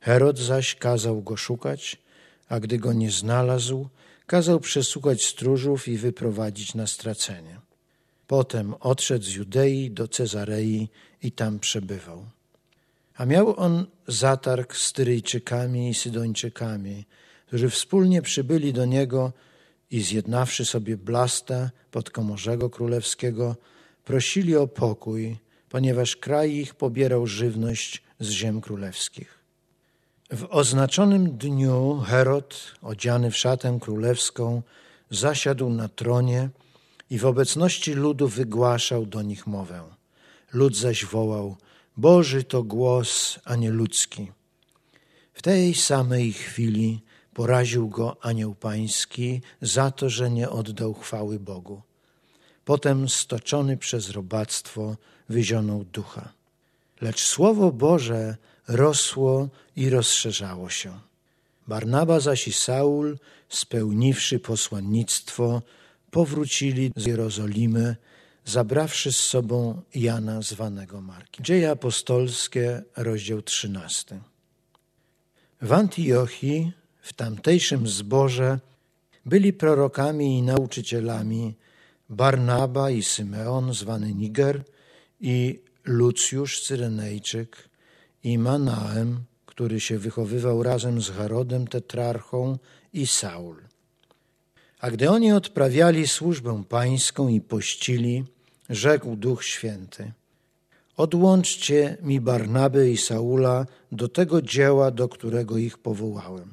Herod zaś kazał go szukać, a gdy go nie znalazł, kazał przesłuchać stróżów i wyprowadzić na stracenie. Potem odszedł z Judei do Cezarei i tam przebywał. A miał on zatarg z Tyryjczykami i Sydończykami, którzy wspólnie przybyli do niego i zjednawszy sobie Blasta, podkomorzego królewskiego, prosili o pokój, ponieważ kraj ich pobierał żywność z ziem królewskich. W oznaczonym dniu Herod, odziany w szatę królewską, zasiadł na tronie i w obecności ludu wygłaszał do nich mowę. Lud zaś wołał: Boży to głos, a nie ludzki. W tej samej chwili poraził go anioł pański za to, że nie oddał chwały Bogu. Potem, stoczony przez robactwo, wyzionął ducha. Lecz słowo Boże rosło i rozszerzało się. Barnaba zaś i Saul, spełniwszy posłannictwo, powrócili z Jerozolimy, zabrawszy z sobą Jana zwanego Markiem. Dzieje apostolskie, rozdział 13. W Antiochii, w tamtejszym zborze, byli prorokami i nauczycielami Barnaba i Symeon, zwany Niger, i Lucjusz Cyrenejczyk, i Manaem, który się wychowywał razem z Herodem Tetrarchą i Saul. A gdy oni odprawiali służbę pańską i pościli, rzekł Duch Święty: Odłączcie mi Barnaby i Saula do tego dzieła, do którego ich powołałem.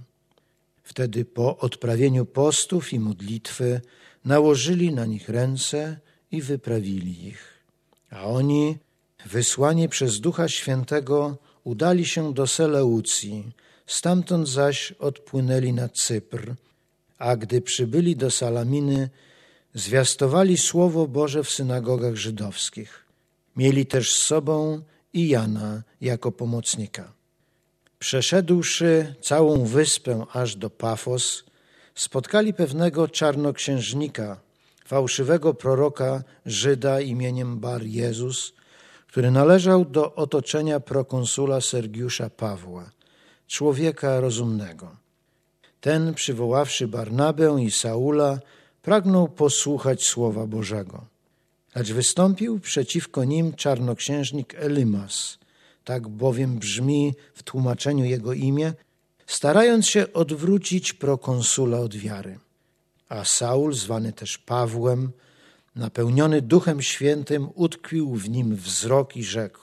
Wtedy po odprawieniu postów i modlitwy nałożyli na nich ręce i wyprawili ich. A oni, wysłani przez Ducha Świętego, udali się do Seleucji, stamtąd zaś odpłynęli na Cypr, a gdy przybyli do Salaminy, zwiastowali Słowo Boże w synagogach żydowskich. Mieli też z sobą i Jana jako pomocnika. Przeszedłszy całą wyspę aż do Pafos, spotkali pewnego czarnoksiężnika, fałszywego proroka Żyda imieniem Bar Jezus, który należał do otoczenia prokonsula Sergiusza Pawła, człowieka rozumnego. Ten, przywoławszy Barnabę i Saula, pragnął posłuchać Słowa Bożego. Lecz wystąpił przeciwko nim czarnoksiężnik Elimas, tak bowiem brzmi w tłumaczeniu jego imię, starając się odwrócić prokonsula od wiary. A Saul, zwany też Pawłem, napełniony Duchem Świętym, utkwił w nim wzrok i rzekł: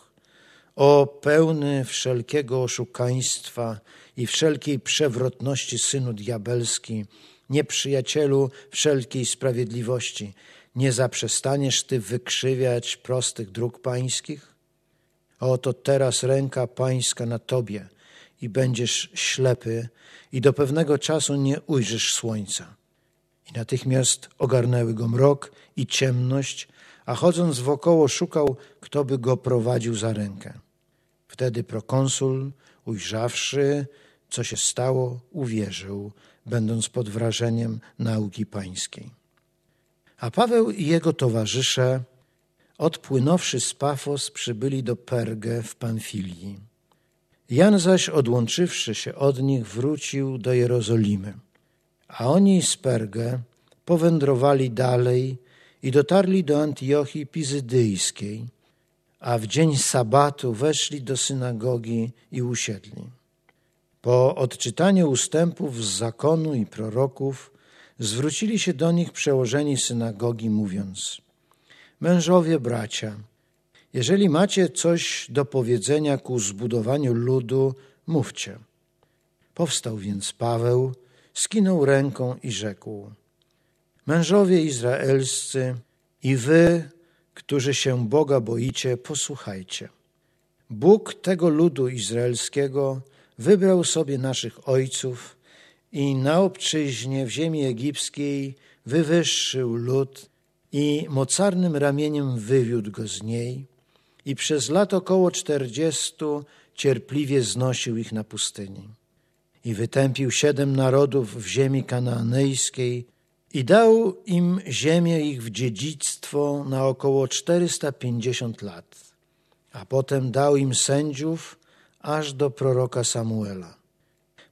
O pełny wszelkiego oszukaństwa i wszelkiej przewrotności synu diabelski, nieprzyjacielu wszelkiej sprawiedliwości, nie zaprzestaniesz ty wykrzywiać prostych dróg pańskich? Oto teraz ręka pańska na tobie i będziesz ślepy i do pewnego czasu nie ujrzysz słońca. I natychmiast ogarnęły go mrok i ciemność, a chodząc wokoło szukał, kto by go prowadził za rękę. Wtedy prokonsul, ujrzawszy, co się stało, uwierzył, będąc pod wrażeniem nauki pańskiej. A Paweł i jego towarzysze, odpłynąwszy z Pafos, przybyli do Pergę w Pamfilii. Jan zaś, odłączywszy się od nich, wrócił do Jerozolimy. A oni z Pergę powędrowali dalej i dotarli do Antiochii Pizydyjskiej, a w dzień sabatu weszli do synagogi i usiedli. Po odczytaniu ustępów z zakonu i proroków zwrócili się do nich przełożeni synagogi, mówiąc: Mężowie, bracia, jeżeli macie coś do powiedzenia ku zbudowaniu ludu, mówcie. Powstał więc Paweł, skinął ręką i rzekł: Mężowie izraelscy i wy, którzy się Boga boicie, posłuchajcie. Bóg tego ludu izraelskiego wybrał sobie naszych ojców i na obczyźnie w ziemi egipskiej wywyższył lud i mocarnym ramieniem wywiódł go z niej i przez lat około czterdziestu cierpliwie znosił ich na pustyni. I wytępił siedem narodów w ziemi kanaanejskiej i dał im ziemię ich w dziedzictwo na około czterysta pięćdziesiąt lat. A potem dał im sędziów aż do proroka Samuela.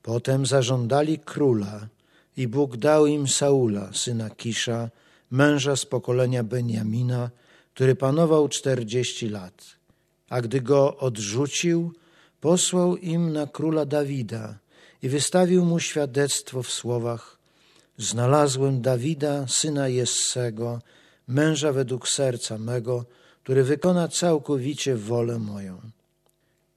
Potem zażądali króla i Bóg dał im Saula, syna Kisza, męża z pokolenia Benjamina, który panował czterdzieści lat. A gdy go odrzucił, posłał im na króla Dawida i wystawił mu świadectwo w słowach Znalazłem Dawida, syna Jessego, męża według serca mego, który wykona całkowicie wolę moją.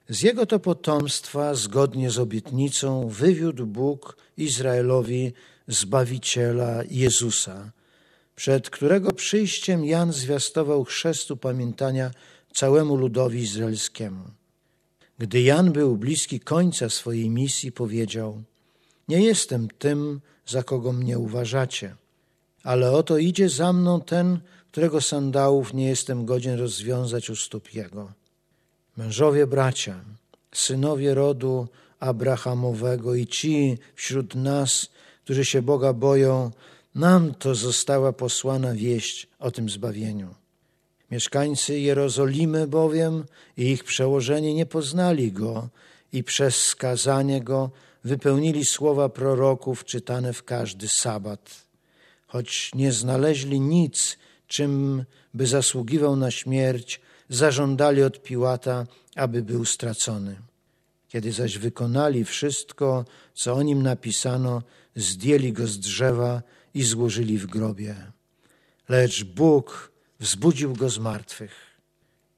Z jego to potomstwa, zgodnie z obietnicą, wywiódł Bóg Izraelowi Zbawiciela Jezusa, przed którego przyjściem Jan zwiastował chrzest pamiętania całemu ludowi izraelskiemu. Gdy Jan był bliski końca swojej misji, powiedział: Nie jestem tym, za kogo mnie uważacie, ale oto idzie za mną ten, którego sandałów nie jestem godzien rozwiązać u stóp jego. Mężowie bracia, synowie rodu Abrahamowego i ci wśród nas, którzy się Boga boją, nam to została posłana wieść o tym zbawieniu. Mieszkańcy Jerozolimy bowiem i ich przełożeni nie poznali Go i przez skazanie Go wypełnili słowa proroków czytane w każdy sabat. Choć nie znaleźli nic, czym by zasługiwał na śmierć, zażądali od Piłata, aby był stracony. Kiedy zaś wykonali wszystko, co o nim napisano, zdjęli go z drzewa i złożyli w grobie. Lecz Bóg wzbudził go z martwych.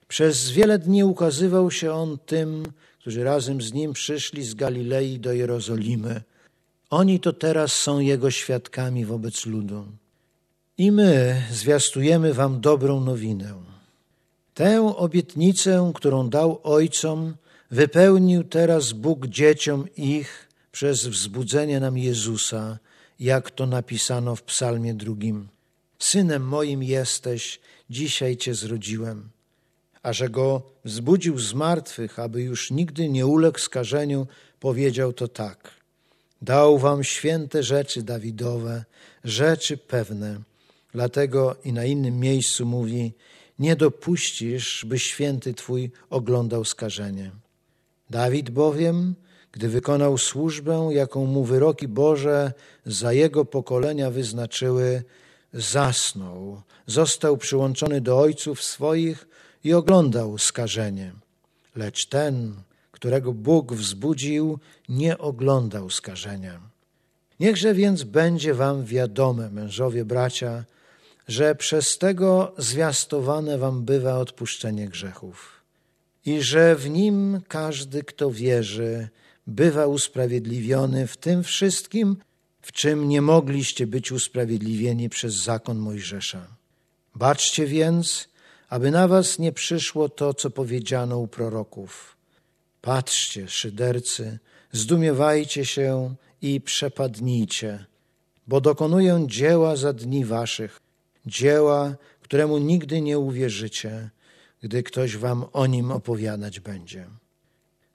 Przez wiele dni ukazywał się on tym, którzy razem z nim przyszli z Galilei do Jerozolimy. Oni to teraz są jego świadkami wobec ludu. I my zwiastujemy wam dobrą nowinę. Tę obietnicę, którą dał ojcom, wypełnił teraz Bóg dzieciom ich przez wzbudzenie nam Jezusa, jak to napisano w psalmie drugim. Synem moim jesteś, dzisiaj Cię zrodziłem. A że Go wzbudził z martwych, aby już nigdy nie uległ skażeniu, powiedział to tak. Dał wam święte rzeczy Dawidowe, rzeczy pewne. Dlatego i na innym miejscu mówi, nie dopuścisz, by święty Twój oglądał skażenie. Dawid bowiem, gdy wykonał służbę, jaką mu wyroki Boże za jego pokolenia wyznaczyły, zasnął, został przyłączony do ojców swoich i oglądał skażenie. Lecz ten, którego Bóg wzbudził, nie oglądał skażenia. Niechże więc będzie wam wiadome, mężowie, bracia, że przez tego zwiastowane wam bywa odpuszczenie grzechów i że w nim każdy, kto wierzy, bywa usprawiedliwiony w tym wszystkim, w czym nie mogliście być usprawiedliwieni przez zakon Mojżesza. Baczcie więc, aby na was nie przyszło to, co powiedziano u proroków. Patrzcie, szydercy, zdumiewajcie się i przepadnijcie, bo dokonuję dzieła za dni waszych, dzieła, któremu nigdy nie uwierzycie, gdy ktoś wam o nim opowiadać będzie.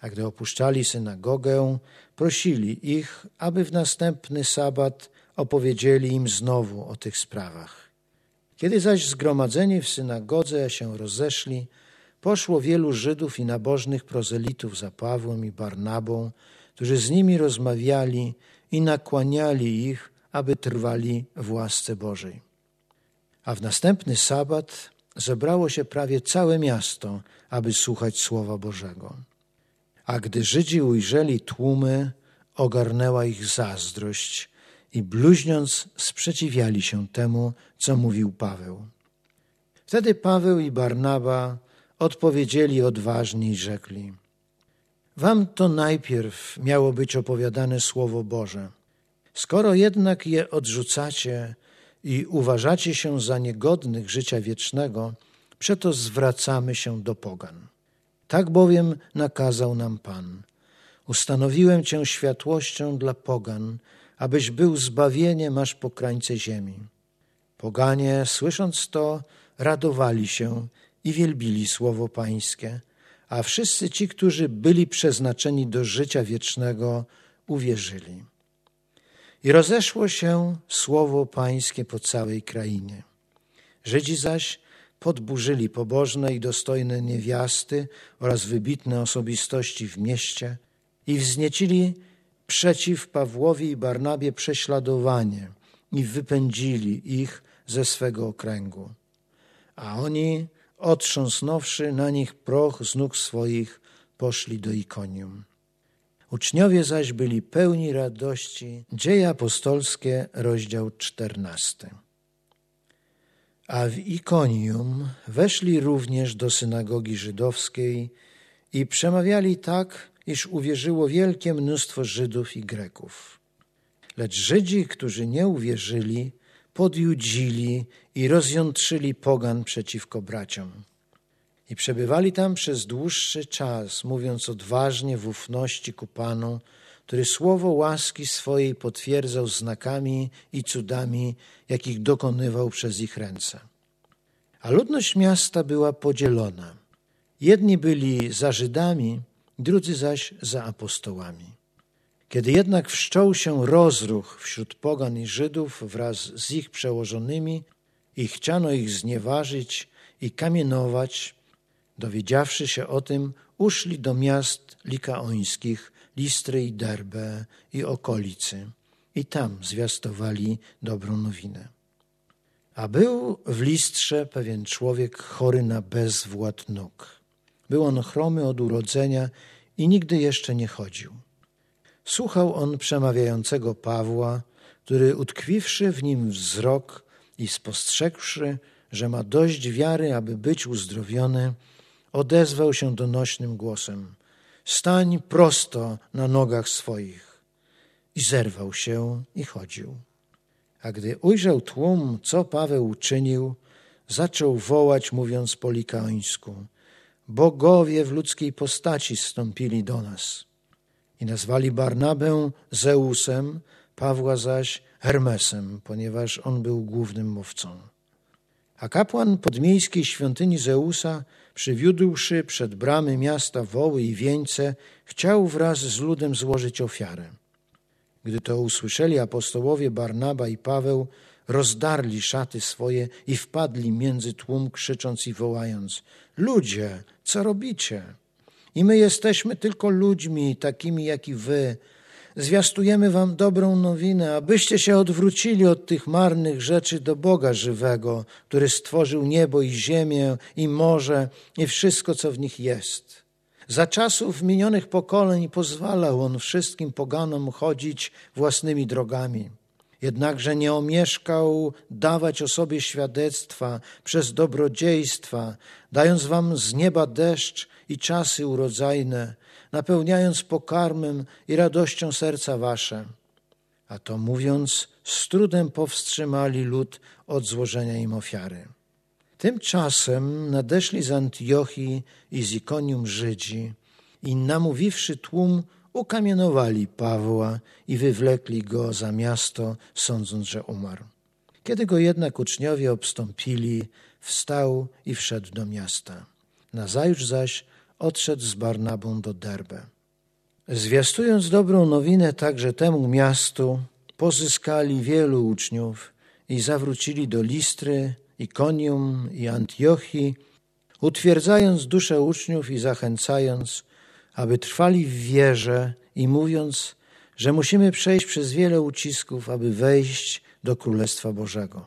A gdy opuszczali synagogę, prosili ich, aby w następny sabat opowiedzieli im znowu o tych sprawach. Kiedy zaś zgromadzeni w synagodze się rozeszli, poszło wielu Żydów i nabożnych prozelitów za Pawłem i Barnabą, którzy z nimi rozmawiali i nakłaniali ich, aby trwali w łasce Bożej. A w następny sabat zebrało się prawie całe miasto, aby słuchać Słowa Bożego. A gdy Żydzi ujrzeli tłumy, ogarnęła ich zazdrość i bluźniąc sprzeciwiali się temu, co mówił Paweł. Wtedy Paweł i Barnaba odpowiedzieli odważnie i rzekli: Wam to najpierw miało być opowiadane Słowo Boże. Skoro jednak je odrzucacie i uważacie się za niegodnych życia wiecznego, przeto zwracamy się do Pogan. Tak bowiem nakazał nam Pan. Ustanowiłem Cię światłością dla Pogan, abyś był zbawieniem aż po krańce ziemi. Poganie, słysząc to, radowali się i wielbili słowo Pańskie, a wszyscy ci, którzy byli przeznaczeni do życia wiecznego, uwierzyli. I rozeszło się słowo Pańskie po całej krainie. Żydzi zaś podburzyli pobożne i dostojne niewiasty oraz wybitne osobistości w mieście i wzniecili przeciw Pawłowi i Barnabie prześladowanie i wypędzili ich ze swego okręgu. A oni, otrząsnąwszy na nich proch z nóg swoich, poszli do Ikonium. Uczniowie zaś byli pełni radości. Dzieje apostolskie, rozdział czternasty. A w Ikonium weszli również do synagogi żydowskiej i przemawiali tak, iż uwierzyło wielkie mnóstwo Żydów i Greków. Lecz Żydzi, którzy nie uwierzyli, podjudzili i rozjątrzyli pogan przeciwko braciom. I przebywali tam przez dłuższy czas, mówiąc odważnie w ufności ku Panu, który słowo łaski swojej potwierdzał znakami i cudami, jakich dokonywał przez ich ręce. A ludność miasta była podzielona. Jedni byli za Żydami, drudzy zaś za apostołami. Kiedy jednak wszczął się rozruch wśród pogan i Żydów wraz z ich przełożonymi i chciano ich znieważyć i kamienować, dowiedziawszy się o tym, uszli do miast likaońskich, Listry i Derbe i okolicy i tam zwiastowali dobrą nowinę. A był w Listrze pewien człowiek chory na bezwład nóg. Był on chromy od urodzenia i nigdy jeszcze nie chodził. Słuchał on przemawiającego Pawła, który utkwiwszy w nim wzrok i spostrzegłszy, że ma dość wiary, aby być uzdrowiony, odezwał się donośnym głosem: Stań prosto na nogach swoich. I zerwał się i chodził. A gdy ujrzał tłum, co Paweł uczynił, zaczął wołać, mówiąc po likaońsku: Bogowie w ludzkiej postaci zstąpili do nas. I nazwali Barnabę Zeusem, Pawła zaś Hermesem, ponieważ on był głównym mówcą. A kapłan podmiejskiej świątyni Zeusa, przywiódłszy przed bramy miasta woły i wieńce, chciał wraz z ludem złożyć ofiarę. Gdy to usłyszeli apostołowie Barnaba i Paweł, rozdarli szaty swoje i wpadli między tłum, krzycząc i wołając: Ludzie, co robicie? I my jesteśmy tylko ludźmi, takimi jak i wy. Zwiastujemy wam dobrą nowinę, abyście się odwrócili od tych marnych rzeczy do Boga żywego, który stworzył niebo i ziemię i morze i wszystko, co w nich jest. Za czasów minionych pokoleń pozwalał on wszystkim poganom chodzić własnymi drogami. Jednakże nie omieszkał dawać o sobie świadectwa przez dobrodziejstwa, dając wam z nieba deszcz i czasy urodzajne, napełniając pokarmem i radością serca wasze. A to mówiąc, z trudem powstrzymali lud od złożenia im ofiary. Tymczasem nadeszli z Antiochii i z Ikonium Żydzi i namówiwszy tłum, ukamienowali Pawła i wywlekli go za miasto, sądząc, że umarł. Kiedy go jednak uczniowie obstąpili, wstał i wszedł do miasta. Nazajutrz zaś odszedł z Barnabą do Derbe. Zwiastując dobrą nowinę także temu miastu, pozyskali wielu uczniów i zawrócili do Listry, Ikonium i Antiochii, utwierdzając duszę uczniów i zachęcając, aby trwali w wierze i mówiąc, że musimy przejść przez wiele ucisków, aby wejść do Królestwa Bożego.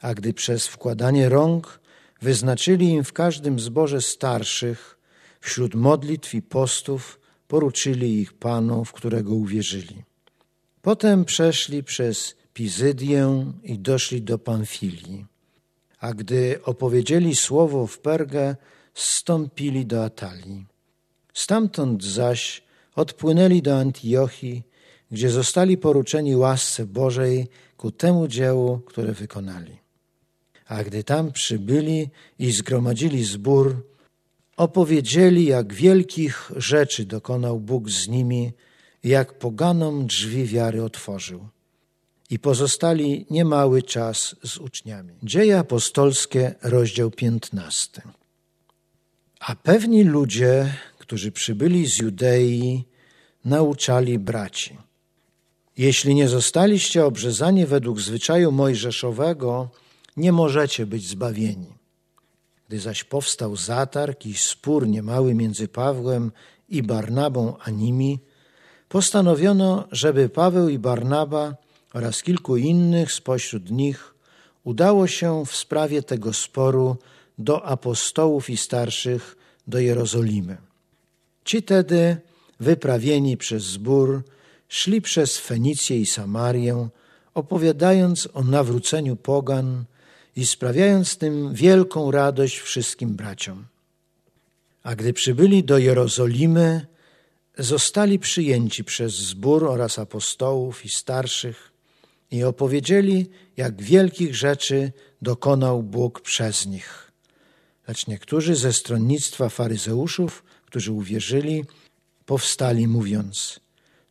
A gdy przez wkładanie rąk wyznaczyli im w każdym zborze starszych, wśród modlitw i postów poruczyli ich Panu, w którego uwierzyli. Potem przeszli przez Pizydię i doszli do Pamfilii. A gdy opowiedzieli słowo w Pergę, zstąpili do Atalii. Stamtąd zaś odpłynęli do Antiochii, gdzie zostali poruczeni łasce Bożej ku temu dziełu, które wykonali. A gdy tam przybyli i zgromadzili zbór, opowiedzieli, jak wielkich rzeczy dokonał Bóg z nimi jak poganom drzwi wiary otworzył. i pozostali niemały czas z uczniami. Dzieje apostolskie, rozdział 15. A pewni ludzie, którzy przybyli z Judei, nauczali braci. Jeśli nie zostaliście obrzezani według zwyczaju mojżeszowego, nie możecie być zbawieni. Gdy zaś powstał zatarg i spór niemały między Pawłem i Barnabą a nimi, postanowiono, żeby Paweł i Barnaba oraz kilku innych spośród nich udało się w sprawie tego sporu do apostołów i starszych do Jerozolimy. Ci tedy, wyprawieni przez zbór, szli przez Fenicję i Samarię, opowiadając o nawróceniu pogan i sprawiając tym wielką radość wszystkim braciom. A gdy przybyli do Jerozolimy, zostali przyjęci przez zbór oraz apostołów i starszych i opowiedzieli, jak wielkich rzeczy dokonał Bóg przez nich. Lecz niektórzy ze stronnictwa faryzeuszów, którzy uwierzyli, powstali mówiąc: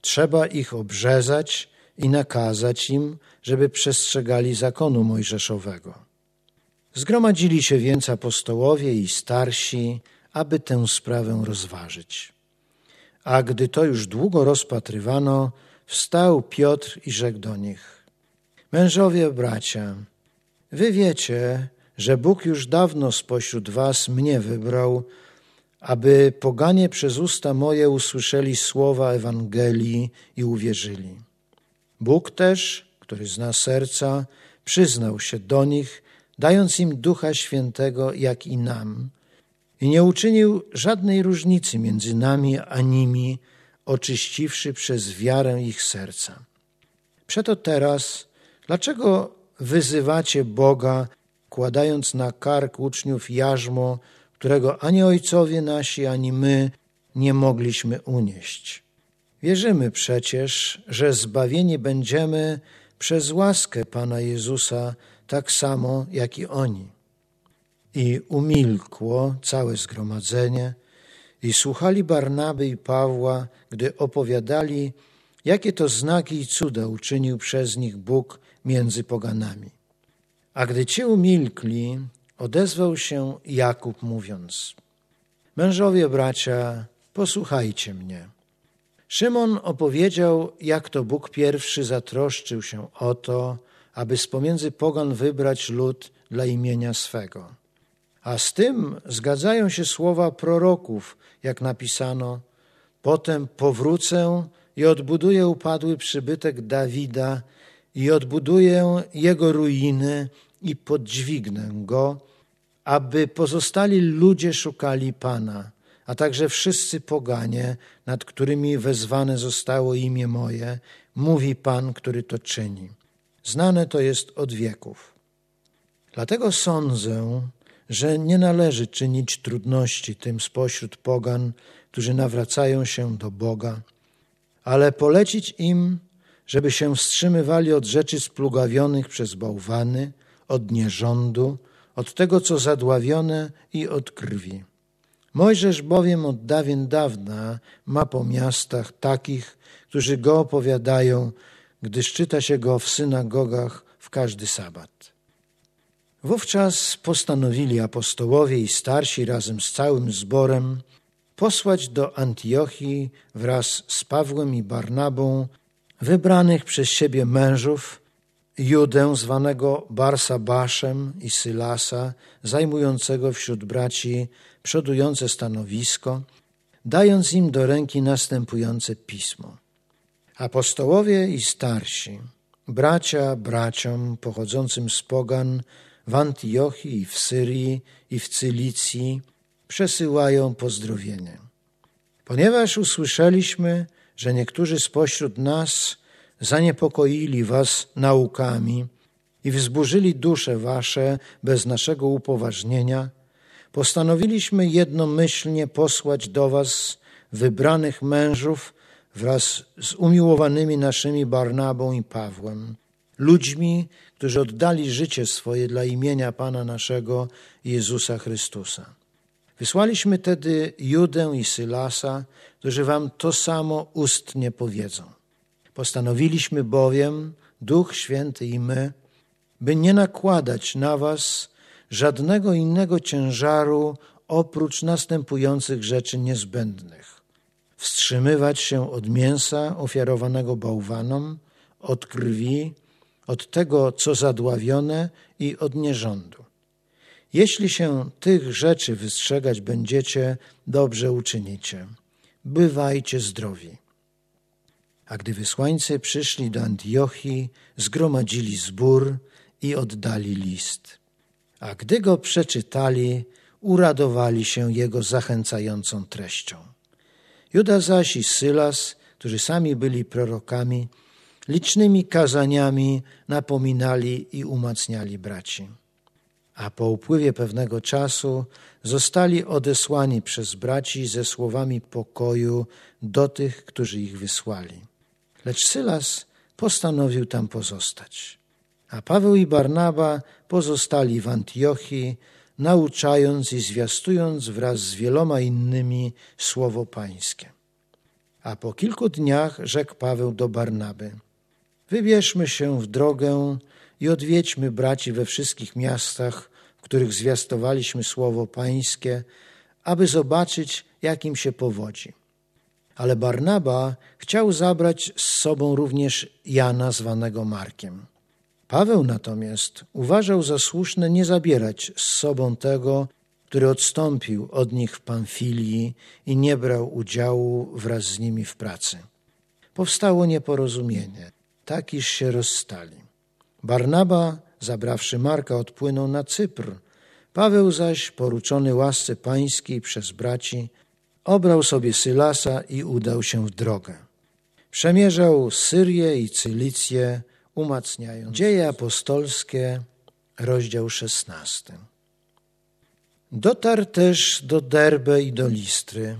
Trzeba ich obrzezać i nakazać im, żeby przestrzegali zakonu mojżeszowego. Zgromadzili się więc apostołowie i starsi, aby tę sprawę rozważyć. A gdy to już długo rozpatrywano, wstał Piotr i rzekł do nich: Mężowie, bracia, wy wiecie, że Bóg już dawno spośród was mnie wybrał, aby poganie przez usta moje usłyszeli słowa Ewangelii i uwierzyli. Bóg też, który zna serca, przyznał się do nich, dając im Ducha Świętego, jak i nam, i nie uczynił żadnej różnicy między nami a nimi, oczyściwszy przez wiarę ich serca. Przeto teraz, dlaczego wyzywacie Boga, kładając na kark uczniów jarzmo, którego ani ojcowie nasi, ani my nie mogliśmy unieść? Wierzymy przecież, że zbawieni będziemy przez łaskę Pana Jezusa, tak samo jak i oni. I umilkło całe zgromadzenie i słuchali Barnaby i Pawła, gdy opowiadali, jakie to znaki i cuda uczynił przez nich Bóg między poganami. A gdy ci umilkli, odezwał się Jakub mówiąc: Mężowie bracia, posłuchajcie mnie. Szymon opowiedział, jak to Bóg pierwszy zatroszczył się o to, aby z pomiędzy pogan wybrać lud dla imienia swego. A z tym zgadzają się słowa proroków, jak napisano: Potem powrócę i odbuduję upadły przybytek Dawida i odbuduję jego ruiny i podźwignę go, aby pozostali ludzie szukali Pana, a także wszyscy poganie, nad którymi wezwane zostało imię moje, mówi Pan, który to czyni. Znane to jest od wieków. Dlatego sądzę, że nie należy czynić trudności tym spośród pogan, którzy nawracają się do Boga, ale polecić im, żeby się wstrzymywali od rzeczy splugawionych przez bałwany, od nierządu, od tego, co zadławione i od krwi. Mojżesz bowiem od dawien dawna ma po miastach takich, którzy go opowiadają, gdyż czyta się go w synagogach w każdy sabat. Wówczas postanowili apostołowie i starsi razem z całym zborem posłać do Antiochii wraz z Pawłem i Barnabą wybranych przez siebie mężów, Judę zwanego Barsabaszem i Sylasa, zajmującego wśród braci przodujące stanowisko, dając im do ręki następujące pismo. Apostołowie i starsi, bracia braciom pochodzącym z pogan w Antiochii i w Syrii i w Cylicji przesyłają pozdrowienie. Ponieważ usłyszeliśmy, że niektórzy spośród nas zaniepokoili was naukami i wzburzyli dusze wasze bez naszego upoważnienia, postanowiliśmy jednomyślnie posłać do was wybranych mężów wraz z umiłowanymi naszymi Barnabą i Pawłem, ludźmi, którzy oddali życie swoje dla imienia Pana naszego Jezusa Chrystusa. Wysłaliśmy tedy Judę i Sylasa, którzy wam to samo ustnie powiedzą. Postanowiliśmy bowiem Duch Święty i my, by nie nakładać na was żadnego innego ciężaru oprócz następujących rzeczy niezbędnych. Wstrzymywać się od mięsa ofiarowanego bałwanom, od krwi, od tego, co zadławione i od nierządu. Jeśli się tych rzeczy wystrzegać będziecie, dobrze uczynicie. Bywajcie zdrowi. A gdy wysłańcy przyszli do Antiochii, zgromadzili zbór i oddali list. A gdy go przeczytali, uradowali się jego zachęcającą treścią. Juda zaś i Sylas, którzy sami byli prorokami, licznymi kazaniami napominali i umacniali braci. A po upływie pewnego czasu zostali odesłani przez braci ze słowami pokoju do tych, którzy ich wysłali. Lecz Sylas postanowił tam pozostać. A Paweł i Barnaba pozostali w Antiochii, nauczając i zwiastując wraz z wieloma innymi słowo Pańskie. A po kilku dniach rzekł Paweł do Barnaby: Wybierzmy się w drogę i odwiedźmy braci we wszystkich miastach, w których zwiastowaliśmy słowo Pańskie, aby zobaczyć, jak im się powodzi. Ale Barnaba chciał zabrać z sobą również Jana, zwanego Markiem. Paweł natomiast uważał za słuszne nie zabierać z sobą tego, który odstąpił od nich w Pamfilii i nie brał udziału wraz z nimi w pracy. Powstało nieporozumienie, tak iż się rozstali. Barnaba, zabrawszy Marka, odpłynął na Cypr. Paweł zaś, poruczony łasce pańskiej przez braci, obrał sobie Sylasa i udał się w drogę. Przemierzał Syrię i Cylicję, umacniając. Dzieje apostolskie, rozdział szesnasty. Dotarł też do Derbe i do Listry,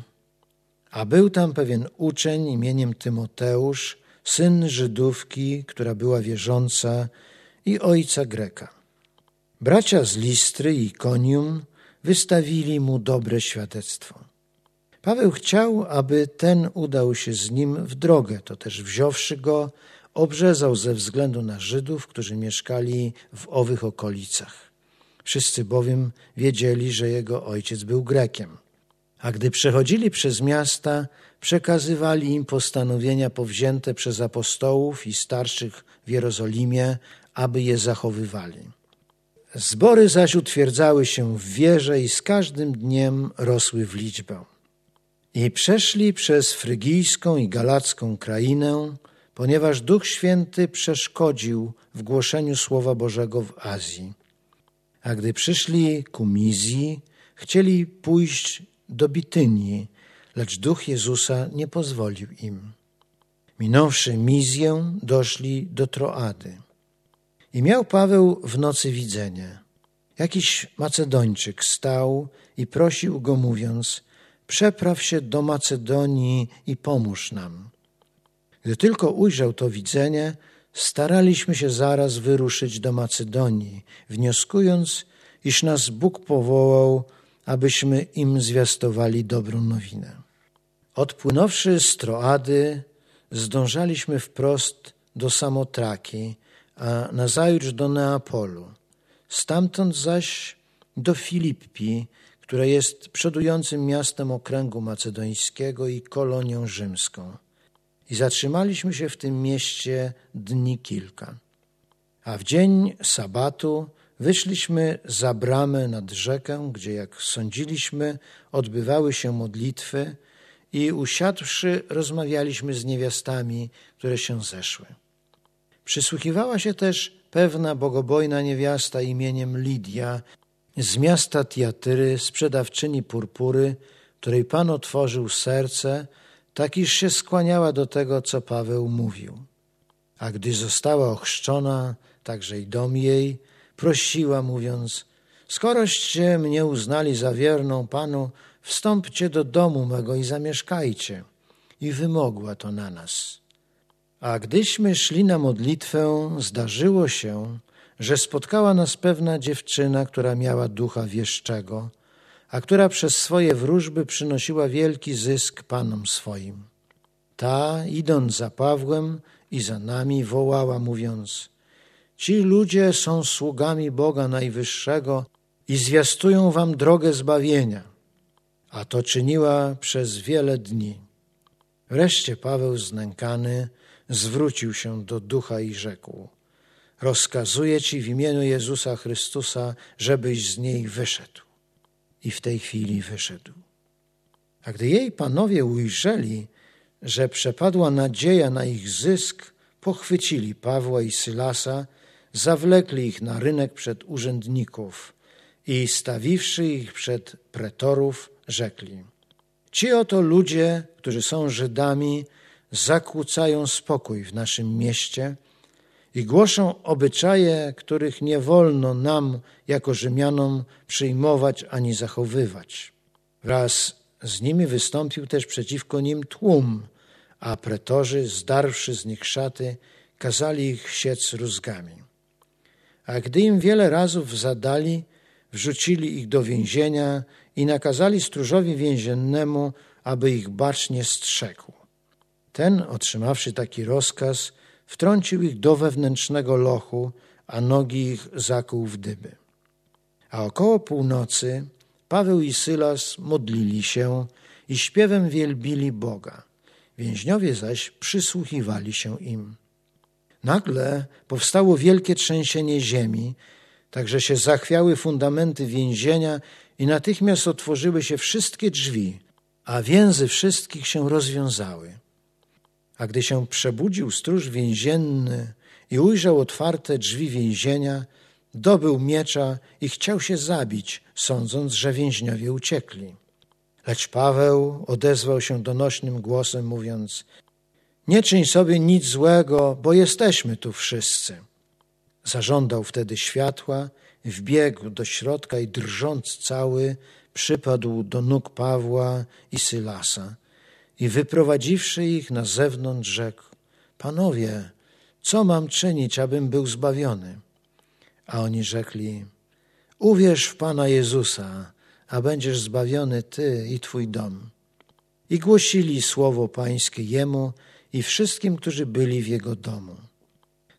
a był tam pewien uczeń imieniem Tymoteusz, syn Żydówki, która była wierząca i ojca Greka. Bracia z Listry i Konium wystawili mu dobre świadectwo. Paweł chciał, aby ten udał się z nim w drogę, to też wziąwszy go, obrzezał ze względu na Żydów, którzy mieszkali w owych okolicach. Wszyscy bowiem wiedzieli, że jego ojciec był Grekiem. A gdy przechodzili przez miasta, przekazywali im postanowienia powzięte przez apostołów i starszych w Jerozolimie, aby je zachowywali. Zbory zaś utwierdzały się w wierze i z każdym dniem rosły w liczbę. I przeszli przez frygijską i galacką krainę, ponieważ Duch Święty przeszkodził w głoszeniu Słowa Bożego w Azji. A gdy przyszli ku Mizji, chcieli pójść do Bitynii, lecz Duch Jezusa nie pozwolił im. Minąwszy Mizję, doszli do Troady. I miał Paweł w nocy widzenie. Jakiś Macedończyk stał i prosił go, mówiąc: Przepraw się do Macedonii i pomóż nam. Gdy tylko ujrzał to widzenie, staraliśmy się zaraz wyruszyć do Macedonii, wnioskując, iż nas Bóg powołał, abyśmy im zwiastowali dobrą nowinę. Odpłynąwszy z Troady, zdążaliśmy wprost do Samotraki, a nazajutrz do Neapolu. Stamtąd zaś do Filippi, które jest przodującym miastem okręgu macedońskiego i kolonią rzymską i zatrzymaliśmy się w tym mieście dni kilka. A w dzień sabatu wyszliśmy za bramę nad rzekę, gdzie, jak sądziliśmy, odbywały się modlitwy i usiadłszy rozmawialiśmy z niewiastami, które się zeszły. Przysłuchiwała się też pewna bogobojna niewiasta imieniem Lidia z miasta Tiatyry, sprzedawczyni purpury, której Pan otworzył serce, tak iż się skłaniała do tego, co Paweł mówił. A gdy została ochrzczona, także i dom jej, prosiła, mówiąc: Skoroście mnie uznali za wierną Panu, wstąpcie do domu mego i zamieszkajcie. I wymogła to na nas. A gdyśmy szli na modlitwę, zdarzyło się, że spotkała nas pewna dziewczyna, która miała ducha wieszczego a która przez swoje wróżby przynosiła wielki zysk panom swoim. ta, idąc za Pawłem i za nami, wołała, mówiąc: Ci ludzie są sługami Boga Najwyższego i zwiastują wam drogę zbawienia. A to czyniła przez wiele dni. Wreszcie Paweł, znękany, zwrócił się do ducha i rzekł: Rozkazuję ci w imieniu Jezusa Chrystusa, żebyś z niej wyszedł. I w tej chwili wyszedł. A gdy jej panowie ujrzeli, że przepadła nadzieja na ich zysk, pochwycili Pawła i Sylasa, zawlekli ich na rynek przed urzędników i stawiwszy ich przed pretorów, rzekli: Ci oto ludzie, którzy są Żydami, zakłócają spokój w naszym mieście i głoszą obyczaje, których nie wolno nam, jako Rzymianom, przyjmować ani zachowywać. Wraz z nimi wystąpił też przeciwko nim tłum, a pretorzy, zdarwszy z nich szaty, kazali ich siec rózgami. A gdy im wiele razów zadali, wrzucili ich do więzienia i nakazali stróżowi więziennemu, aby ich bacznie strzegł. Ten, otrzymawszy taki rozkaz, wtrącił ich do wewnętrznego lochu, a nogi ich zakuł w dyby. A około północy Paweł i Sylas modlili się i śpiewem wielbili Boga. Więźniowie zaś przysłuchiwali się im. Nagle powstało wielkie trzęsienie ziemi, także się zachwiały fundamenty więzienia i natychmiast otworzyły się wszystkie drzwi, a więzy wszystkich się rozwiązały. A gdy się przebudził stróż więzienny i ujrzał otwarte drzwi więzienia, dobył miecza i chciał się zabić, sądząc, że więźniowie uciekli. Lecz Paweł odezwał się donośnym głosem, mówiąc: Nie czyń sobie nic złego, bo jesteśmy tu wszyscy. Zażądał wtedy światła, wbiegł do środka i drżąc cały, przypadł do nóg Pawła i Sylasa i wyprowadziwszy ich na zewnątrz, rzekł: Panowie, co mam czynić, abym był zbawiony? A oni rzekli: Uwierz w Pana Jezusa, a będziesz zbawiony ty i twój dom. I głosili słowo Pańskie jemu i wszystkim, którzy byli w jego domu.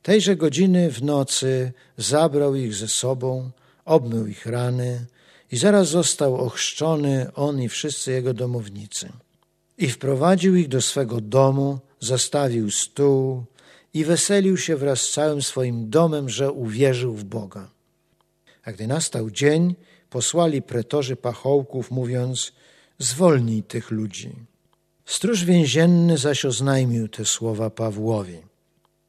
Tejże godziny w nocy zabrał ich ze sobą, obmył ich rany i zaraz został ochrzczony on i wszyscy jego domownicy. I wprowadził ich do swego domu, zastawił stół i weselił się wraz z całym swoim domem, że uwierzył w Boga. A gdy nastał dzień, posłali pretorzy pachołków, mówiąc: Zwolnij tych ludzi. Stróż więzienny zaś oznajmił te słowa Pawłowi.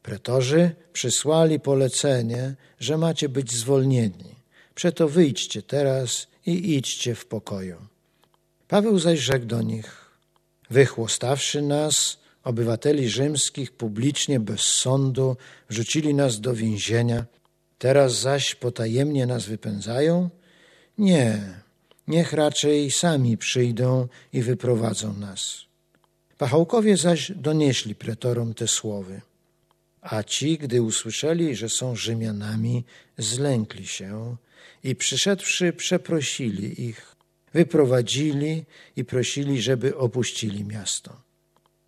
Pretorzy przysłali polecenie, że macie być zwolnieni. Przeto wyjdźcie teraz i idźcie w pokoju. Paweł zaś rzekł do nich: Wychłostawszy nas, obywateli rzymskich, publicznie bez sądu, wrzucili nas do więzienia. Teraz zaś potajemnie nas wypędzają? Nie, niech raczej sami przyjdą i wyprowadzą nas. Pachołkowie zaś donieśli pretorom te słowy. A ci, gdy usłyszeli, że są Rzymianami, zlękli się i przyszedłszy przeprosili ich, wyprowadzili i prosili, żeby opuścili miasto.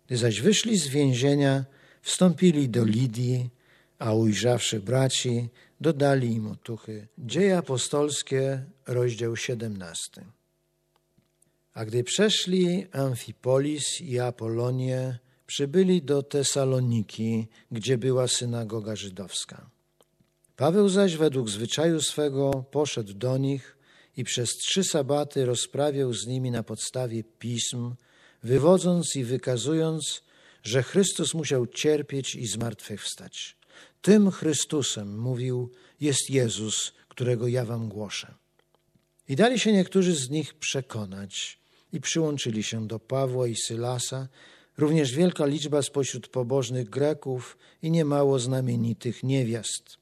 Gdy zaś wyszli z więzienia, wstąpili do Lidii, a ujrzawszy braci, dodali im otuchy. Dzieje apostolskie, rozdział 17. A gdy przeszli Amfipolis i Apolonię, przybyli do Tesaloniki, gdzie była synagoga żydowska. Paweł zaś według zwyczaju swego poszedł do nich i przez trzy sabaty rozprawiał z nimi na podstawie pism, wywodząc i wykazując, że Chrystus musiał cierpieć i zmartwychwstać. Tym Chrystusem, mówił, jest Jezus, którego ja wam głoszę. I dali się niektórzy z nich przekonać i przyłączyli się do Pawła i Sylasa, również wielka liczba spośród pobożnych Greków i niemało znamienitych niewiast.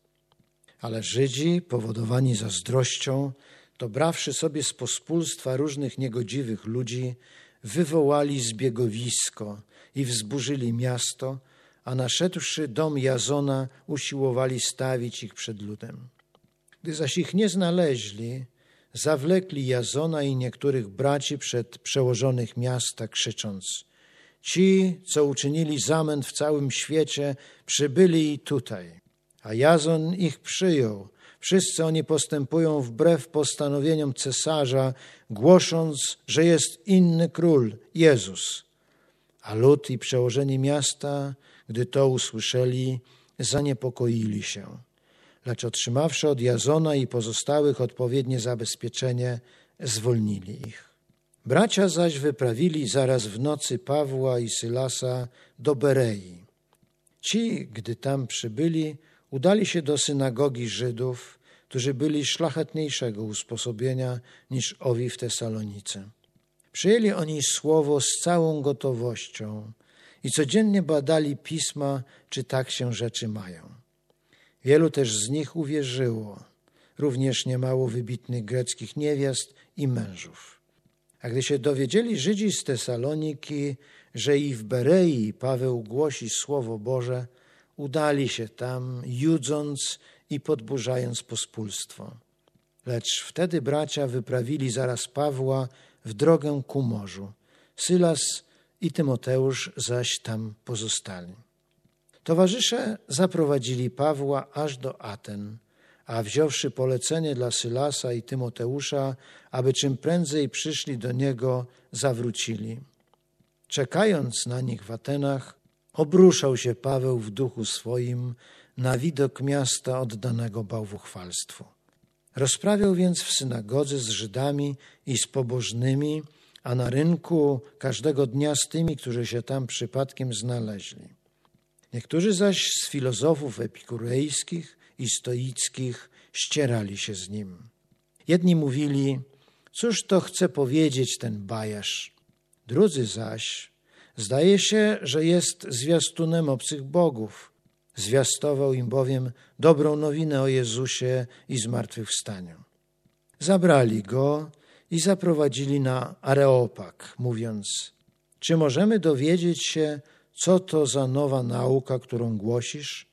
Ale Żydzi, powodowani zazdrością, dobrawszy sobie z pospólstwa różnych niegodziwych ludzi, wywołali zbiegowisko i wzburzyli miasto, a naszedłszy dom Jazona, usiłowali stawić ich przed ludem. Gdy zaś ich nie znaleźli, zawlekli Jazona i niektórych braci przed przełożonych miasta, krzycząc: Ci, co uczynili zamęt w całym świecie, przybyli tutaj, a Jazon ich przyjął. Wszyscy oni postępują wbrew postanowieniom cesarza, głosząc, że jest inny król, Jezus. A lud i przełożeni miasta, gdy to usłyszeli, zaniepokoili się. Lecz otrzymawszy od Jazona i pozostałych odpowiednie zabezpieczenie, zwolnili ich. Bracia zaś wyprawili zaraz w nocy Pawła i Sylasa do Berei. Ci, gdy tam przybyli, udali się do synagogi Żydów, którzy byli szlachetniejszego usposobienia niż owi w Tesalonice. Przyjęli oni słowo z całą gotowością i codziennie badali pisma, czy tak się rzeczy mają. Wielu też z nich uwierzyło, również niemało wybitnych greckich niewiast i mężów. A gdy się dowiedzieli Żydzi z Tesaloniki, że i w Berei Paweł głosi Słowo Boże, udali się tam, judząc i podburzając pospólstwo. Lecz wtedy bracia wyprawili zaraz Pawła w drogę ku morzu. Sylas i Tymoteusz zaś tam pozostali. Towarzysze zaprowadzili Pawła aż do Aten, a wziąwszy polecenie dla Sylasa i Tymoteusza, aby czym prędzej przyszli do niego, zawrócili. Czekając na nich w Atenach, obruszał się Paweł w duchu swoim na widok miasta oddanego bałwuchwalstwu. Rozprawiał więc w synagodze z Żydami i z pobożnymi, a na rynku każdego dnia z tymi, którzy się tam przypadkiem znaleźli. Niektórzy zaś z filozofów epikurejskich i stoickich ścierali się z nim. Jedni mówili, cóż to chce powiedzieć ten bajarz? Drudzy zaś, zdaje się, że jest zwiastunem obcych bogów. Zwiastował im bowiem dobrą nowinę o Jezusie i zmartwychwstaniu. Zabrali go i zaprowadzili na Areopag, mówiąc: Czy możemy dowiedzieć się, co to za nowa nauka, którą głosisz?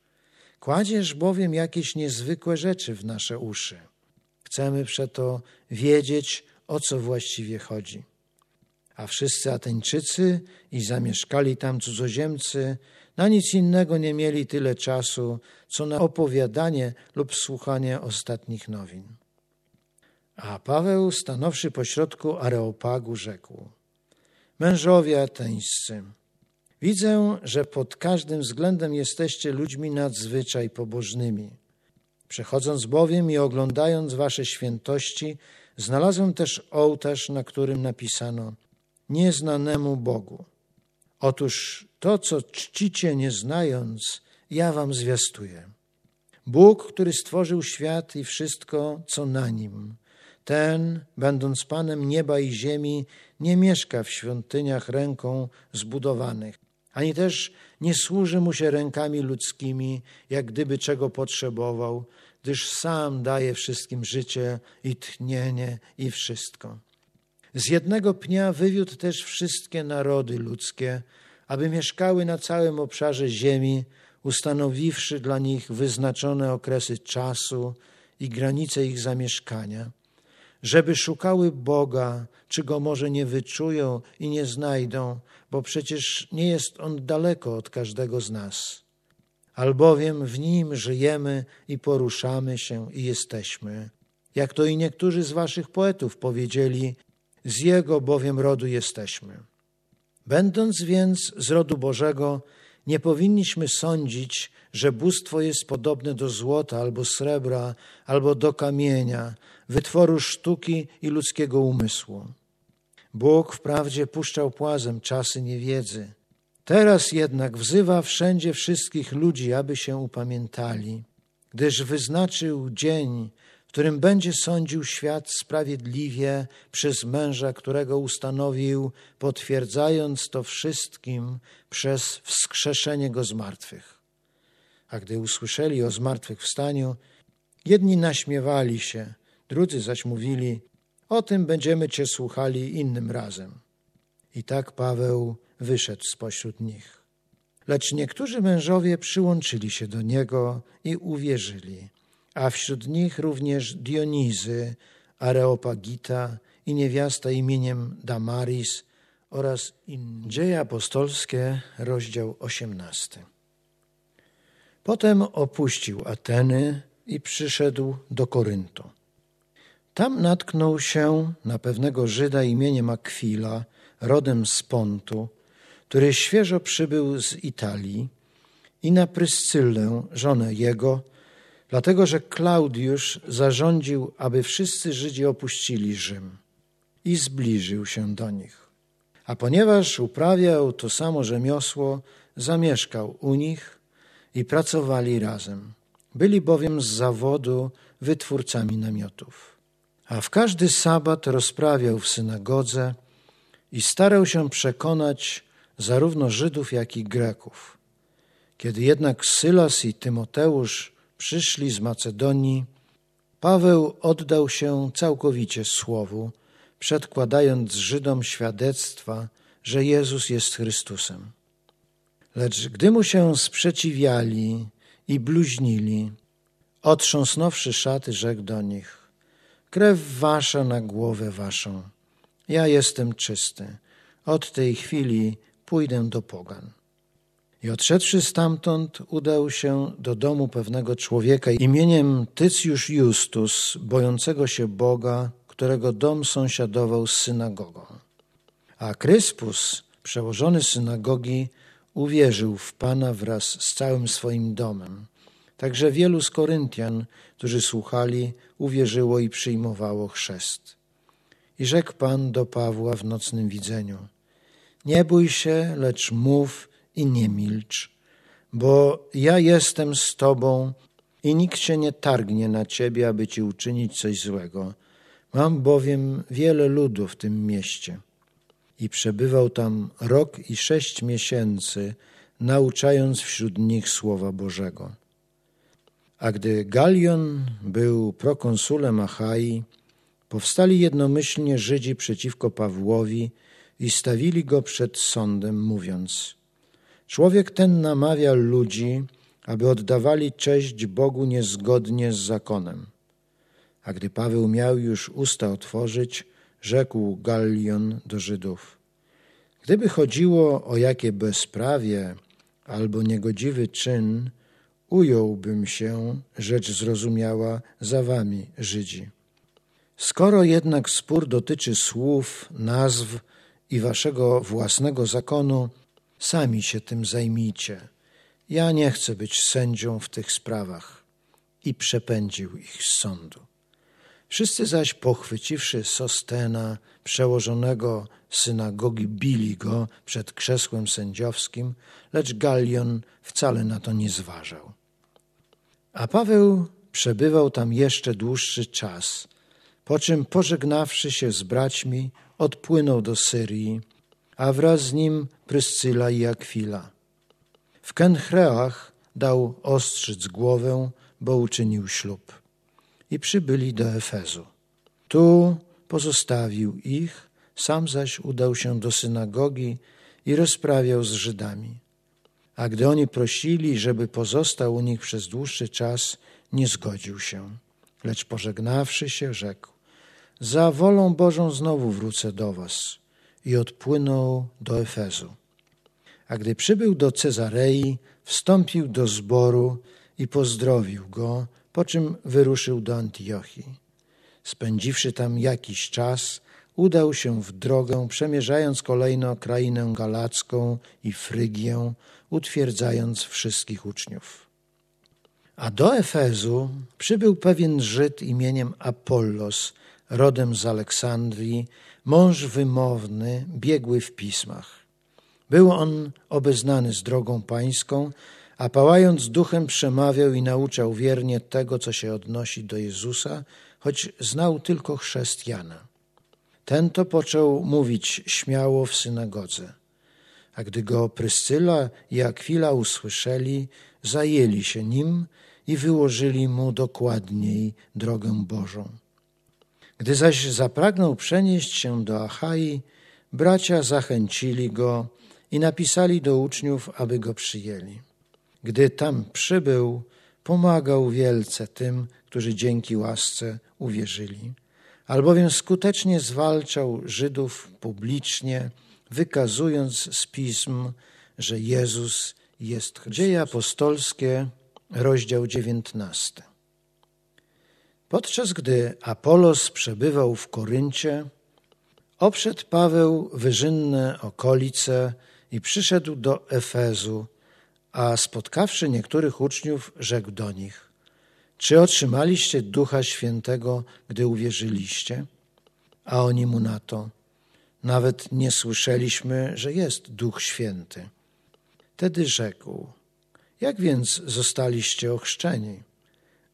Kładziesz bowiem jakieś niezwykłe rzeczy w nasze uszy. Chcemy przeto wiedzieć, o co właściwie chodzi. A wszyscy Ateńczycy i zamieszkali tam cudzoziemcy na nic innego nie mieli tyle czasu, co na opowiadanie lub słuchanie ostatnich nowin. A Paweł, stanowszy pośrodku Areopagu, rzekł: Mężowie ateńscy, widzę, że pod każdym względem jesteście ludźmi nadzwyczaj pobożnymi. Przechodząc bowiem i oglądając wasze świętości, znalazłem też ołtarz, na którym napisano nieznanemu Bogu. Otóż to, co czcicie nie znając, ja wam zwiastuję. Bóg, który stworzył świat i wszystko, co na nim, ten, będąc Panem nieba i ziemi, nie mieszka w świątyniach ręką zbudowanych, ani też nie służy mu się rękami ludzkimi, jak gdyby czego potrzebował, gdyż sam daje wszystkim życie i tchnienie i wszystko. Z jednego pnia wywiódł też wszystkie narody ludzkie, aby mieszkały na całym obszarze ziemi, ustanowiwszy dla nich wyznaczone okresy czasu i granice ich zamieszkania, żeby szukały Boga, czy go może nie wyczują i nie znajdą, bo przecież nie jest on daleko od każdego z nas. Albowiem w nim żyjemy i poruszamy się i jesteśmy. Jak to i niektórzy z waszych poetów powiedzieli, z jego bowiem rodu jesteśmy. Będąc więc z rodu Bożego, nie powinniśmy sądzić, że bóstwo jest podobne do złota albo srebra, albo do kamienia, wytworu sztuki i ludzkiego umysłu. Bóg wprawdzie puszczał płazem czasy niewiedzy. Teraz jednak wzywa wszędzie wszystkich ludzi, aby się upamiętali, gdyż wyznaczył dzień, w którym będzie sądził świat sprawiedliwie przez męża, którego ustanowił, potwierdzając to wszystkim przez wskrzeszenie go z martwych. A gdy usłyszeli o zmartwychwstaniu, jedni naśmiewali się, drudzy zaś mówili: O tym będziemy Cię słuchali innym razem. I tak Paweł wyszedł spośród nich. Lecz niektórzy mężowie przyłączyli się do niego i uwierzyli a wśród nich również Dionizy, Areopagita i niewiasta imieniem Damaris oraz innych. Dzieje apostolskie, rozdział 18. Potem opuścił Ateny i przyszedł do Koryntu. Tam natknął się na pewnego Żyda imieniem Akwila, rodem z Pontu, który świeżo przybył z Italii, i na Pryscyllę, żonę jego, dlatego że Klaudiusz zarządził, aby wszyscy Żydzi opuścili Rzym i zbliżył się do nich. A ponieważ uprawiał to samo rzemiosło, zamieszkał u nich i pracowali razem. Byli bowiem z zawodu wytwórcami namiotów. A w każdy sabat rozprawiał w synagodze i starał się przekonać zarówno Żydów, jak i Greków. Kiedy jednak Sylas i Tymoteusz przyszli z Macedonii, Paweł oddał się całkowicie słowu, przedkładając Żydom świadectwa, że Jezus jest Chrystusem. Lecz gdy mu się sprzeciwiali i bluźnili, otrząsnąwszy szaty, rzekł do nich: Krew wasza na głowę waszą. Ja jestem czysty. Od tej chwili pójdę do pogan. I odszedłszy stamtąd, udał się do domu pewnego człowieka imieniem Tycjusz Justus, bojącego się Boga, którego dom sąsiadował z synagogą. A Kryspus, przełożony synagogi, uwierzył w Pana wraz z całym swoim domem. Także wielu z Koryntian, którzy słuchali, uwierzyło i przyjmowało chrzest. I rzekł Pan do Pawła w nocnym widzeniu: Nie bój się, lecz mów i nie milcz, bo ja jestem z Tobą i nikt się nie targnie na Ciebie, aby Ci uczynić coś złego. Mam bowiem wiele ludu w tym mieście. I przebywał tam rok i sześć miesięcy, nauczając wśród nich Słowa Bożego. A gdy Galion był prokonsulem Achai, powstali jednomyślnie Żydzi przeciwko Pawłowi i stawili go przed sądem, mówiąc: Człowiek ten namawia ludzi, aby oddawali cześć Bogu niezgodnie z zakonem. A gdy Paweł miał już usta otworzyć, rzekł Gallion do Żydów: Gdyby chodziło o jakie bezprawie albo niegodziwy czyn, ująłbym się, rzecz zrozumiała, za wami, Żydzi. Skoro jednak spór dotyczy słów, nazw i waszego własnego zakonu, sami się tym zajmijcie. Ja nie chcę być sędzią w tych sprawach. I przepędził ich z sądu. Wszyscy zaś pochwyciwszy Sostena, przełożonego synagogi, bili go przed krzesłem sędziowskim, lecz Galion wcale na to nie zważał. A Paweł przebywał tam jeszcze dłuższy czas, po czym pożegnawszy się z braćmi, odpłynął do Syrii, a wraz z nim Pryscyla i Akwila. W Kenchreach dał ostrzyc głowę, bo uczynił ślub i przybyli do Efezu. Tu pozostawił ich, sam zaś udał się do synagogi i rozprawiał z Żydami. A gdy oni prosili, żeby pozostał u nich przez dłuższy czas, nie zgodził się, lecz pożegnawszy się, rzekł: Za wolą Bożą znowu wrócę do was. I odpłynął do Efezu. A gdy przybył do Cezarei, wstąpił do zboru i pozdrowił go, po czym wyruszył do Antiochii. Spędziwszy tam jakiś czas, udał się w drogę, przemierzając kolejno krainę galacką i Frygię, utwierdzając wszystkich uczniów. A do Efezu przybył pewien Żyd imieniem Apollos, rodem z Aleksandrii, mąż wymowny, biegły w pismach. Był on obeznany z drogą pańską, a pałając duchem przemawiał i nauczał wiernie tego, co się odnosi do Jezusa, choć znał tylko chrzest Jana. Ten to począł mówić śmiało w synagodze. A gdy go Pryscyla i Akwila usłyszeli, zajęli się nim i wyłożyli mu dokładniej drogę Bożą. Gdy zaś zapragnął przenieść się do Achai, bracia zachęcili go i napisali do uczniów, aby go przyjęli. Gdy tam przybył, pomagał wielce tym, którzy dzięki łasce uwierzyli, albowiem skutecznie zwalczał Żydów publicznie, wykazując z pism, że Jezus jest Chrystus. Dzieje apostolskie, rozdział 19. Podczas gdy Apolos przebywał w Koryncie, obszedł Paweł wyżynne okolice i przyszedł do Efezu, a spotkawszy niektórych uczniów, rzekł do nich: Czy otrzymaliście Ducha Świętego, gdy uwierzyliście? A oni mu na to: Nawet nie słyszeliśmy, że jest Duch Święty. Wtedy rzekł: Jak więc zostaliście ochrzczeni?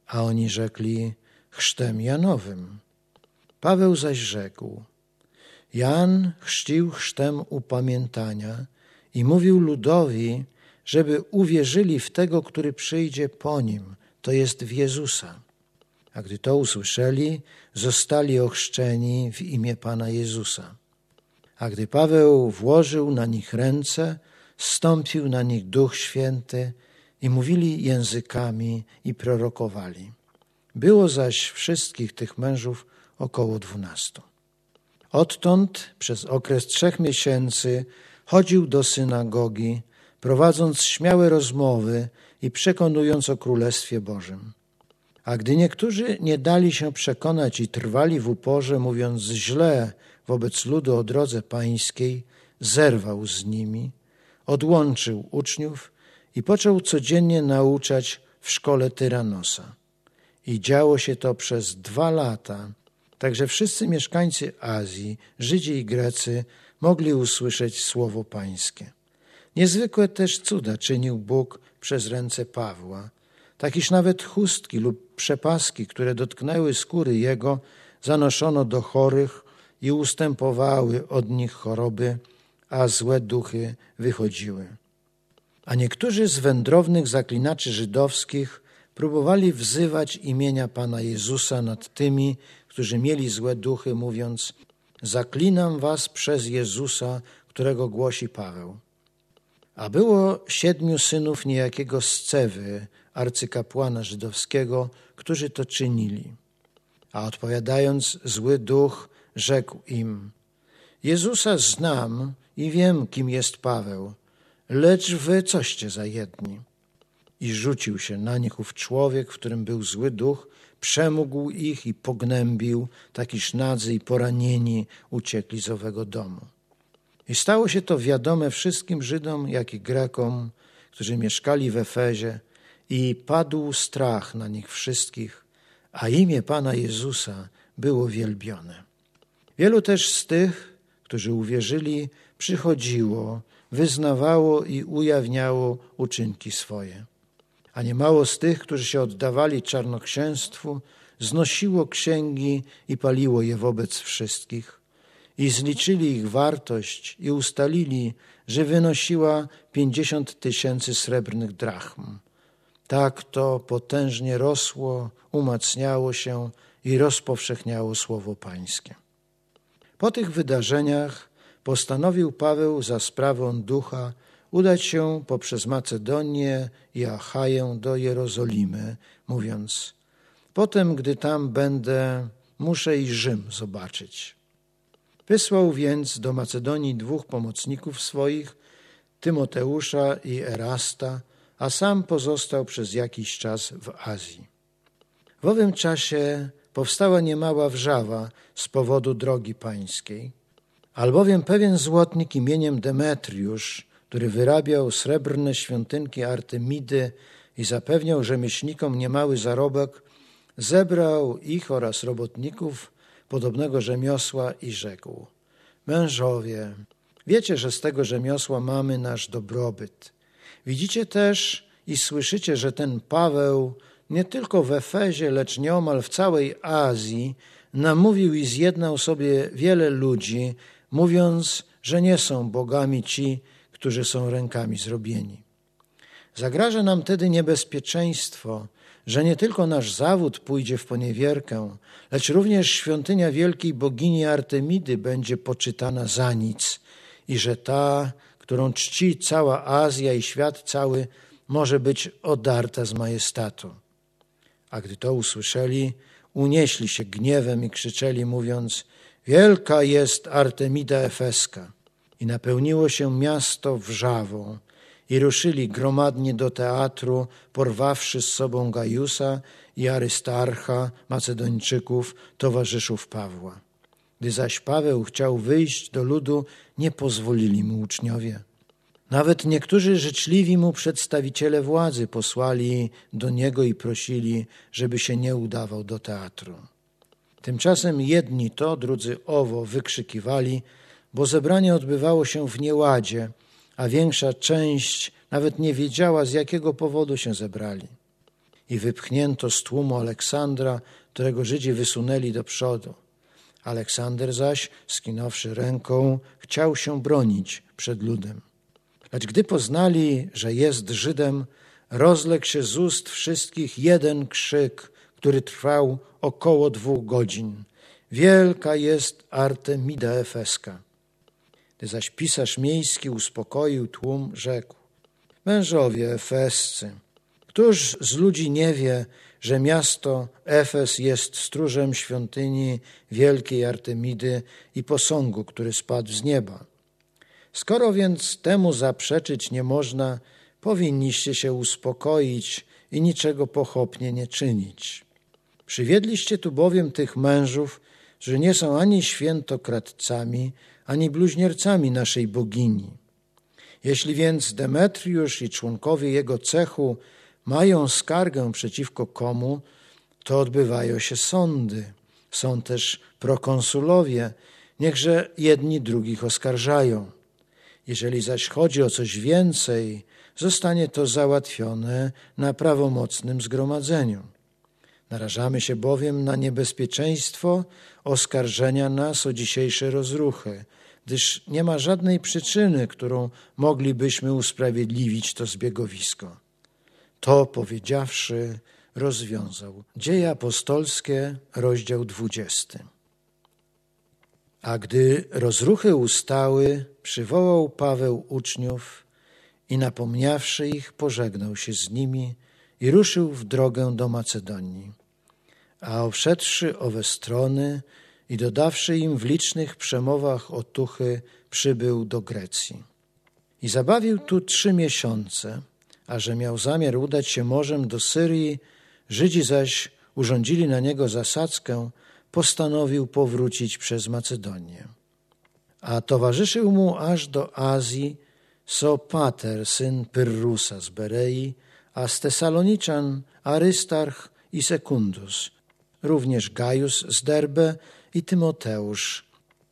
A oni rzekli: Chrztem Janowym. Paweł zaś rzekł: Jan chrzcił chrztem upamiętania i mówił ludowi, żeby uwierzyli w tego, który przyjdzie po nim, to jest w Jezusa. A gdy to usłyszeli, zostali ochrzczeni w imię Pana Jezusa. A gdy Paweł włożył na nich ręce, stąpił na nich Duch Święty i mówili językami i prorokowali. Było zaś wszystkich tych mężów około dwunastu. Odtąd przez okres trzech miesięcy chodził do synagogi, prowadząc śmiałe rozmowy i przekonując o Królestwie Bożym. A gdy niektórzy nie dali się przekonać i trwali w uporze, mówiąc źle wobec ludu o drodze pańskiej, zerwał z nimi, odłączył uczniów i począł codziennie nauczać w szkole Tyranosa. I działo się to przez dwa lata, Także wszyscy mieszkańcy Azji, Żydzi i Grecy, mogli usłyszeć słowo Pańskie. Niezwykłe też cuda czynił Bóg przez ręce Pawła, tak iż nawet chustki lub przepaski, które dotknęły skóry jego, zanoszono do chorych i ustępowały od nich choroby, a złe duchy wychodziły. A niektórzy z wędrownych zaklinaczy żydowskich próbowali wzywać imienia Pana Jezusa nad tymi, którzy mieli złe duchy, mówiąc: Zaklinam was przez Jezusa, którego głosi Paweł. A było siedmiu synów niejakiego Scewy, arcykapłana żydowskiego, którzy to czynili. A odpowiadając, zły duch rzekł im: Jezusa znam i wiem, kim jest Paweł, lecz wy coście za jedni. I rzucił się na nich ów człowiek, w którym był zły duch, przemógł ich i pognębił, tak iż nadzy i poranieni uciekli z owego domu. I stało się to wiadome wszystkim Żydom, jak i Grekom, którzy mieszkali w Efezie, i padł strach na nich wszystkich, a imię Pana Jezusa było wielbione. Wielu też z tych, którzy uwierzyli, przychodziło, wyznawało i ujawniało uczynki swoje a niemało z tych, którzy się oddawali czarnoksięstwu, znosiło księgi i paliło je wobec wszystkich. I zliczyli ich wartość i ustalili, że wynosiła pięćdziesiąt tysięcy srebrnych drachm. Tak to potężnie rosło, umacniało się i rozpowszechniało słowo Pańskie. Po tych wydarzeniach postanowił Paweł za sprawą ducha udać się poprzez Macedonię i Achaję do Jerozolimy, mówiąc: Potem, gdy tam będę, muszę i Rzym zobaczyć. Wysłał więc do Macedonii dwóch pomocników swoich, Tymoteusza i Erasta, a sam pozostał przez jakiś czas w Azji. W owym czasie powstała niemała wrzawa z powodu drogi pańskiej, albowiem pewien złotnik imieniem Demetriusz który wyrabiał srebrne świątynki Artemidy i zapewniał rzemieślnikom niemały zarobek, zebrał ich oraz robotników podobnego rzemiosła i rzekł: Mężowie, wiecie, że z tego rzemiosła mamy nasz dobrobyt. Widzicie też i słyszycie, że ten Paweł nie tylko w Efezie, lecz nieomal w całej Azji namówił i zjednał sobie wiele ludzi, mówiąc, że nie są bogami ci, którzy są rękami zrobieni. Zagraża nam tedy niebezpieczeństwo, że nie tylko nasz zawód pójdzie w poniewierkę, lecz również świątynia wielkiej bogini Artemidy będzie poczytana za nic i że ta, którą czci cała Azja i świat cały, może być odarta z majestatu. A gdy to usłyszeli, unieśli się gniewem i krzyczeli, mówiąc: Wielka jest Artemida Efeska. I napełniło się miasto wrzawą, i ruszyli gromadnie do teatru, porwawszy z sobą Gajusa i Arystarcha, Macedończyków, towarzyszów Pawła. Gdy zaś Paweł chciał wyjść do ludu, nie pozwolili mu uczniowie. Nawet niektórzy życzliwi mu przedstawiciele władzy posłali do niego i prosili, żeby się nie udawał do teatru. Tymczasem jedni to, drudzy owo wykrzykiwali, bo zebranie odbywało się w nieładzie, a większa część nawet nie wiedziała, z jakiego powodu się zebrali. I wypchnięto z tłumu Aleksandra, którego Żydzi wysunęli do przodu. Aleksander zaś, skinąwszy ręką, chciał się bronić przed ludem. Lecz gdy poznali, że jest Żydem, rozległ się z ust wszystkich jeden krzyk, który trwał około dwóch godzin. Wielka jest Artemida Efeska. Gdy zaś pisarz miejski uspokoił tłum, rzekł: Mężowie efescy, któż z ludzi nie wie, że miasto Efes jest stróżem świątyni wielkiej Artemidy i posągu, który spadł z nieba? Skoro więc temu zaprzeczyć nie można, powinniście się uspokoić i niczego pochopnie nie czynić. Przywiedliście tu bowiem tych mężów, że nie są ani świętokradcami, ani bluźniercami naszej bogini. Jeśli więc Demetriusz i członkowie jego cechu mają skargę przeciwko komu, to odbywają się sądy. Są też prokonsulowie, niechże jedni drugich oskarżają. Jeżeli zaś chodzi o coś więcej, zostanie to załatwione na prawomocnym zgromadzeniu. Narażamy się bowiem na niebezpieczeństwo oskarżenia nas o dzisiejsze rozruchy, gdyż nie ma żadnej przyczyny, którą moglibyśmy usprawiedliwić to zbiegowisko. To powiedziawszy, rozwiązał. Dzieje apostolskie, rozdział dwudziesty. A gdy rozruchy ustały, przywołał Paweł uczniów i napomniawszy ich, pożegnał się z nimi i ruszył w drogę do Macedonii. A obszedłszy owe strony i dodawszy im w licznych przemowach otuchy, przybył do Grecji. I zabawił tu trzy miesiące, a że miał zamiar udać się morzem do Syrii, Żydzi zaś urządzili na niego zasadzkę, postanowił powrócić przez Macedonię. A towarzyszył mu aż do Azji Sopater, syn Pyrrusa z Berei, a z Tesaloniczan Arystarch i Sekundus, również Gajus z Derbe i Tymoteusz,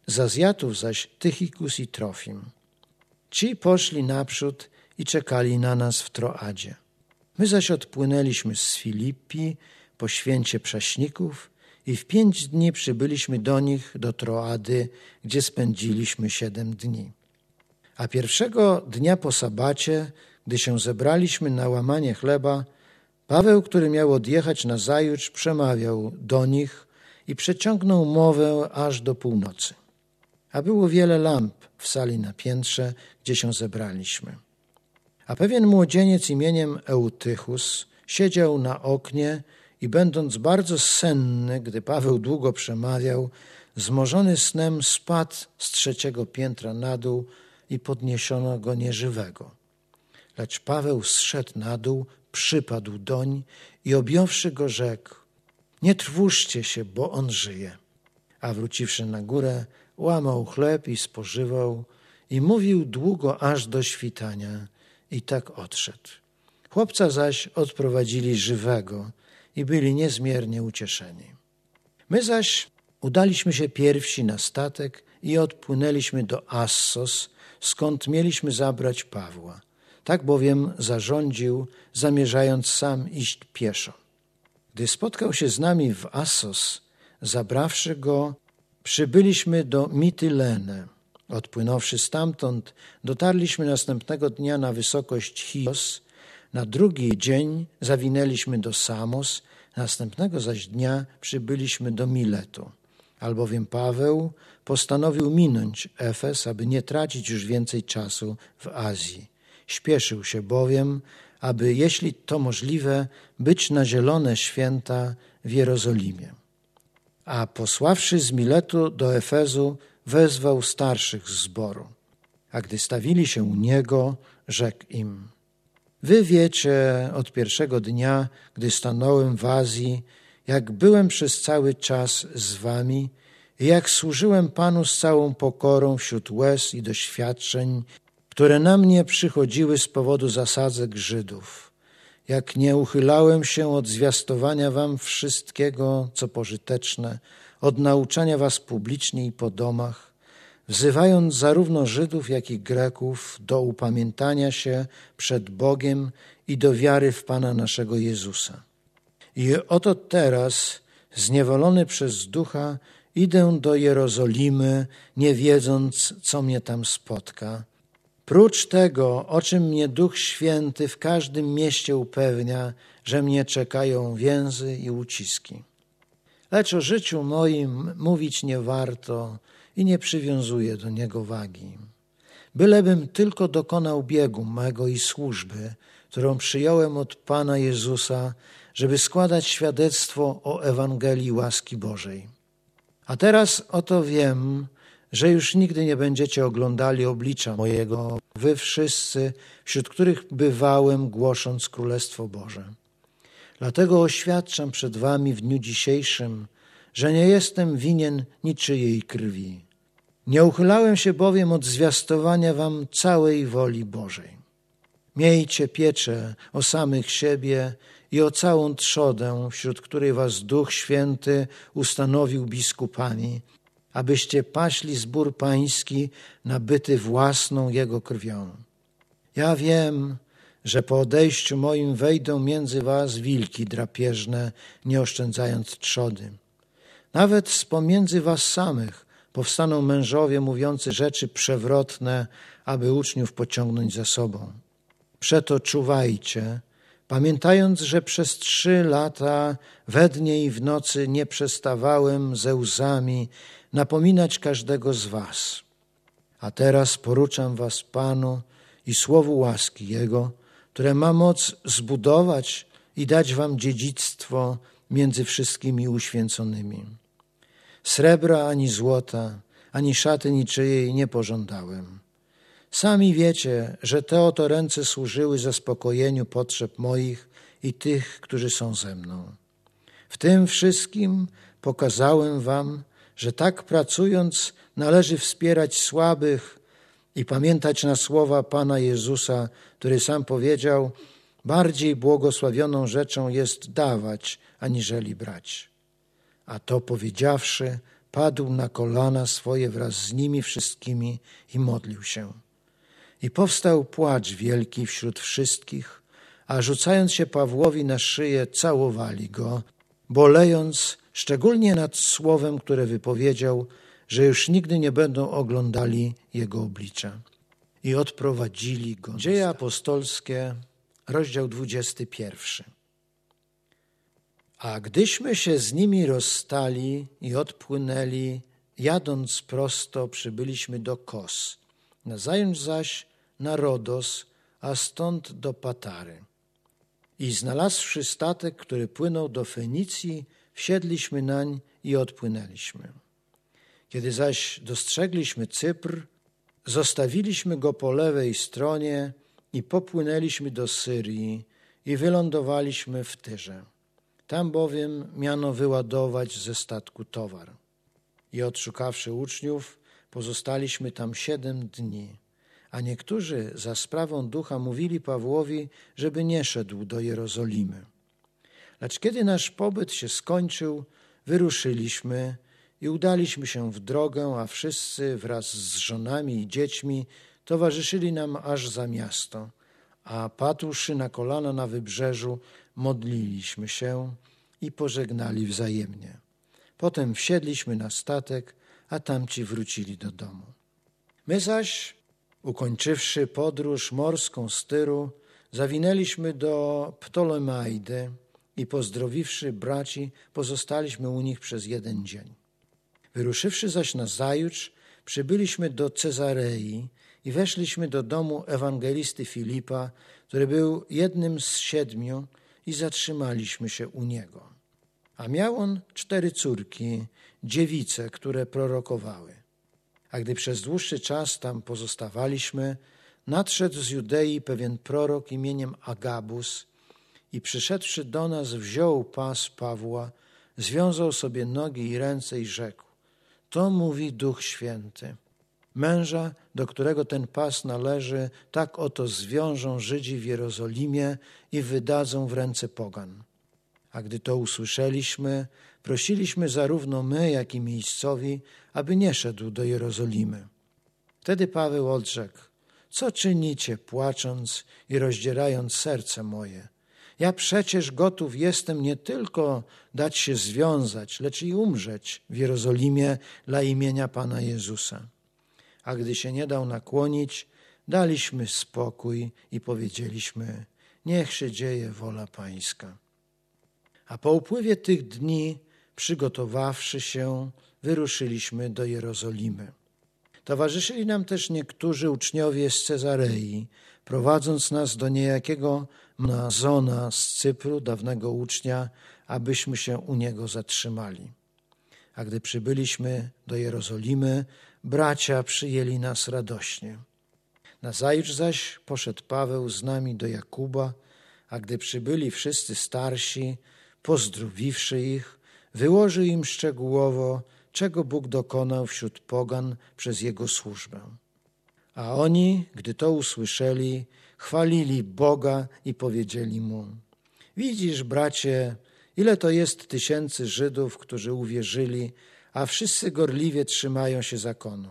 z Azjatów zaś Tychikus i Trofim. Ci poszli naprzód i czekali na nas w Troadzie. My zaś odpłynęliśmy z Filipi po święcie prześników i w pięć dni przybyliśmy do nich, do Troady, gdzie spędziliśmy siedem dni. A pierwszego dnia po sabacie, gdy się zebraliśmy na łamanie chleba, Paweł, który miał odjechać na zajutrz, przemawiał do nich i przeciągnął mowę aż do północy. A było wiele lamp w sali na piętrze, gdzie się zebraliśmy. A pewien młodzieniec imieniem Eutychus siedział na oknie i będąc bardzo senny, gdy Paweł długo przemawiał, zmożony snem spadł z trzeciego piętra na dół i podniesiono go nieżywego. Lecz Paweł zszedł na dół, przypadł doń i objąwszy go rzekł, nie trwóżcie się, bo on żyje. A wróciwszy na górę, łamał chleb i spożywał i mówił długo aż do świtania i tak odszedł. Chłopca zaś odprowadzili żywego i byli niezmiernie ucieszeni. My zaś udaliśmy się pierwsi na statek i odpłynęliśmy do Assos, skąd mieliśmy zabrać Pawła. Tak bowiem zarządził, zamierzając sam iść pieszo. Gdy spotkał się z nami w Assos, zabrawszy go, przybyliśmy do Mitylene. Odpłynąwszy stamtąd, dotarliśmy następnego dnia na wysokość Chios. Na drugi dzień zawinęliśmy do Samos, następnego zaś dnia przybyliśmy do Miletu. Albowiem Paweł postanowił minąć Efes, aby nie tracić już więcej czasu w Azji. Śpieszył się bowiem, aby, jeśli to możliwe, być na zielone święta w Jerozolimie. A posławszy z Miletu do Efezu, wezwał starszych z zboru. a gdy stawili się u niego, rzekł im: Wy wiecie od pierwszego dnia, gdy stanąłem w Azji, jak byłem przez cały czas z wami i jak służyłem Panu z całą pokorą wśród łez i doświadczeń, które na mnie przychodziły z powodu zasadzek Żydów. Jak nie uchylałem się od zwiastowania wam wszystkiego, co pożyteczne, od nauczania was publicznie i po domach, wzywając zarówno Żydów, jak i Greków do upamiętania się przed Bogiem i do wiary w Pana naszego Jezusa. I oto teraz, zniewolony przez ducha, idę do Jerozolimy, nie wiedząc, co mnie tam spotka. Prócz tego, o czym mnie Duch Święty w każdym mieście upewnia, że mnie czekają więzy i uciski. Lecz o życiu moim mówić nie warto i nie przywiązuję do niego wagi. Bylebym tylko dokonał biegu mego i służby, którą przyjąłem od Pana Jezusa, żeby składać świadectwo o Ewangelii łaski Bożej. A teraz oto wiem, że już nigdy nie będziecie oglądali oblicza mojego, wy wszyscy, wśród których bywałem, głosząc Królestwo Boże. Dlatego oświadczam przed wami w dniu dzisiejszym, że nie jestem winien niczyjej krwi. Nie uchylałem się bowiem od zwiastowania wam całej woli Bożej. Miejcie pieczę o samych siebie i o całą trzodę, wśród której was Duch Święty ustanowił biskupami, abyście paśli zbór pański nabyty własną Jego krwią. Ja wiem, że po odejściu moim wejdą między was wilki drapieżne, nie oszczędzając trzody. Nawet z pomiędzy was samych powstaną mężowie mówiący rzeczy przewrotne, aby uczniów pociągnąć za sobą. Przeto czuwajcie, pamiętając, że przez trzy lata we dnie i w nocy nie przestawałem ze łzami napominać każdego z was. A teraz poruczam was Panu i słowu łaski Jego, które ma moc zbudować i dać wam dziedzictwo między wszystkimi uświęconymi. Srebra ani złota, ani szaty niczyjej nie pożądałem. Sami wiecie, że te oto ręce służyły zaspokojeniu potrzeb moich i tych, którzy są ze mną. W tym wszystkim pokazałem wam, że tak pracując należy wspierać słabych i pamiętać na słowa Pana Jezusa, który sam powiedział: Bardziej błogosławioną rzeczą jest dawać, aniżeli brać. A to powiedziawszy, padł na kolana swoje wraz z nimi wszystkimi i modlił się. I powstał płacz wielki wśród wszystkich, a rzucając się Pawłowi na szyję, całowali go, bolejąc szczególnie nad słowem, które wypowiedział, że już nigdy nie będą oglądali jego oblicza. I odprowadzili go. Dzieje apostolskie, rozdział 21. A gdyśmy się z nimi rozstali i odpłynęli, jadąc prosto, przybyliśmy do Kos, nazajutrz zaś na Rodos, a stąd do Patary. I znalazłszy statek, który płynął do Fenicji, wsiedliśmy nań i odpłynęliśmy. Kiedy zaś dostrzegliśmy Cypr, zostawiliśmy go po lewej stronie i popłynęliśmy do Syrii i wylądowaliśmy w Tyrze. Tam bowiem miano wyładować ze statku towar. I odszukawszy uczniów, pozostaliśmy tam siedem dni. A niektórzy za sprawą ducha mówili Pawłowi, żeby nie szedł do Jerozolimy. Lecz kiedy nasz pobyt się skończył, wyruszyliśmy i udaliśmy się w drogę, a wszyscy wraz z żonami i dziećmi towarzyszyli nam aż za miasto, a padłszy na kolana na wybrzeżu, modliliśmy się i pożegnali wzajemnie. Potem wsiedliśmy na statek, a tamci wrócili do domu. My zaś, ukończywszy podróż morską z Tyru, zawinęliśmy do Ptolemaidy i pozdrowiwszy braci, pozostaliśmy u nich przez jeden dzień. Wyruszywszy zaś na zajutrz, przybyliśmy do Cezarei i weszliśmy do domu ewangelisty Filipa, który był jednym z siedmiu i zatrzymaliśmy się u niego. A miał on cztery córki, dziewice, które prorokowały. A gdy przez dłuższy czas tam pozostawaliśmy, nadszedł z Judei pewien prorok imieniem Agabus i przyszedłszy do nas wziął pas Pawła, związał sobie nogi i ręce i rzekł, to mówi Duch Święty. Męża, do którego ten pas należy, tak oto zwiążą Żydzi w Jerozolimie i wydadzą w ręce pogan. A gdy to usłyszeliśmy, prosiliśmy zarówno my, jak i miejscowi, aby nie szedł do Jerozolimy. Wtedy Paweł odrzekł, co czynicie, płacząc i rozdzierając serce moje? Ja przecież gotów jestem nie tylko dać się związać, lecz i umrzeć w Jerozolimie dla imienia Pana Jezusa. A gdy się nie dał nakłonić, daliśmy spokój i powiedzieliśmy: Niech się dzieje wola Pańska. A po upływie tych dni, przygotowawszy się, wyruszyliśmy do Jerozolimy. Towarzyszyli nam też niektórzy uczniowie z Cezarei, prowadząc nas do niejakiego Nazona z Cypru, dawnego ucznia, abyśmy się u niego zatrzymali. A gdy przybyliśmy do Jerozolimy, bracia przyjęli nas radośnie. Nazajutrz zaś poszedł Paweł z nami do Jakuba, a gdy przybyli wszyscy starsi, pozdrowiwszy ich, wyłożył im szczegółowo, czego Bóg dokonał wśród pogan przez jego służbę. A oni, gdy to usłyszeli, chwalili Boga i powiedzieli mu: Widzisz, bracie, ile to jest tysięcy Żydów, którzy uwierzyli, a wszyscy gorliwie trzymają się zakonu.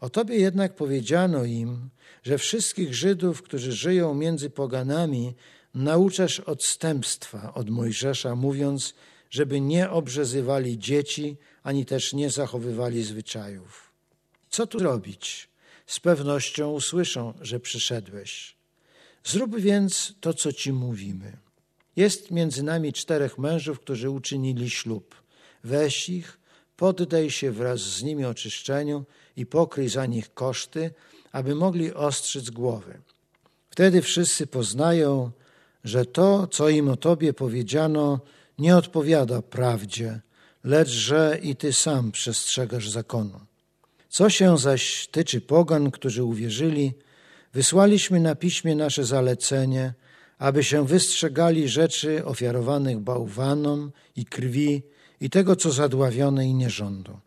O tobie jednak powiedziano im, że wszystkich Żydów, którzy żyją między poganami, nauczasz odstępstwa od Mojżesza, mówiąc, żeby nie obrzezywali dzieci, ani też nie zachowywali zwyczajów. Co tu robić? Z pewnością usłyszą, że przyszedłeś. Zrób więc to, co ci mówimy. Jest między nami czterech mężów, którzy uczynili ślub. Weź ich, poddaj się wraz z nimi oczyszczeniu i pokryj za nich koszty, aby mogli ostrzyc głowy. Wtedy wszyscy poznają, że to, co im o Tobie powiedziano, nie odpowiada prawdzie, lecz że i Ty sam przestrzegasz zakonu. Co się zaś tyczy pogan, którzy uwierzyli, wysłaliśmy na piśmie nasze zalecenie, aby się wystrzegali rzeczy ofiarowanych bałwanom i krwi i tego, co zadławione i nierządu.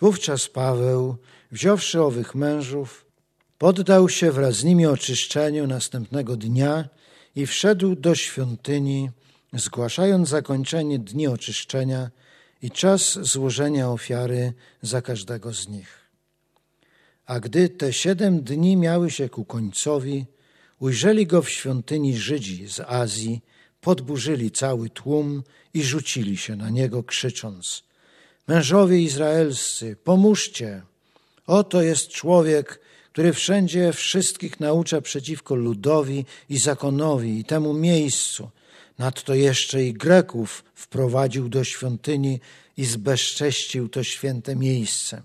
Wówczas Paweł, wziąwszy owych mężów, poddał się wraz z nimi oczyszczeniu następnego dnia i wszedł do świątyni, zgłaszając zakończenie dni oczyszczenia i czas złożenia ofiary za każdego z nich. A gdy te siedem dni miały się ku końcowi, ujrzeli go w świątyni Żydzi z Azji, podburzyli cały tłum i rzucili się na niego, krzycząc: Mężowie izraelscy, pomóżcie! Oto jest człowiek, który wszędzie wszystkich naucza przeciwko ludowi i zakonowi i temu miejscu. Nadto jeszcze i Greków wprowadził do świątyni i zbezcześcił to święte miejsce.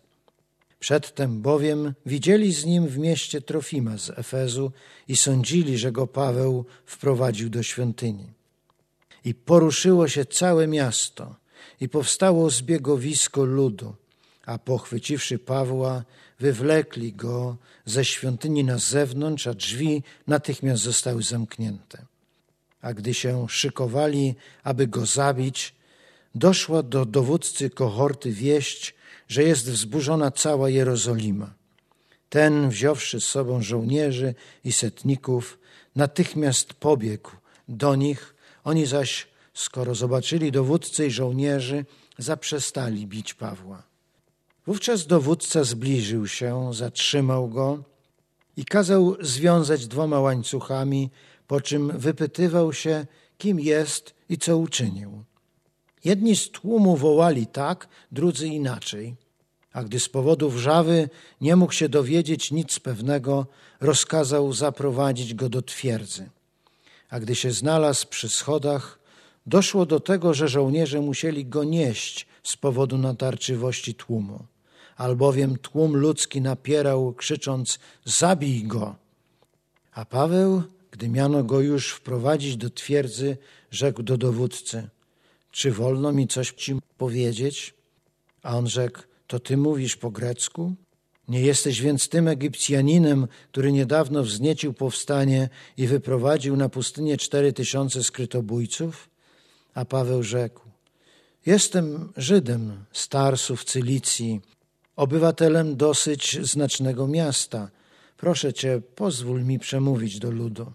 Przedtem bowiem widzieli z nim w mieście Trofima z Efezu i sądzili, że go Paweł wprowadził do świątyni. I poruszyło się całe miasto i powstało zbiegowisko ludu, a pochwyciwszy Pawła, wywlekli go ze świątyni na zewnątrz, a drzwi natychmiast zostały zamknięte. A gdy się szykowali, aby go zabić, doszła do dowódcy kohorty wieść, że jest wzburzona cała Jerozolima. Ten, wziąwszy z sobą żołnierzy i setników, natychmiast pobiegł do nich, oni zaś, skoro zobaczyli dowódcę i żołnierzy, zaprzestali bić Pawła. Wówczas dowódca zbliżył się, zatrzymał go i kazał związać dwoma łańcuchami, po czym wypytywał się, kim jest i co uczynił. Jedni z tłumu wołali tak, drudzy inaczej. A gdy z powodu wrzawy nie mógł się dowiedzieć nic pewnego, rozkazał zaprowadzić go do twierdzy. A gdy się znalazł przy schodach, doszło do tego, że żołnierze musieli go nieść z powodu natarczywości tłumu. Albowiem tłum ludzki napierał, krzycząc: Zabij go! A Paweł, gdy miano go już wprowadzić do twierdzy, rzekł do dowódcy: czy wolno mi coś ci powiedzieć? A on rzekł, to ty mówisz po grecku? Nie jesteś więc tym Egipcjaninem, który niedawno wzniecił powstanie i wyprowadził na pustynię cztery tysiące skrytobójców? A Paweł rzekł, jestem Żydem z Tarsu w Cylicji, obywatelem dosyć znacznego miasta. Proszę cię, pozwól mi przemówić do ludu.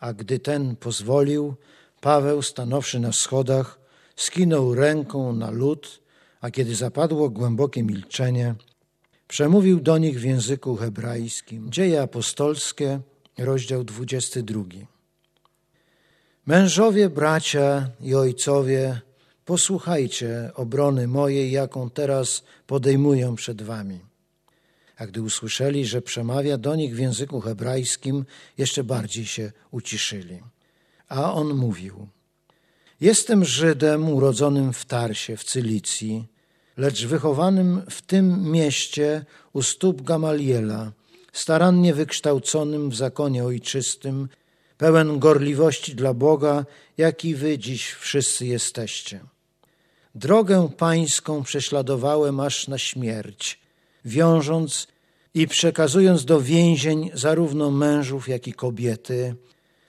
A gdy ten pozwolił, Paweł, stanowszy na schodach, skinął ręką na lud, a kiedy zapadło głębokie milczenie, przemówił do nich w języku hebrajskim. Dzieje apostolskie, rozdział 22. Mężowie, bracia i ojcowie, posłuchajcie obrony mojej, jaką teraz podejmuję przed wami. A gdy usłyszeli, że przemawia do nich w języku hebrajskim, jeszcze bardziej się uciszyli. A on mówił: Jestem Żydem urodzonym w Tarsie, w Cylicji, lecz wychowanym w tym mieście u stóp Gamaliela, starannie wykształconym w zakonie ojczystym, pełen gorliwości dla Boga, jaki wy dziś wszyscy jesteście. Drogę pańską prześladowałem aż na śmierć, wiążąc i przekazując do więzień zarówno mężów, jak i kobiety,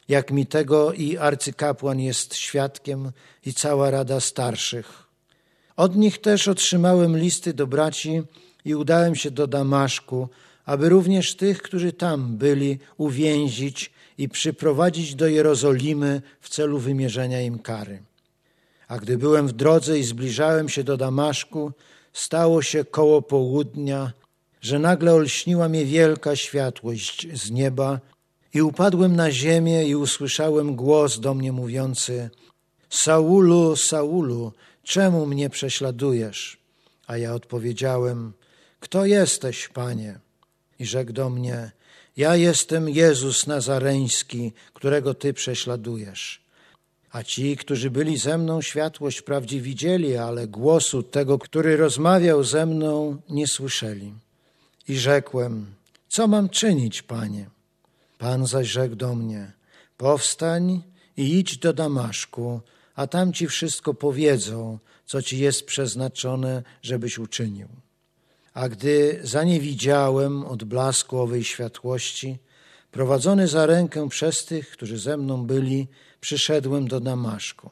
jak mi tego i arcykapłan jest świadkiem i cała rada starszych. Od nich też otrzymałem listy do braci i udałem się do Damaszku, aby również tych, którzy tam byli, uwięzić i przyprowadzić do Jerozolimy w celu wymierzenia im kary. A gdy byłem w drodze i zbliżałem się do Damaszku, stało się koło południa, że nagle olśniła mnie wielka światłość z nieba i upadłem na ziemię i usłyszałem głos do mnie mówiący Saulu, Saulu, czemu mnie prześladujesz? A ja odpowiedziałem, kto jesteś, Panie? I rzekł do mnie, ja jestem Jezus Nazareński, którego Ty prześladujesz. A ci, którzy byli ze mną, światłość wprawdzie widzieli, ale głosu tego, który rozmawiał ze mną, nie słyszeli. I rzekłem, co mam czynić, Panie? Pan zaś rzekł do mnie, powstań i idź do Damaszku, a tam ci wszystko powiedzą, co ci jest przeznaczone, żebyś uczynił. A gdy zaniewidziałem od blasku owej światłości, prowadzony za rękę przez tych, którzy ze mną byli, przyszedłem do Damaszku.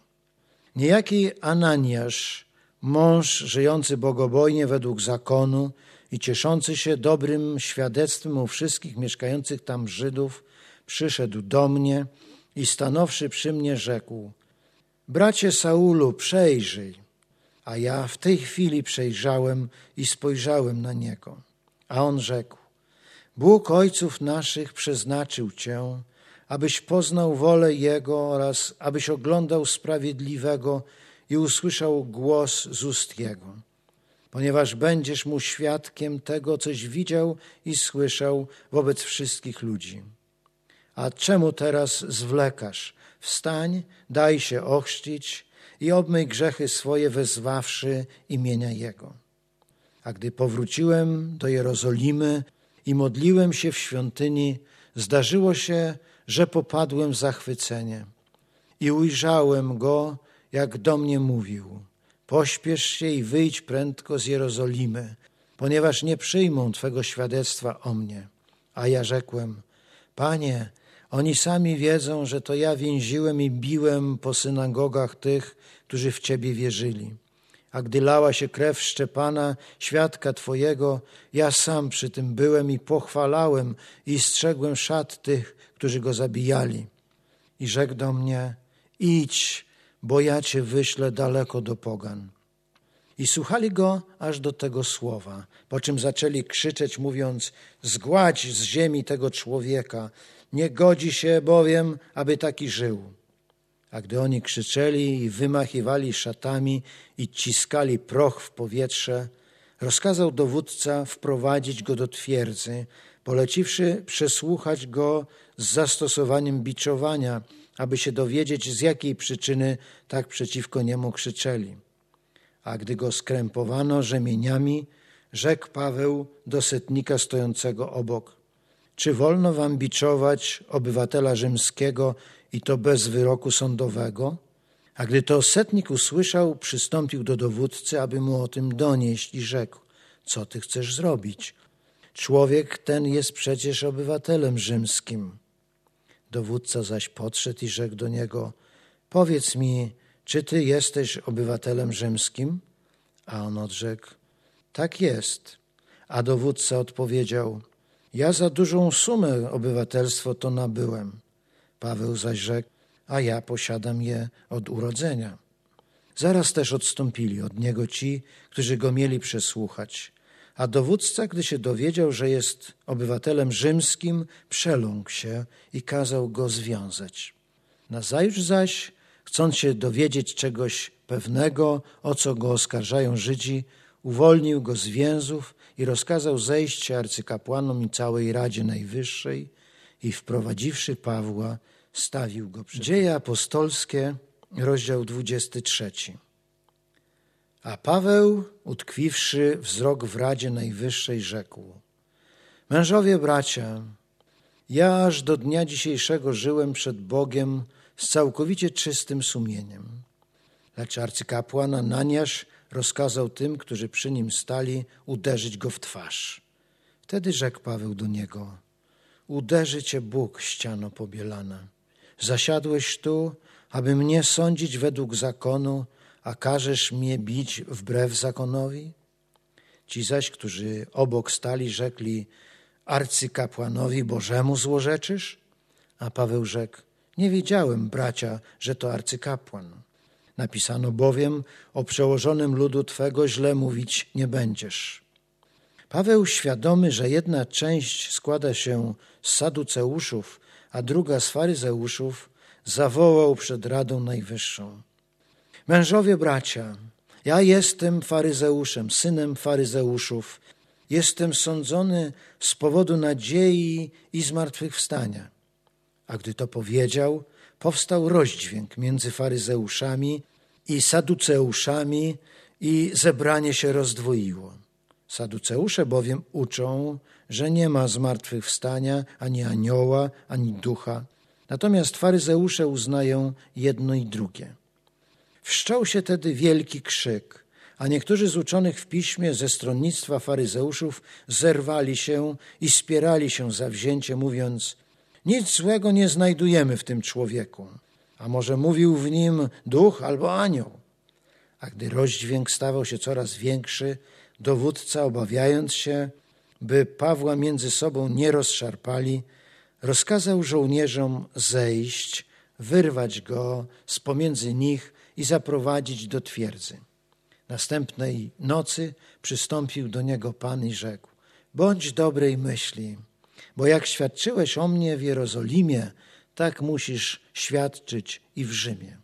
Niejaki Ananiasz, mąż żyjący bogobojnie według zakonu i cieszący się dobrym świadectwem u wszystkich mieszkających tam Żydów, przyszedł do mnie i stanowszy przy mnie rzekł: Bracie Saulu, przejrzyj. A ja w tej chwili przejrzałem i spojrzałem na niego. A on rzekł: Bóg ojców naszych przeznaczył cię, abyś poznał wolę Jego oraz abyś oglądał sprawiedliwego i usłyszał głos z ust Jego. Ponieważ będziesz mu świadkiem tego, coś widział i słyszał wobec wszystkich ludzi. A czemu teraz zwlekasz? Wstań, daj się ochrzcić i obmyj grzechy swoje, wezwawszy imienia Jego. A gdy powróciłem do Jerozolimy i modliłem się w świątyni, zdarzyło się, że popadłem w zachwycenie i ujrzałem Go, jak do mnie mówił. Pośpiesz się i wyjdź prędko z Jerozolimy, ponieważ nie przyjmą Twego świadectwa o mnie. A ja rzekłem, Panie, oni sami wiedzą, że to ja więziłem i biłem po synagogach tych, którzy w Ciebie wierzyli. A gdy lała się krew Szczepana, świadka Twojego, ja sam przy tym byłem i pochwalałem i strzegłem szat tych, którzy go zabijali. I rzekł do mnie, idź, bo ja Cię wyślę daleko do pogan. I słuchali go aż do tego słowa, po czym zaczęli krzyczeć, mówiąc, zgładź z ziemi tego człowieka, nie godzi się bowiem, aby taki żył. A gdy oni krzyczeli i wymachiwali szatami i ciskali proch w powietrze, rozkazał dowódca wprowadzić go do twierdzy, poleciwszy przesłuchać go z zastosowaniem biczowania, aby się dowiedzieć, z jakiej przyczyny tak przeciwko niemu krzyczeli. A gdy go skrępowano rzemieniami, rzekł Paweł do setnika stojącego obok – czy wolno wam biczować obywatela rzymskiego i to bez wyroku sądowego? A gdy to setnik usłyszał, przystąpił do dowódcy, aby mu o tym donieść i rzekł: Co ty chcesz zrobić? Człowiek ten jest przecież obywatelem rzymskim. Dowódca zaś podszedł i rzekł do niego: Powiedz mi, czy ty jesteś obywatelem rzymskim? A on odrzekł: Tak jest. A dowódca odpowiedział: Ja za dużą sumę obywatelstwo to nabyłem. Paweł zaś rzekł: A ja posiadam je od urodzenia. Zaraz też odstąpili od niego ci, którzy go mieli przesłuchać. A dowódca, gdy się dowiedział, że jest obywatelem rzymskim, przeląkł się i kazał go związać. Nazajutrz zaś, chcąc się dowiedzieć czegoś pewnego, o co go oskarżają Żydzi, uwolnił go z więzów i rozkazał zejść się arcykapłanom i całej Radzie Najwyższej i wprowadziwszy Pawła, stawił go przed. Dzieje apostolskie, rozdział 23. A Paweł, utkwiwszy wzrok w Radzie Najwyższej, rzekł: Mężowie bracia, ja aż do dnia dzisiejszego żyłem przed Bogiem z całkowicie czystym sumieniem. Lecz arcykapłan Ananiasz rozkazał tym, którzy przy nim stali, uderzyć go w twarz. Wtedy rzekł Paweł do niego: Uderzy cię Bóg, ściano pobielana. Zasiadłeś tu, aby mnie sądzić według zakonu, a każesz mnie bić wbrew zakonowi? Ci zaś, którzy obok stali, rzekli, arcykapłanowi Bożemu złorzeczysz? A Paweł rzekł, nie wiedziałem, bracia, że to arcykapłan. Napisano bowiem, o przełożonym ludu Twego źle mówić nie będziesz. Paweł, świadomy, że jedna część składa się z saduceuszów, a druga z faryzeuszów, zawołał przed Radą Najwyższą. Mężowie bracia, ja jestem faryzeuszem, synem faryzeuszów. Jestem sądzony z powodu nadziei i zmartwychwstania. A gdy to powiedział, powstał rozdźwięk między faryzeuszami i saduceuszami i zebranie się rozdwoiło. Saduceusze bowiem uczą, że nie ma zmartwychwstania ani anioła, ani ducha. Natomiast faryzeusze uznają jedno i drugie. Wszczął się tedy wielki krzyk, a niektórzy z uczonych w piśmie ze stronnictwa faryzeuszów zerwali się i spierali się zawzięcie, mówiąc: Nic złego nie znajdujemy w tym człowieku, a może mówił w nim duch albo anioł. A gdy rozdźwięk stawał się coraz większy, dowódca, obawiając się, by Pawła między sobą nie rozszarpali, rozkazał żołnierzom zejść, wyrwać go z pomiędzy nich i zaprowadzić do twierdzy. Następnej nocy przystąpił do niego Pan i rzekł: Bądź dobrej myśli, bo jak świadczyłeś o mnie w Jerozolimie, tak musisz świadczyć i w Rzymie.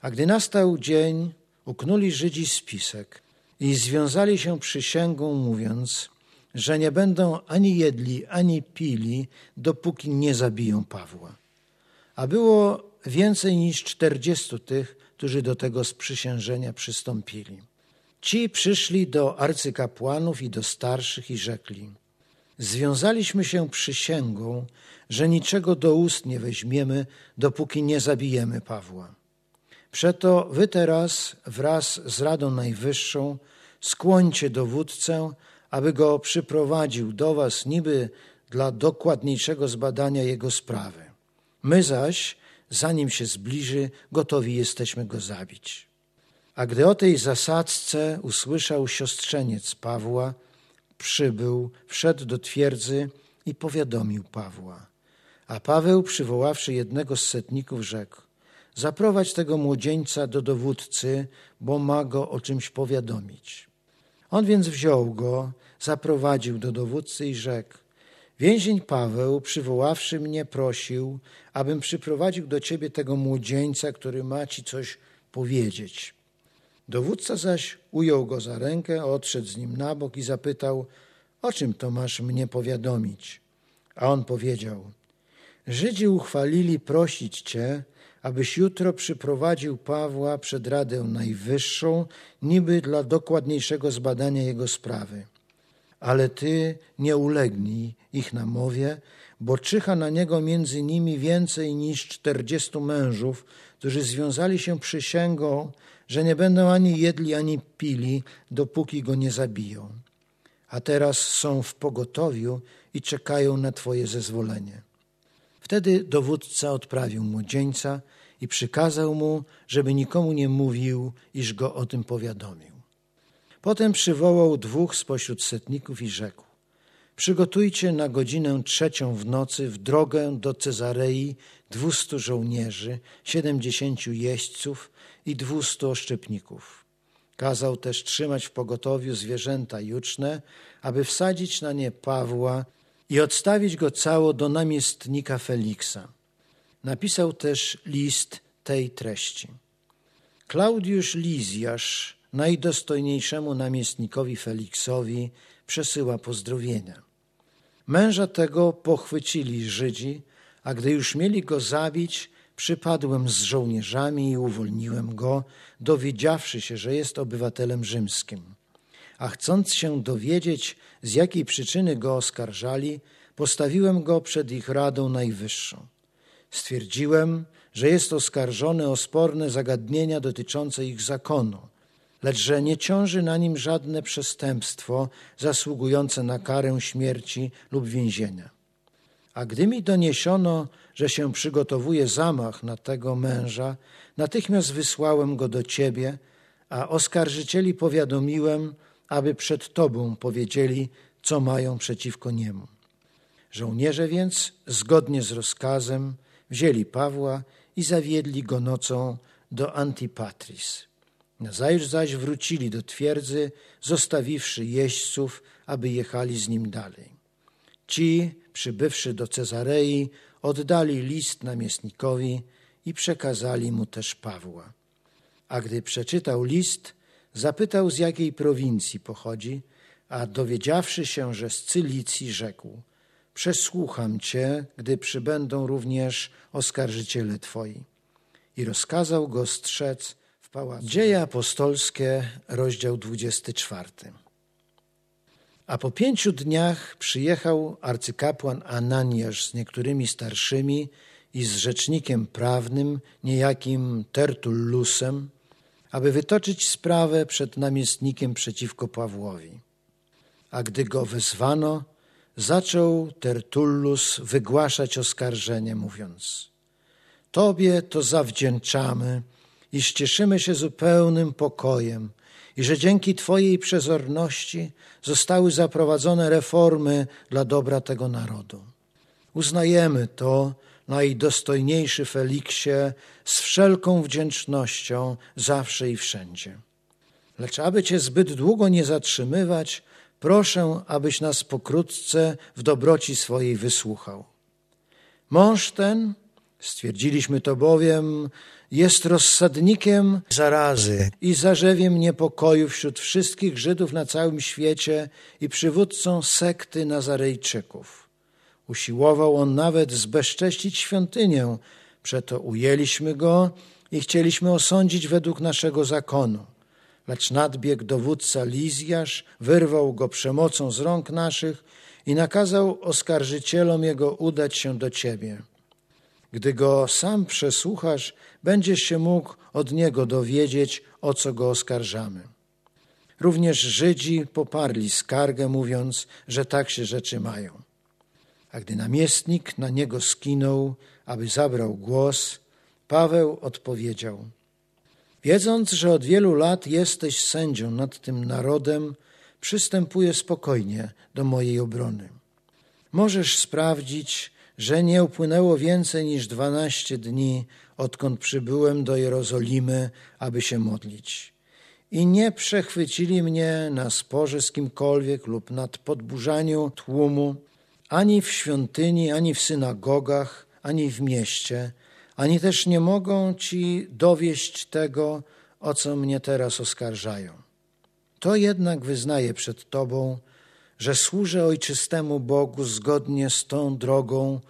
A gdy nastał dzień, uknuli Żydzi spisek i związali się przysięgą, mówiąc, że nie będą ani jedli, ani pili, dopóki nie zabiją Pawła. A było więcej niż czterdziestu tych, którzy do tego sprzysiężenia przystąpili. Ci przyszli do arcykapłanów i do starszych i rzekli: Związaliśmy się przysięgą, że niczego do ust nie weźmiemy, dopóki nie zabijemy Pawła. Przeto wy teraz wraz z Radą Najwyższą skłońcie dowódcę, aby go przyprowadził do was niby dla dokładniejszego zbadania jego sprawy. My zaś zanim się zbliży, gotowi jesteśmy go zabić. A gdy o tej zasadzce usłyszał siostrzeniec Pawła, przybył, wszedł do twierdzy i powiadomił Pawła. A Paweł, przywoławszy jednego z setników, rzekł: Zaprowadź tego młodzieńca do dowódcy, bo ma go o czymś powiadomić. On więc wziął go, zaprowadził do dowódcy i rzekł: Więzień Paweł, przywoławszy mnie, prosił, abym przyprowadził do ciebie tego młodzieńca, który ma ci coś powiedzieć. Dowódca zaś ujął go za rękę, odszedł z nim na bok i zapytał, o czym to masz mnie powiadomić? A on powiedział, Żydzi uchwalili prosić cię, abyś jutro przyprowadził Pawła przed Radę Najwyższą, niby dla dokładniejszego zbadania jego sprawy ale ty nie ulegnij ich namowie, bo czyha na niego między nimi więcej niż czterdziestu mężów, którzy związali się przysięgą, że nie będą ani jedli, ani pili, dopóki go nie zabiją. a teraz są w pogotowiu i czekają na Twoje zezwolenie. Wtedy dowódca odprawił młodzieńca i przykazał mu, żeby nikomu nie mówił, iż go o tym powiadomił. Potem przywołał dwóch spośród setników i rzekł: Przygotujcie na godzinę trzecią w nocy w drogę do Cezarei dwustu żołnierzy, siedemdziesięciu jeźdźców i dwustu oszczepników. Kazał też trzymać w pogotowiu zwierzęta juczne, aby wsadzić na nie Pawła i odstawić go cało do namiestnika Feliksa. Napisał też list tej treści. Klaudiusz Lizjasz najdostojniejszemu namiestnikowi Feliksowi przesyła pozdrowienia. Męża tego pochwycili Żydzi, a gdy już mieli go zabić, przypadłem z żołnierzami i uwolniłem go, dowiedziawszy się, że jest obywatelem rzymskim. A chcąc się dowiedzieć, z jakiej przyczyny go oskarżali, postawiłem go przed ich Radą Najwyższą. Stwierdziłem, że jest oskarżony o sporne zagadnienia dotyczące ich zakonu, lecz że nie ciąży na nim żadne przestępstwo zasługujące na karę śmierci lub więzienia. A gdy mi doniesiono, że się przygotowuje zamach na tego męża, natychmiast wysłałem go do ciebie, a oskarżycieli powiadomiłem, aby przed tobą powiedzieli, co mają przeciwko niemu. Żołnierze więc, zgodnie z rozkazem, wzięli Pawła i zawiedli go nocą do Antipatris. Nazajutrz zaś wrócili do twierdzy, zostawiwszy jeźdźców, aby jechali z nim dalej. Ci, przybywszy do Cezarei, oddali list namiestnikowi i przekazali mu też Pawła. A gdy przeczytał list, zapytał z jakiej prowincji pochodzi, a dowiedziawszy się, że z Cylicji, rzekł: Przesłucham cię, gdy przybędą również oskarżyciele twoi. I rozkazał go strzec Dzieje apostolskie, rozdział 24. A po pięciu dniach przyjechał arcykapłan Ananiasz z niektórymi starszymi i z rzecznikiem prawnym, niejakim Tertullusem, aby wytoczyć sprawę przed namiestnikiem przeciwko Pawłowi. A gdy go wezwano, zaczął Tertullus wygłaszać oskarżenie, mówiąc: Tobie to zawdzięczamy, iż cieszymy się zupełnym pokojem i że dzięki Twojej przezorności zostały zaprowadzone reformy dla dobra tego narodu. Uznajemy to, najdostojniejszy Feliksie, z wszelką wdzięcznością zawsze i wszędzie. Lecz aby Cię zbyt długo nie zatrzymywać, proszę, abyś nas pokrótce w dobroci swojej wysłuchał. Mąż ten, stwierdziliśmy to bowiem, jest rozsadnikiem zarazy i zarzewiem niepokoju wśród wszystkich Żydów na całym świecie i przywódcą sekty Nazarejczyków. Usiłował on nawet zbezcześcić świątynię, przeto ujęliśmy go i chcieliśmy osądzić według naszego zakonu. Lecz nadbiegł dowódca Lizjasz, wyrwał go przemocą z rąk naszych i nakazał oskarżycielom jego udać się do ciebie. Gdy go sam przesłuchasz, będziesz się mógł od niego dowiedzieć, o co go oskarżamy. Również Żydzi poparli skargę, mówiąc, że tak się rzeczy mają. A gdy namiestnik na niego skinął, aby zabrał głos, Paweł odpowiedział: Wiedząc, że od wielu lat jesteś sędzią nad tym narodem, przystępuję spokojnie do mojej obrony. Możesz sprawdzić, że nie upłynęło więcej niż dwanaście dni, odkąd przybyłem do Jerozolimy, aby się modlić. I nie przechwycili mnie na sporze z kimkolwiek lub nad podburzaniu tłumu, ani w świątyni, ani w synagogach, ani w mieście, ani też nie mogą ci dowieść tego, o co mnie teraz oskarżają. To jednak wyznaję przed Tobą, że służę ojczystemu Bogu zgodnie z tą drogą,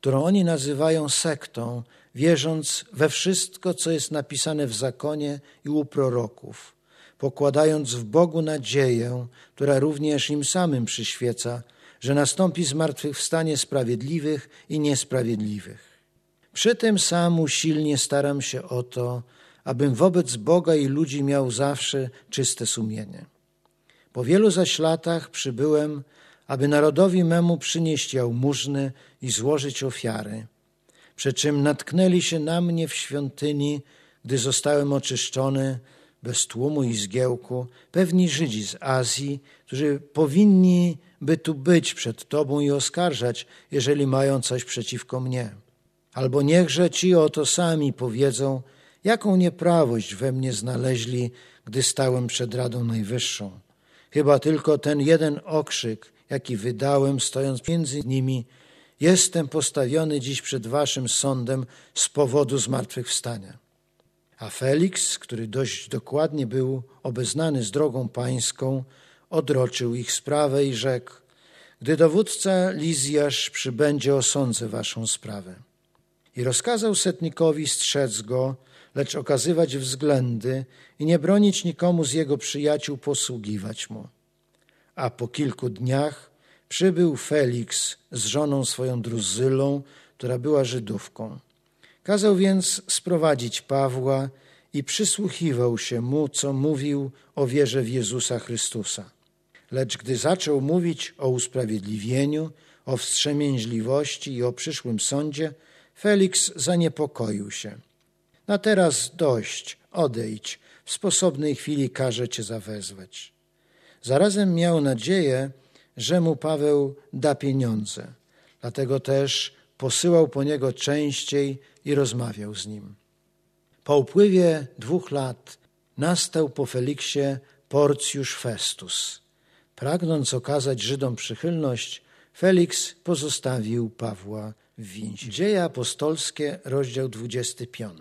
którą oni nazywają sektą, wierząc we wszystko, co jest napisane w zakonie i u proroków, pokładając w Bogu nadzieję, która również im samym przyświeca, że nastąpi zmartwychwstanie sprawiedliwych i niesprawiedliwych. Przy tym sam usilnie staram się o to, abym wobec Boga i ludzi miał zawsze czyste sumienie. Po wielu zaś latach przybyłem, aby narodowi memu przynieść jałmużny i złożyć ofiary. Przy czym natknęli się na mnie w świątyni, gdy zostałem oczyszczony bez tłumu i zgiełku, pewni Żydzi z Azji, którzy powinni by tu być przed Tobą i oskarżać, jeżeli mają coś przeciwko mnie. Albo niechże ci oto sami powiedzą, jaką nieprawość we mnie znaleźli, gdy stałem przed Radą Najwyższą. Chyba tylko ten jeden okrzyk, jaki wydałem, stojąc między nimi, jestem postawiony dziś przed waszym sądem z powodu zmartwychwstania. A Felix, który dość dokładnie był obeznany z drogą pańską, odroczył ich sprawę i rzekł, gdy dowódca Lizjasz przybędzie, osądzę waszą sprawę. I rozkazał setnikowi strzec go, lecz okazywać względy i nie bronić nikomu z jego przyjaciół posługiwać mu. A po kilku dniach przybył Felix z żoną swoją Druzylą, która była Żydówką. Kazał więc sprowadzić Pawła i przysłuchiwał się mu, co mówił o wierze w Jezusa Chrystusa. Lecz gdy zaczął mówić o usprawiedliwieniu, o wstrzemięźliwości i o przyszłym sądzie, Felix zaniepokoił się. Na teraz dość, odejdź, w sposobnej chwili każe cię zawezwać. Zarazem miał nadzieję, że mu Paweł da pieniądze, dlatego też posyłał po niego częściej i rozmawiał z nim. Po upływie dwóch lat nastał po Feliksie Porcjusz Festus. Pragnąc okazać Żydom przychylność, Felix pozostawił Pawła w więzieniu. Dzieje apostolskie, rozdział 25.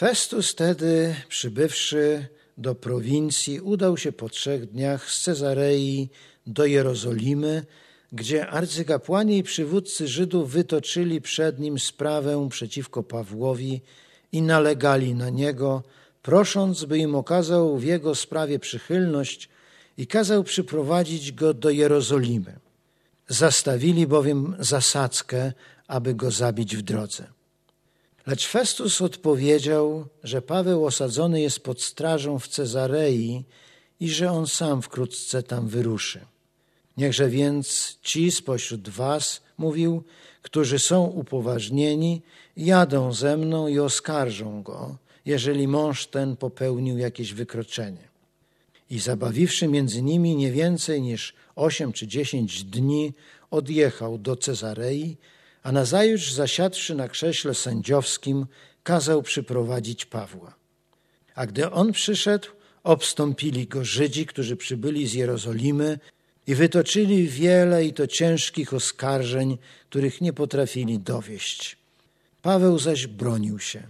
Festus tedy, przybywszy do prowincji, udał się po trzech dniach z Cezarei do Jerozolimy, gdzie arcykapłani i przywódcy Żydów wytoczyli przed nim sprawę przeciwko Pawłowi i nalegali na niego, prosząc, by im okazał w jego sprawie przychylność i kazał przyprowadzić go do Jerozolimy. Zastawili bowiem zasadzkę, aby go zabić w drodze. Lecz Festus odpowiedział, że Paweł osadzony jest pod strażą w Cezarei i że on sam wkrótce tam wyruszy. Niechże więc ci spośród was, mówił, którzy są upoważnieni, jadą ze mną i oskarżą go, jeżeli mąż ten popełnił jakieś wykroczenie. I zabawiwszy między nimi nie więcej niż osiem czy dziesięć dni, odjechał do Cezarei, a nazajutrz zasiadłszy na krześle sędziowskim, kazał przyprowadzić Pawła. A gdy on przyszedł, obstąpili go Żydzi, którzy przybyli z Jerozolimy i wytoczyli wiele i to ciężkich oskarżeń, których nie potrafili dowieść. Paweł zaś bronił się.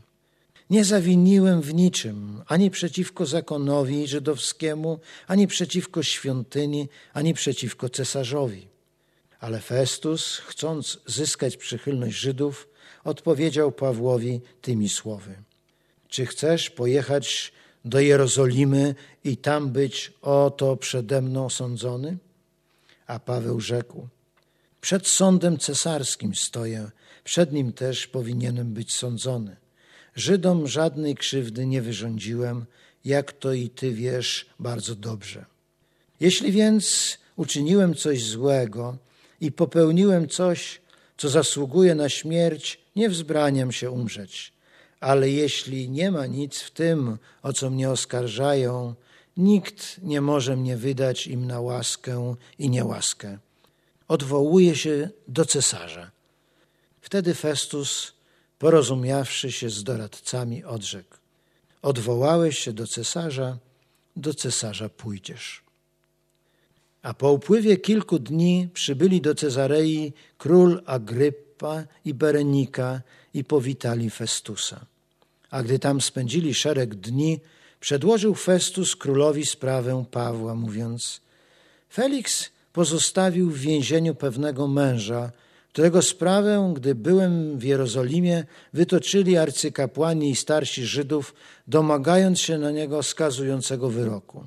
Nie zawiniłem w niczym, ani przeciwko zakonowi żydowskiemu, ani przeciwko świątyni, ani przeciwko cesarzowi. Ale Festus, chcąc zyskać przychylność Żydów, odpowiedział Pawłowi tymi słowy: Czy chcesz pojechać do Jerozolimy i tam być oto przede mną sądzony? A Paweł rzekł: Przed sądem cesarskim stoję, przed nim też powinienem być sądzony. Żydom żadnej krzywdy nie wyrządziłem, jak to i ty wiesz bardzo dobrze. Jeśli więc uczyniłem coś złego i popełniłem coś, co zasługuje na śmierć, nie wzbraniam się umrzeć. Ale jeśli nie ma nic w tym, o co mnie oskarżają, nikt nie może mnie wydać im na łaskę i niełaskę. Odwołuje się do cesarza. Wtedy Festus porozumiawszy się z doradcami, odrzekł: Odwołałeś się do cesarza, do cesarza pójdziesz. A po upływie kilku dni przybyli do Cezarei król Agrypa i Berenika i powitali Festusa. A gdy tam spędzili szereg dni, przedłożył Festus królowi sprawę Pawła, mówiąc: Felix pozostawił w więzieniu pewnego męża, którego sprawę, gdy byłem w Jerozolimie, wytoczyli arcykapłani i starsi Żydów, domagając się na niego skazującego wyroku.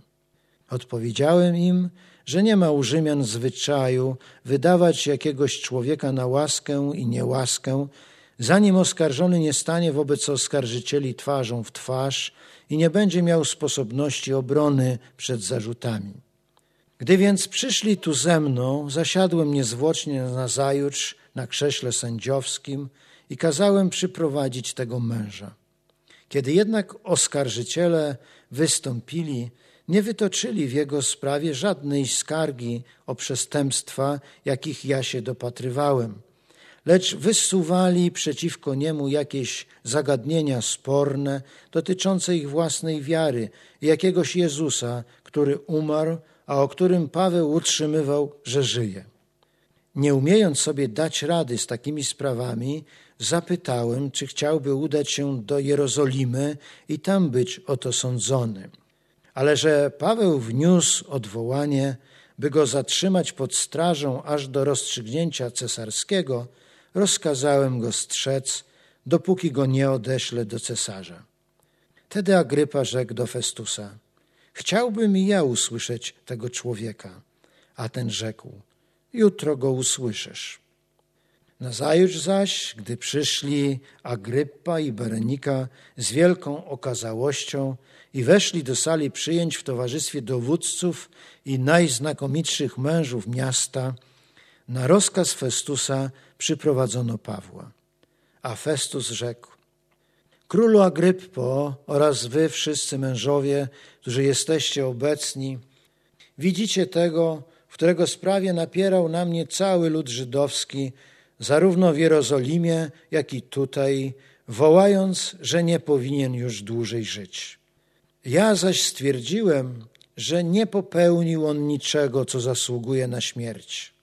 Odpowiedziałem im, że nie ma u Rzymian zwyczaju wydawać jakiegoś człowieka na łaskę i niełaskę zanim oskarżony nie stanie wobec oskarżycieli twarzą w twarz i nie będzie miał sposobności obrony przed zarzutami. Gdy więc przyszli tu ze mną, zasiadłem niezwłocznie na zajutrz na krześle sędziowskim i kazałem przyprowadzić tego męża. Kiedy jednak oskarżyciele wystąpili, nie wytoczyli w jego sprawie żadnej skargi o przestępstwa, jakich ja się dopatrywałem, lecz wysuwali przeciwko niemu jakieś zagadnienia sporne dotyczące ich własnej wiary i jakiegoś Jezusa, który umarł, a o którym Paweł utrzymywał, że żyje. Nie umiejąc sobie dać rady z takimi sprawami, zapytałem, czy chciałby udać się do Jerozolimy i tam być oto sądzony. Ale że Paweł wniósł odwołanie, by go zatrzymać pod strażą aż do rozstrzygnięcia cesarskiego, rozkazałem go strzec, dopóki go nie odeślę do cesarza. Wtedy Agrypa rzekł do Festusa: Chciałbym i ja usłyszeć tego człowieka. A ten rzekł: Jutro go usłyszysz. Nazajutrz zaś, gdy przyszli Agrypa i Berenika z wielką okazałością i weszli do sali przyjęć w towarzystwie dowódców i najznakomitszych mężów miasta, na rozkaz Festusa przyprowadzono Pawła. A Festus rzekł, Królu Agryppo oraz wy wszyscy mężowie, którzy jesteście obecni, widzicie tego, w którego sprawie napierał na mnie cały lud żydowski, zarówno w Jerozolimie, jak i tutaj, wołając, że nie powinien już dłużej żyć. Ja zaś stwierdziłem, że nie popełnił on niczego, co zasługuje na śmierć.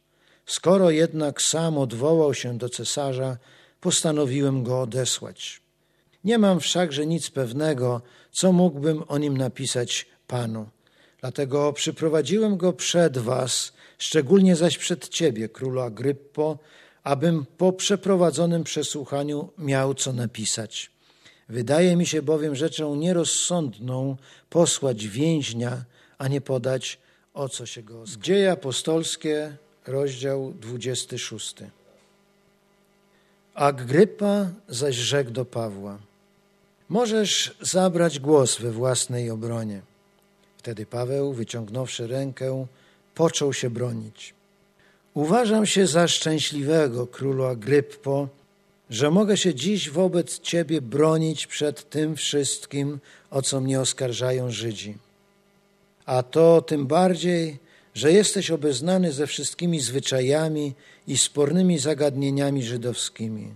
Skoro jednak sam odwołał się do cesarza, postanowiłem go odesłać. Nie mam wszakże nic pewnego, co mógłbym o nim napisać panu. Dlatego przyprowadziłem go przed was, szczególnie zaś przed ciebie, królu Agryppo, abym po przeprowadzonym przesłuchaniu miał co napisać. Wydaje mi się bowiem rzeczą nierozsądną posłać więźnia, a nie podać, o co się go oskarży. Dzieje apostolskie, rozdział 26. Agrypa zaś rzekł do Pawła: Możesz zabrać głos we własnej obronie. Wtedy Paweł, wyciągnąwszy rękę, począł się bronić. Uważam się za szczęśliwego, królu Agryppo, że mogę się dziś wobec Ciebie bronić przed tym wszystkim, o co mnie oskarżają Żydzi. A to tym bardziej, że jesteś obeznany ze wszystkimi zwyczajami i spornymi zagadnieniami żydowskimi.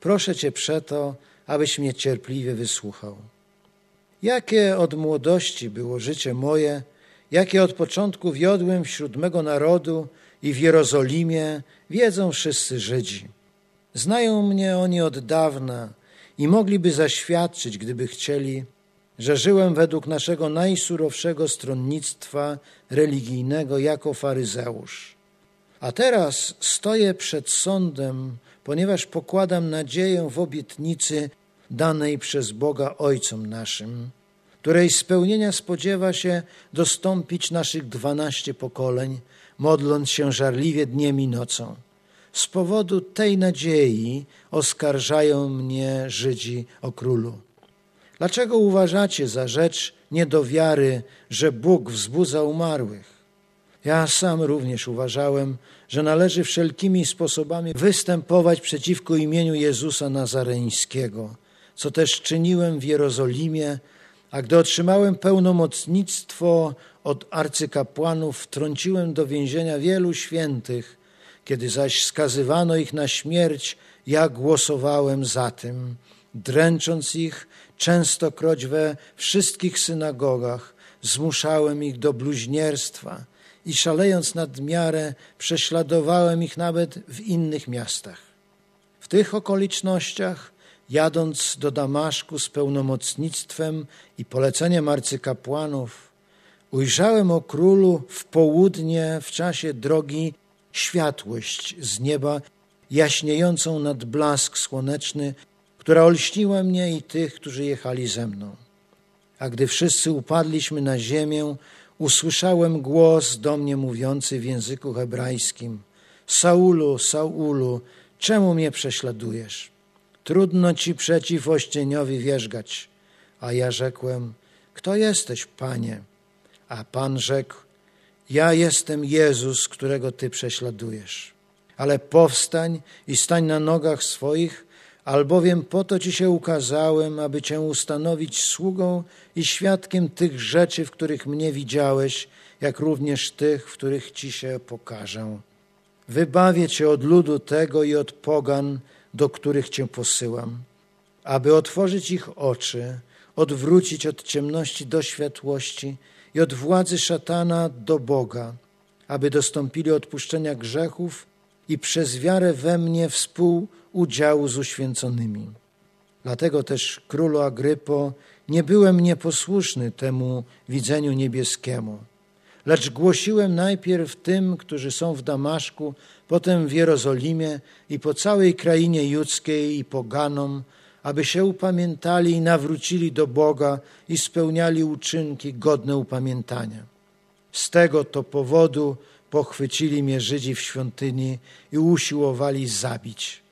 Proszę Cię przeto, abyś mnie cierpliwie wysłuchał. Jakie od młodości było życie moje, jakie od początku wiodłem wśród mego narodu i w Jerozolimie, wiedzą wszyscy Żydzi. Znają mnie oni od dawna i mogliby zaświadczyć, gdyby chcieli, że żyłem według naszego najsurowszego stronnictwa religijnego jako faryzeusz. A teraz stoję przed sądem, ponieważ pokładam nadzieję w obietnicy danej przez Boga Ojcom naszym, której spełnienia spodziewa się dostąpić naszych dwanaście pokoleń, modląc się żarliwie dniem i nocą. Z powodu tej nadziei oskarżają mnie Żydzi o królu. Dlaczego uważacie za rzecz nie do wiary, że Bóg wzbudza umarłych? Ja sam również uważałem, że należy wszelkimi sposobami występować przeciwko imieniu Jezusa Nazareńskiego, co też czyniłem w Jerozolimie, a gdy otrzymałem pełnomocnictwo od arcykapłanów, wtrąciłem do więzienia wielu świętych, kiedy zaś skazywano ich na śmierć, ja głosowałem za tym, dręcząc ich częstokroć we wszystkich synagogach, zmuszałem ich do bluźnierstwa i szalejąc nad miarę, prześladowałem ich nawet w innych miastach. W tych okolicznościach, jadąc do Damaszku z pełnomocnictwem i poleceniem arcykapłanów, ujrzałem o królu w południe w czasie drogi światłość z nieba, jaśniejącą nad blask słoneczny, która olśniła mnie i tych, którzy jechali ze mną. A gdy wszyscy upadliśmy na ziemię, usłyszałem głos do mnie mówiący w języku hebrajskim: Saulu, Saulu, czemu mnie prześladujesz? trudno ci przeciw ościeniowi wierzgać. A ja rzekłem, kto jesteś, Panie? A Pan rzekł, ja jestem Jezus, którego Ty prześladujesz. Ale powstań i stań na nogach swoich, albowiem po to Ci się ukazałem, aby Cię ustanowić sługą i świadkiem tych rzeczy, w których mnie widziałeś, jak również tych, w których Ci się pokażę. Wybawię Cię od ludu tego i od pogan, do których Cię posyłam, aby otworzyć ich oczy, odwrócić od ciemności do światłości i od władzy szatana do Boga, aby dostąpili odpuszczenia grzechów i przez wiarę we mnie współudziału z uświęconymi. Dlatego też, królu Agrypo, nie byłem nieposłuszny temu widzeniu niebieskiemu, lecz głosiłem najpierw tym, którzy są w Damaszku, potem w Jerozolimie i po całej krainie judzkiej i poganom, aby się upamiętali i nawrócili do Boga i spełniali uczynki godne upamiętania. Z tego to powodu pochwycili mnie Żydzi w świątyni i usiłowali zabić.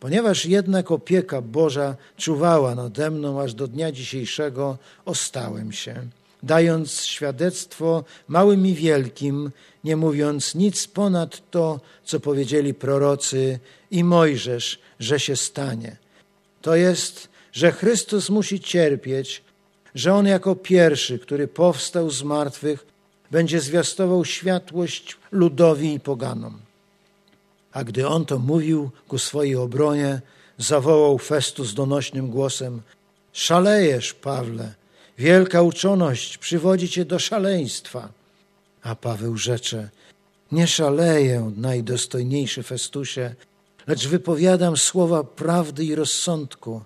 Ponieważ jednak opieka Boża czuwała nade mną aż do dnia dzisiejszego, ostałem się, dając świadectwo małym i wielkim, nie mówiąc nic ponad to, co powiedzieli prorocy i Mojżesz, że się stanie – to jest, że Chrystus musi cierpieć, że On jako pierwszy, który powstał z martwych, będzie zwiastował światłość ludowi i poganom. A gdy on to mówił ku swojej obronie, zawołał Festus donośnym głosem: Szalejesz, Pawle, wielka uczoność przywodzi cię do szaleństwa. A Paweł rzecze: Nie szaleję, najdostojniejszy Festusie, lecz wypowiadam słowa prawdy i rozsądku.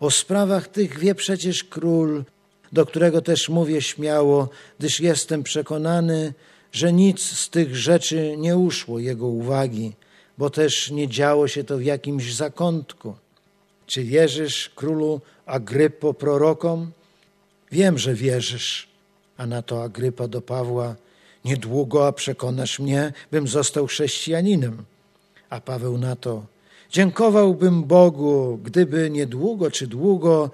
O sprawach tych wie przecież król, do którego też mówię śmiało, gdyż jestem przekonany, że nic z tych rzeczy nie uszło jego uwagi, bo też nie działo się to w jakimś zakątku. Czy wierzysz, królu Agrypo, prorokom? Wiem, że wierzysz. A na to Agrypa do Pawła, niedługo, a przekonasz mnie, bym został chrześcijaninem. A Paweł na to, dziękowałbym Bogu, gdyby niedługo czy długo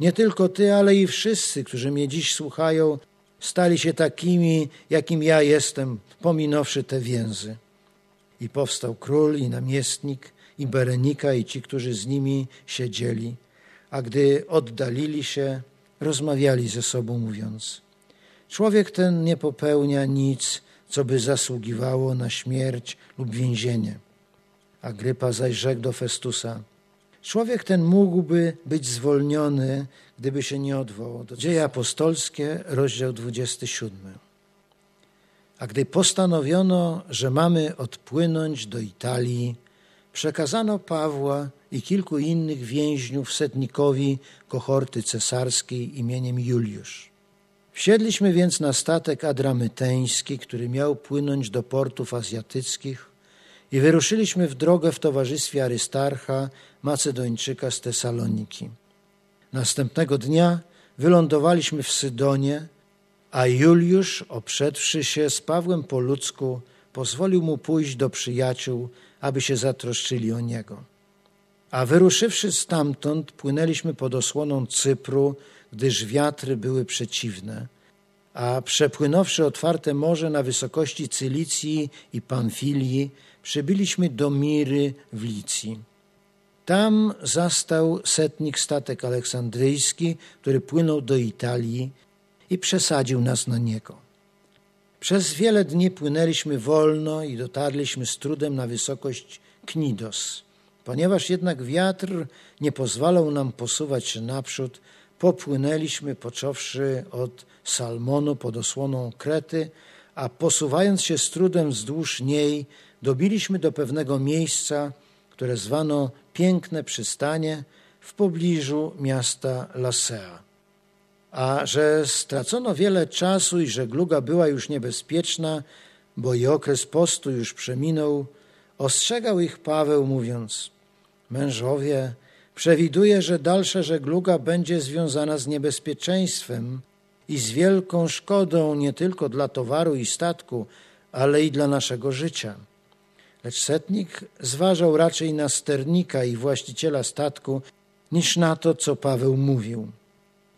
nie tylko Ty, ale i wszyscy, którzy mnie dziś słuchają, stali się takimi, jakim ja jestem, pominąwszy te więzy. I powstał król i namiestnik, i Berenika, i ci, którzy z nimi siedzieli. A gdy oddalili się, rozmawiali ze sobą, mówiąc: Człowiek ten nie popełnia nic, co by zasługiwało na śmierć lub więzienie. Agrypa zaś rzekł do Festusa, człowiek ten mógłby być zwolniony, gdyby się nie odwołał. Dzieje apostolskie, rozdział 27. A gdy postanowiono, że mamy odpłynąć do Italii, przekazano Pawła i kilku innych więźniów setnikowi kohorty cesarskiej imieniem Juliusz. Wsiedliśmy więc na statek adramyteński, który miał płynąć do portów azjatyckich i wyruszyliśmy w drogę w towarzystwie Arystarcha, Macedończyka z Tesaloniki. Następnego dnia wylądowaliśmy w Sydonie, a Juliusz, oprzedwszy się z Pawłem po ludzku, pozwolił mu pójść do przyjaciół, aby się zatroszczyli o niego. A wyruszywszy stamtąd, płynęliśmy pod osłoną Cypru, gdyż wiatry były przeciwne, a przepłynąwszy otwarte morze na wysokości Cylicji i Pamfilii, przybyliśmy do Miry w Licji. Tam zastał setnik statek aleksandryjski, który płynął do Italii i przesadził nas na niego. Przez wiele dni płynęliśmy wolno i dotarliśmy z trudem na wysokość Knidos. Ponieważ jednak wiatr nie pozwalał nam posuwać się naprzód, popłynęliśmy począwszy od Salmonu pod osłoną Krety, a posuwając się z trudem wzdłuż niej, dobiliśmy do pewnego miejsca, które zwano Piękne Przystanie w pobliżu miasta Lasea. A że stracono wiele czasu i żegluga była już niebezpieczna, bo i okres postu już przeminął, ostrzegał ich Paweł, mówiąc: Mężowie, przewiduję, że dalsza żegluga będzie związana z niebezpieczeństwem i z wielką szkodą nie tylko dla towaru i statku, ale i dla naszego życia. Lecz setnik zważał raczej na sternika i właściciela statku niż na to, co Paweł mówił.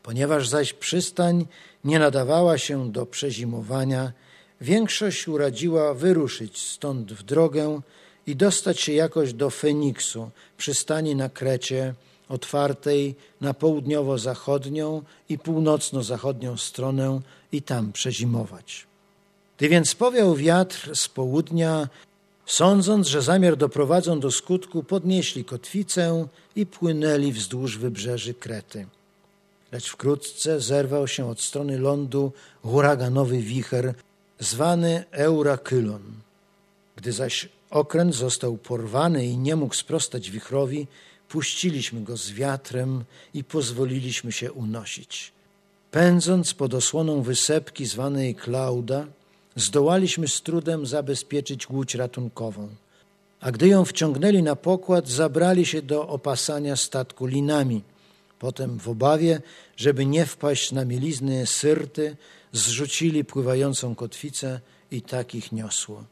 Ponieważ zaś przystań nie nadawała się do przezimowania, większość uradziła wyruszyć stąd w drogę i dostać się jakoś do Feniksu, przystani na Krecie, otwartej na południowo-zachodnią i północno-zachodnią stronę i tam przezimować. Gdy więc powiał wiatr z południa, sądząc, że zamiar doprowadzą do skutku, podnieśli kotwicę i płynęli wzdłuż wybrzeży Krety. Lecz wkrótce zerwał się od strony lądu huraganowy wicher, zwany Eurakylon. Gdy zaś okręt został porwany i nie mógł sprostać wichrowi, puściliśmy go z wiatrem i pozwoliliśmy się unosić. Pędząc pod osłoną wysepki zwanej Klauda, zdołaliśmy z trudem zabezpieczyć łódź ratunkową. A gdy ją wciągnęli na pokład, zabrali się do opasania statku linami. Potem w obawie, żeby nie wpaść na mielizny syrty, zrzucili pływającą kotwicę i tak ich niosło.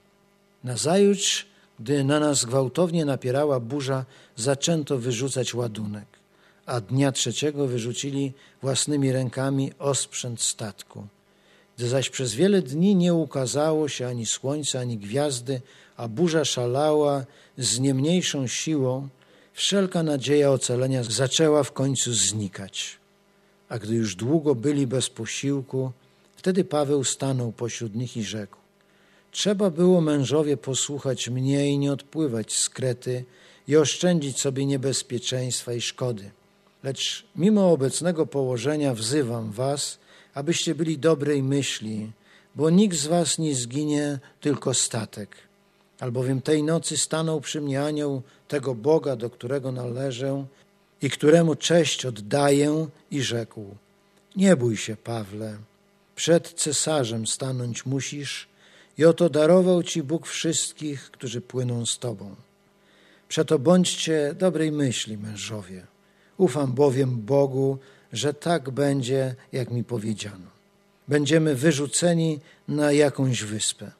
Nazajutrz, gdy na nas gwałtownie napierała burza, zaczęto wyrzucać ładunek, a dnia trzeciego wyrzucili własnymi rękami osprzęt statku. Gdy zaś przez wiele dni nie ukazało się ani słońca, ani gwiazdy, a burza szalała z nie mniejszą siłą, wszelka nadzieja ocalenia zaczęła w końcu znikać. A gdy już długo byli bez posiłku, wtedy Paweł stanął pośród nich i rzekł: Trzeba było mężowie posłuchać mnie i nie odpływać z Krety i oszczędzić sobie niebezpieczeństwa i szkody. Lecz mimo obecnego położenia wzywam was, abyście byli dobrej myśli, bo nikt z was nie zginie, tylko statek. Albowiem tej nocy stanął przy mnie anioł tego Boga, do którego należę i któremu cześć oddaję i rzekł, nie bój się, Pawle, przed cesarzem stanąć musisz i oto darował ci Bóg wszystkich, którzy płyną z tobą. Przeto bądźcie dobrej myśli, mężowie. Ufam bowiem Bogu, że tak będzie, jak mi powiedziano. Będziemy wyrzuceni na jakąś wyspę.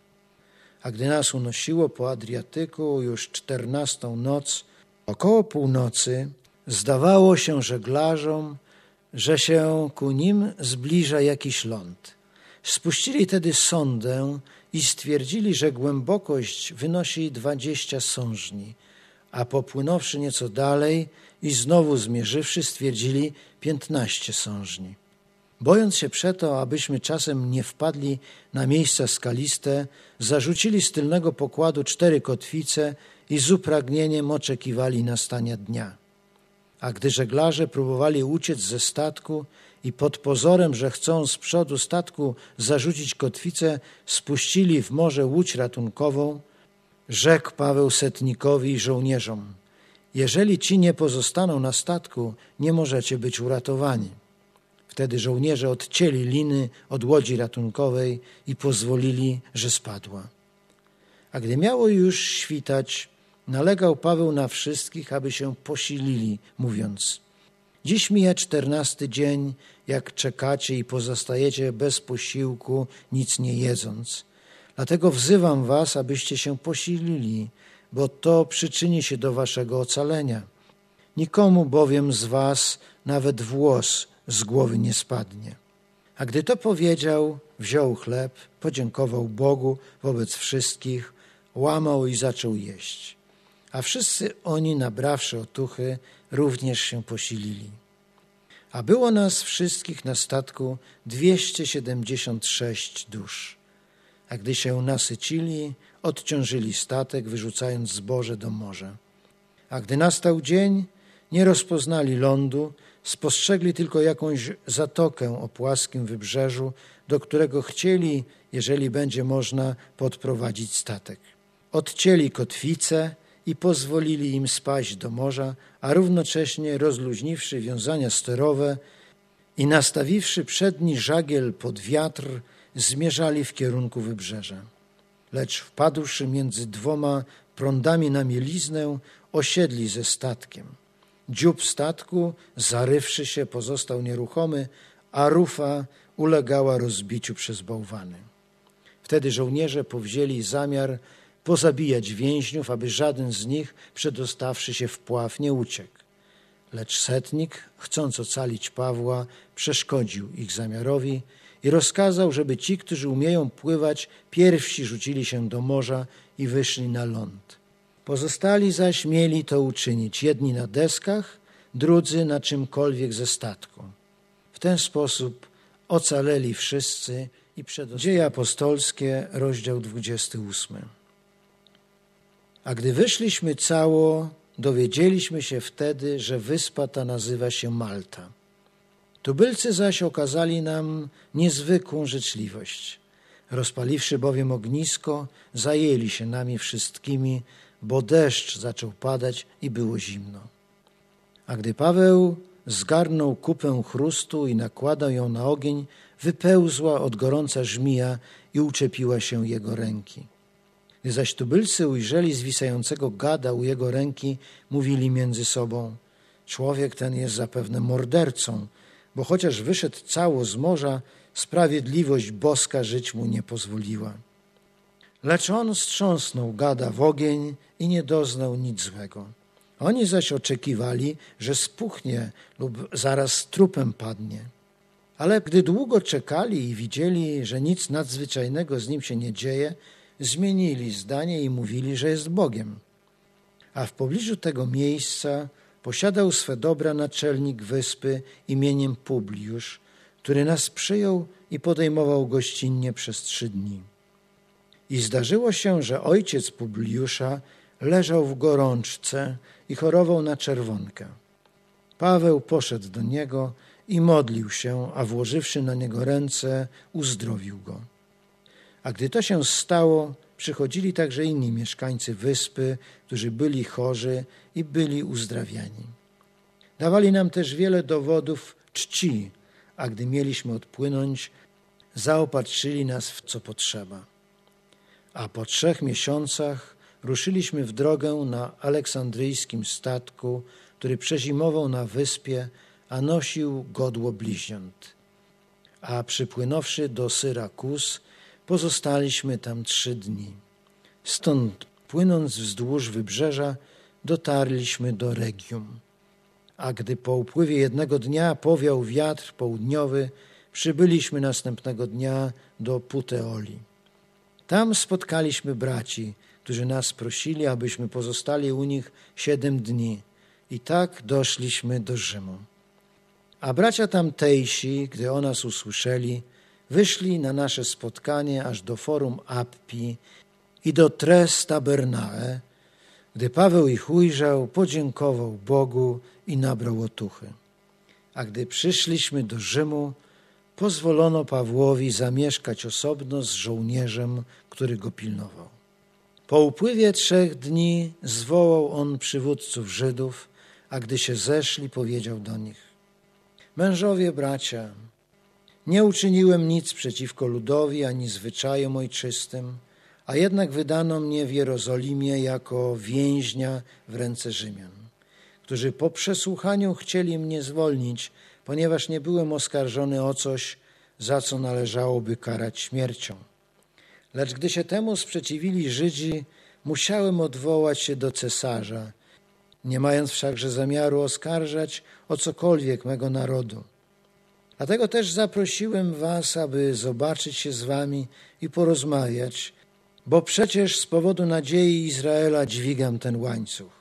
A gdy nas unosiło po Adriatyku już czternastą noc, około północy, zdawało się żeglarzom, że się ku nim zbliża jakiś ląd. Spuścili tedy sondę i stwierdzili, że głębokość wynosi dwadzieścia sążni, a popłynąwszy nieco dalej i znowu zmierzywszy, stwierdzili piętnaście sążni. Bojąc się przeto, abyśmy czasem nie wpadli na miejsca skaliste, zarzucili z tylnego pokładu cztery kotwice i z upragnieniem oczekiwali nastania dnia. A gdy żeglarze próbowali uciec ze statku i pod pozorem, że chcą z przodu statku zarzucić kotwicę, spuścili w morze łódź ratunkową, rzekł Paweł setnikowi i żołnierzom: Jeżeli ci nie pozostaną na statku, nie możecie być uratowani. Wtedy żołnierze odcięli liny od łodzi ratunkowej i pozwolili, że spadła. A gdy miało już świtać, nalegał Paweł na wszystkich, aby się posilili, mówiąc: Dziś mija czternasty dzień, jak czekacie i pozostajecie bez posiłku, nic nie jedząc. Dlatego wzywam was, abyście się posilili, bo to przyczyni się do waszego ocalenia. Nikomu bowiem z was nawet włos z głowy nie spadnie. A gdy to powiedział, wziął chleb, podziękował Bogu wobec wszystkich, łamał i zaczął jeść. A wszyscy oni, nabrawszy otuchy, również się posilili. A było nas wszystkich na statku 276 dusz. A gdy się nasycili, odciążyli statek, wyrzucając zboże do morza. A gdy nastał dzień, nie rozpoznali lądu, spostrzegli tylko jakąś zatokę o płaskim wybrzeżu, do którego chcieli, jeżeli będzie można, podprowadzić statek. Odcięli kotwice i pozwolili im spaść do morza, a równocześnie rozluźniwszy wiązania sterowe i nastawiwszy przedni żagiel pod wiatr, zmierzali w kierunku wybrzeża. Lecz wpadłszy między dwoma prądami na mieliznę, osiedli ze statkiem. Dziób statku, zarywszy się, pozostał nieruchomy, a rufa ulegała rozbiciu przez bałwany. Wtedy żołnierze powzięli zamiar pozabijać więźniów, aby żaden z nich, przedostawszy się w pław, nie uciekł. Lecz setnik, chcąc ocalić Pawła, przeszkodził ich zamiarowi i rozkazał, żeby ci, którzy umieją pływać, pierwsi rzucili się do morza i wyszli na ląd. Pozostali zaś mieli to uczynić, jedni na deskach, drudzy na czymkolwiek ze statku. W ten sposób ocaleli wszyscy i przedostali. Dzieje apostolskie, rozdział 28. A gdy wyszliśmy cało, dowiedzieliśmy się wtedy, że wyspa ta nazywa się Malta. Tubylcy zaś okazali nam niezwykłą życzliwość. Rozpaliwszy bowiem ognisko, zajęli się nami wszystkimi, bo deszcz zaczął padać i było zimno. A gdy Paweł zgarnął kupę chrustu i nakładał ją na ogień, wypełzła od gorąca żmija i uczepiła się jego ręki. Gdy zaś tubylcy ujrzeli zwisającego gada u jego ręki, mówili między sobą: Człowiek ten jest zapewne mordercą, bo chociaż wyszedł cało z morza, sprawiedliwość boska żyć mu nie pozwoliła. Lecz on strząsnął gada w ogień i nie doznał nic złego. Oni zaś oczekiwali, że spuchnie lub zaraz trupem padnie. Ale gdy długo czekali i widzieli, że nic nadzwyczajnego z nim się nie dzieje, zmienili zdanie i mówili, że jest Bogiem. A w pobliżu tego miejsca posiadał swe dobra naczelnik wyspy imieniem Publiusz, który nas przyjął i podejmował gościnnie przez trzy dni. I zdarzyło się, że ojciec Publiusza leżał w gorączce i chorował na czerwonkę. Paweł poszedł do niego i modlił się, a włożywszy na niego ręce, uzdrowił go. A gdy to się stało, przychodzili także inni mieszkańcy wyspy, którzy byli chorzy i byli uzdrawiani. Dawali nam też wiele dowodów czci, a gdy mieliśmy odpłynąć, zaopatrzyli nas w co potrzeba. A po trzech miesiącach ruszyliśmy w drogę na aleksandryjskim statku, który przezimował na wyspie, a nosił godło bliźniąt. A przypłynąwszy do Syrakus, pozostaliśmy tam trzy dni. Stąd, płynąc wzdłuż wybrzeża, dotarliśmy do Regium. A gdy po upływie jednego dnia powiał wiatr południowy, przybyliśmy następnego dnia do Puteoli. Tam spotkaliśmy braci, którzy nas prosili, abyśmy pozostali u nich siedem dni. I tak doszliśmy do Rzymu. A bracia tamtejsi, gdy o nas usłyszeli, wyszli na nasze spotkanie aż do forum Appi i do Tres Tabernae. Gdy Paweł ich ujrzał, podziękował Bogu i nabrał otuchy. A gdy przyszliśmy do Rzymu, pozwolono Pawłowi zamieszkać osobno z żołnierzem, który go pilnował. Po upływie trzech dni zwołał on przywódców Żydów, a gdy się zeszli, powiedział do nich: Mężowie, bracia, nie uczyniłem nic przeciwko ludowi ani zwyczajom ojczystym, a jednak wydano mnie w Jerozolimie jako więźnia w ręce Rzymian, którzy po przesłuchaniu chcieli mnie zwolnić, ponieważ nie byłem oskarżony o coś, za co należałoby karać śmiercią. Lecz gdy się temu sprzeciwili Żydzi, musiałem odwołać się do cesarza, nie mając wszakże zamiaru oskarżać o cokolwiek mego narodu. Dlatego też zaprosiłem was, aby zobaczyć się z wami i porozmawiać, bo przecież z powodu nadziei Izraela dźwigam ten łańcuch.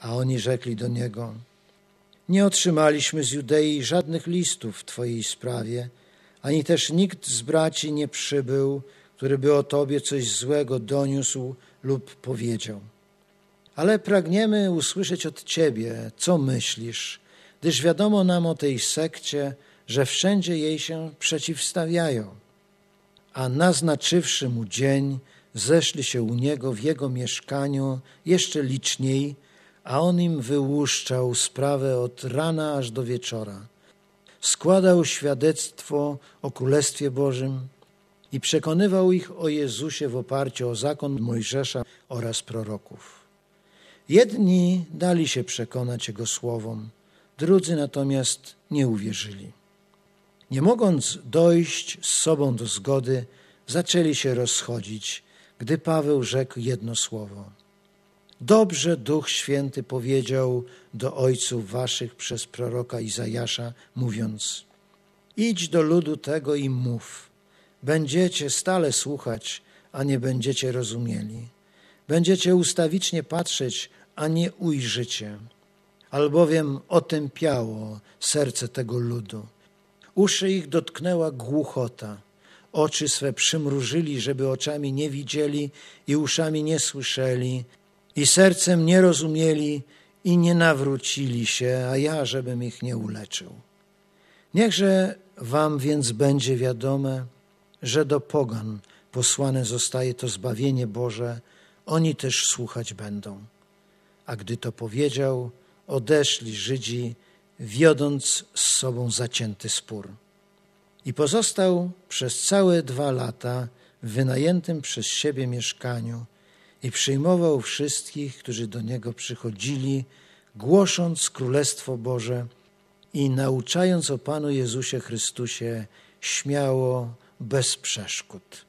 A oni rzekli do niego, nie otrzymaliśmy z Judei żadnych listów w Twojej sprawie, ani też nikt z braci nie przybył, który by o Tobie coś złego doniósł lub powiedział. Ale pragniemy usłyszeć od Ciebie, co myślisz, gdyż wiadomo nam o tej sekcie, że wszędzie jej się przeciwstawiają. A naznaczywszy mu dzień, zeszli się u niego w jego mieszkaniu jeszcze liczniej, a on im wyłuszczał sprawę od rana aż do wieczora. Składał świadectwo o Królestwie Bożym i przekonywał ich o Jezusie w oparciu o zakon Mojżesza oraz proroków. Jedni dali się przekonać Jego słowom, drudzy natomiast nie uwierzyli. Nie mogąc dojść z sobą do zgody, zaczęli się rozchodzić, gdy Paweł rzekł jedno słowo. Dobrze Duch Święty powiedział do ojców waszych przez proroka Izajasza, mówiąc: Idź do ludu tego i mów. Będziecie stale słuchać, a nie będziecie rozumieli. Będziecie ustawicznie patrzeć, a nie ujrzycie. Albowiem otępiało serce tego ludu. Uszy ich dotknęła głuchota. Oczy swe przymrużyli, żeby oczami nie widzieli i uszami nie słyszeli, i sercem nie rozumieli i nie nawrócili się, a ja, żebym ich nie uleczył. Niechże wam więc będzie wiadome, że do pogan posłane zostaje to zbawienie Boże, oni też słuchać będą. A gdy to powiedział, odeszli Żydzi, wiodąc z sobą zacięty spór. I pozostał przez całe dwa lata w wynajętym przez siebie mieszkaniu i przyjmował wszystkich, którzy do niego przychodzili, głosząc Królestwo Boże i nauczając o Panu Jezusie Chrystusie śmiało, bez przeszkód.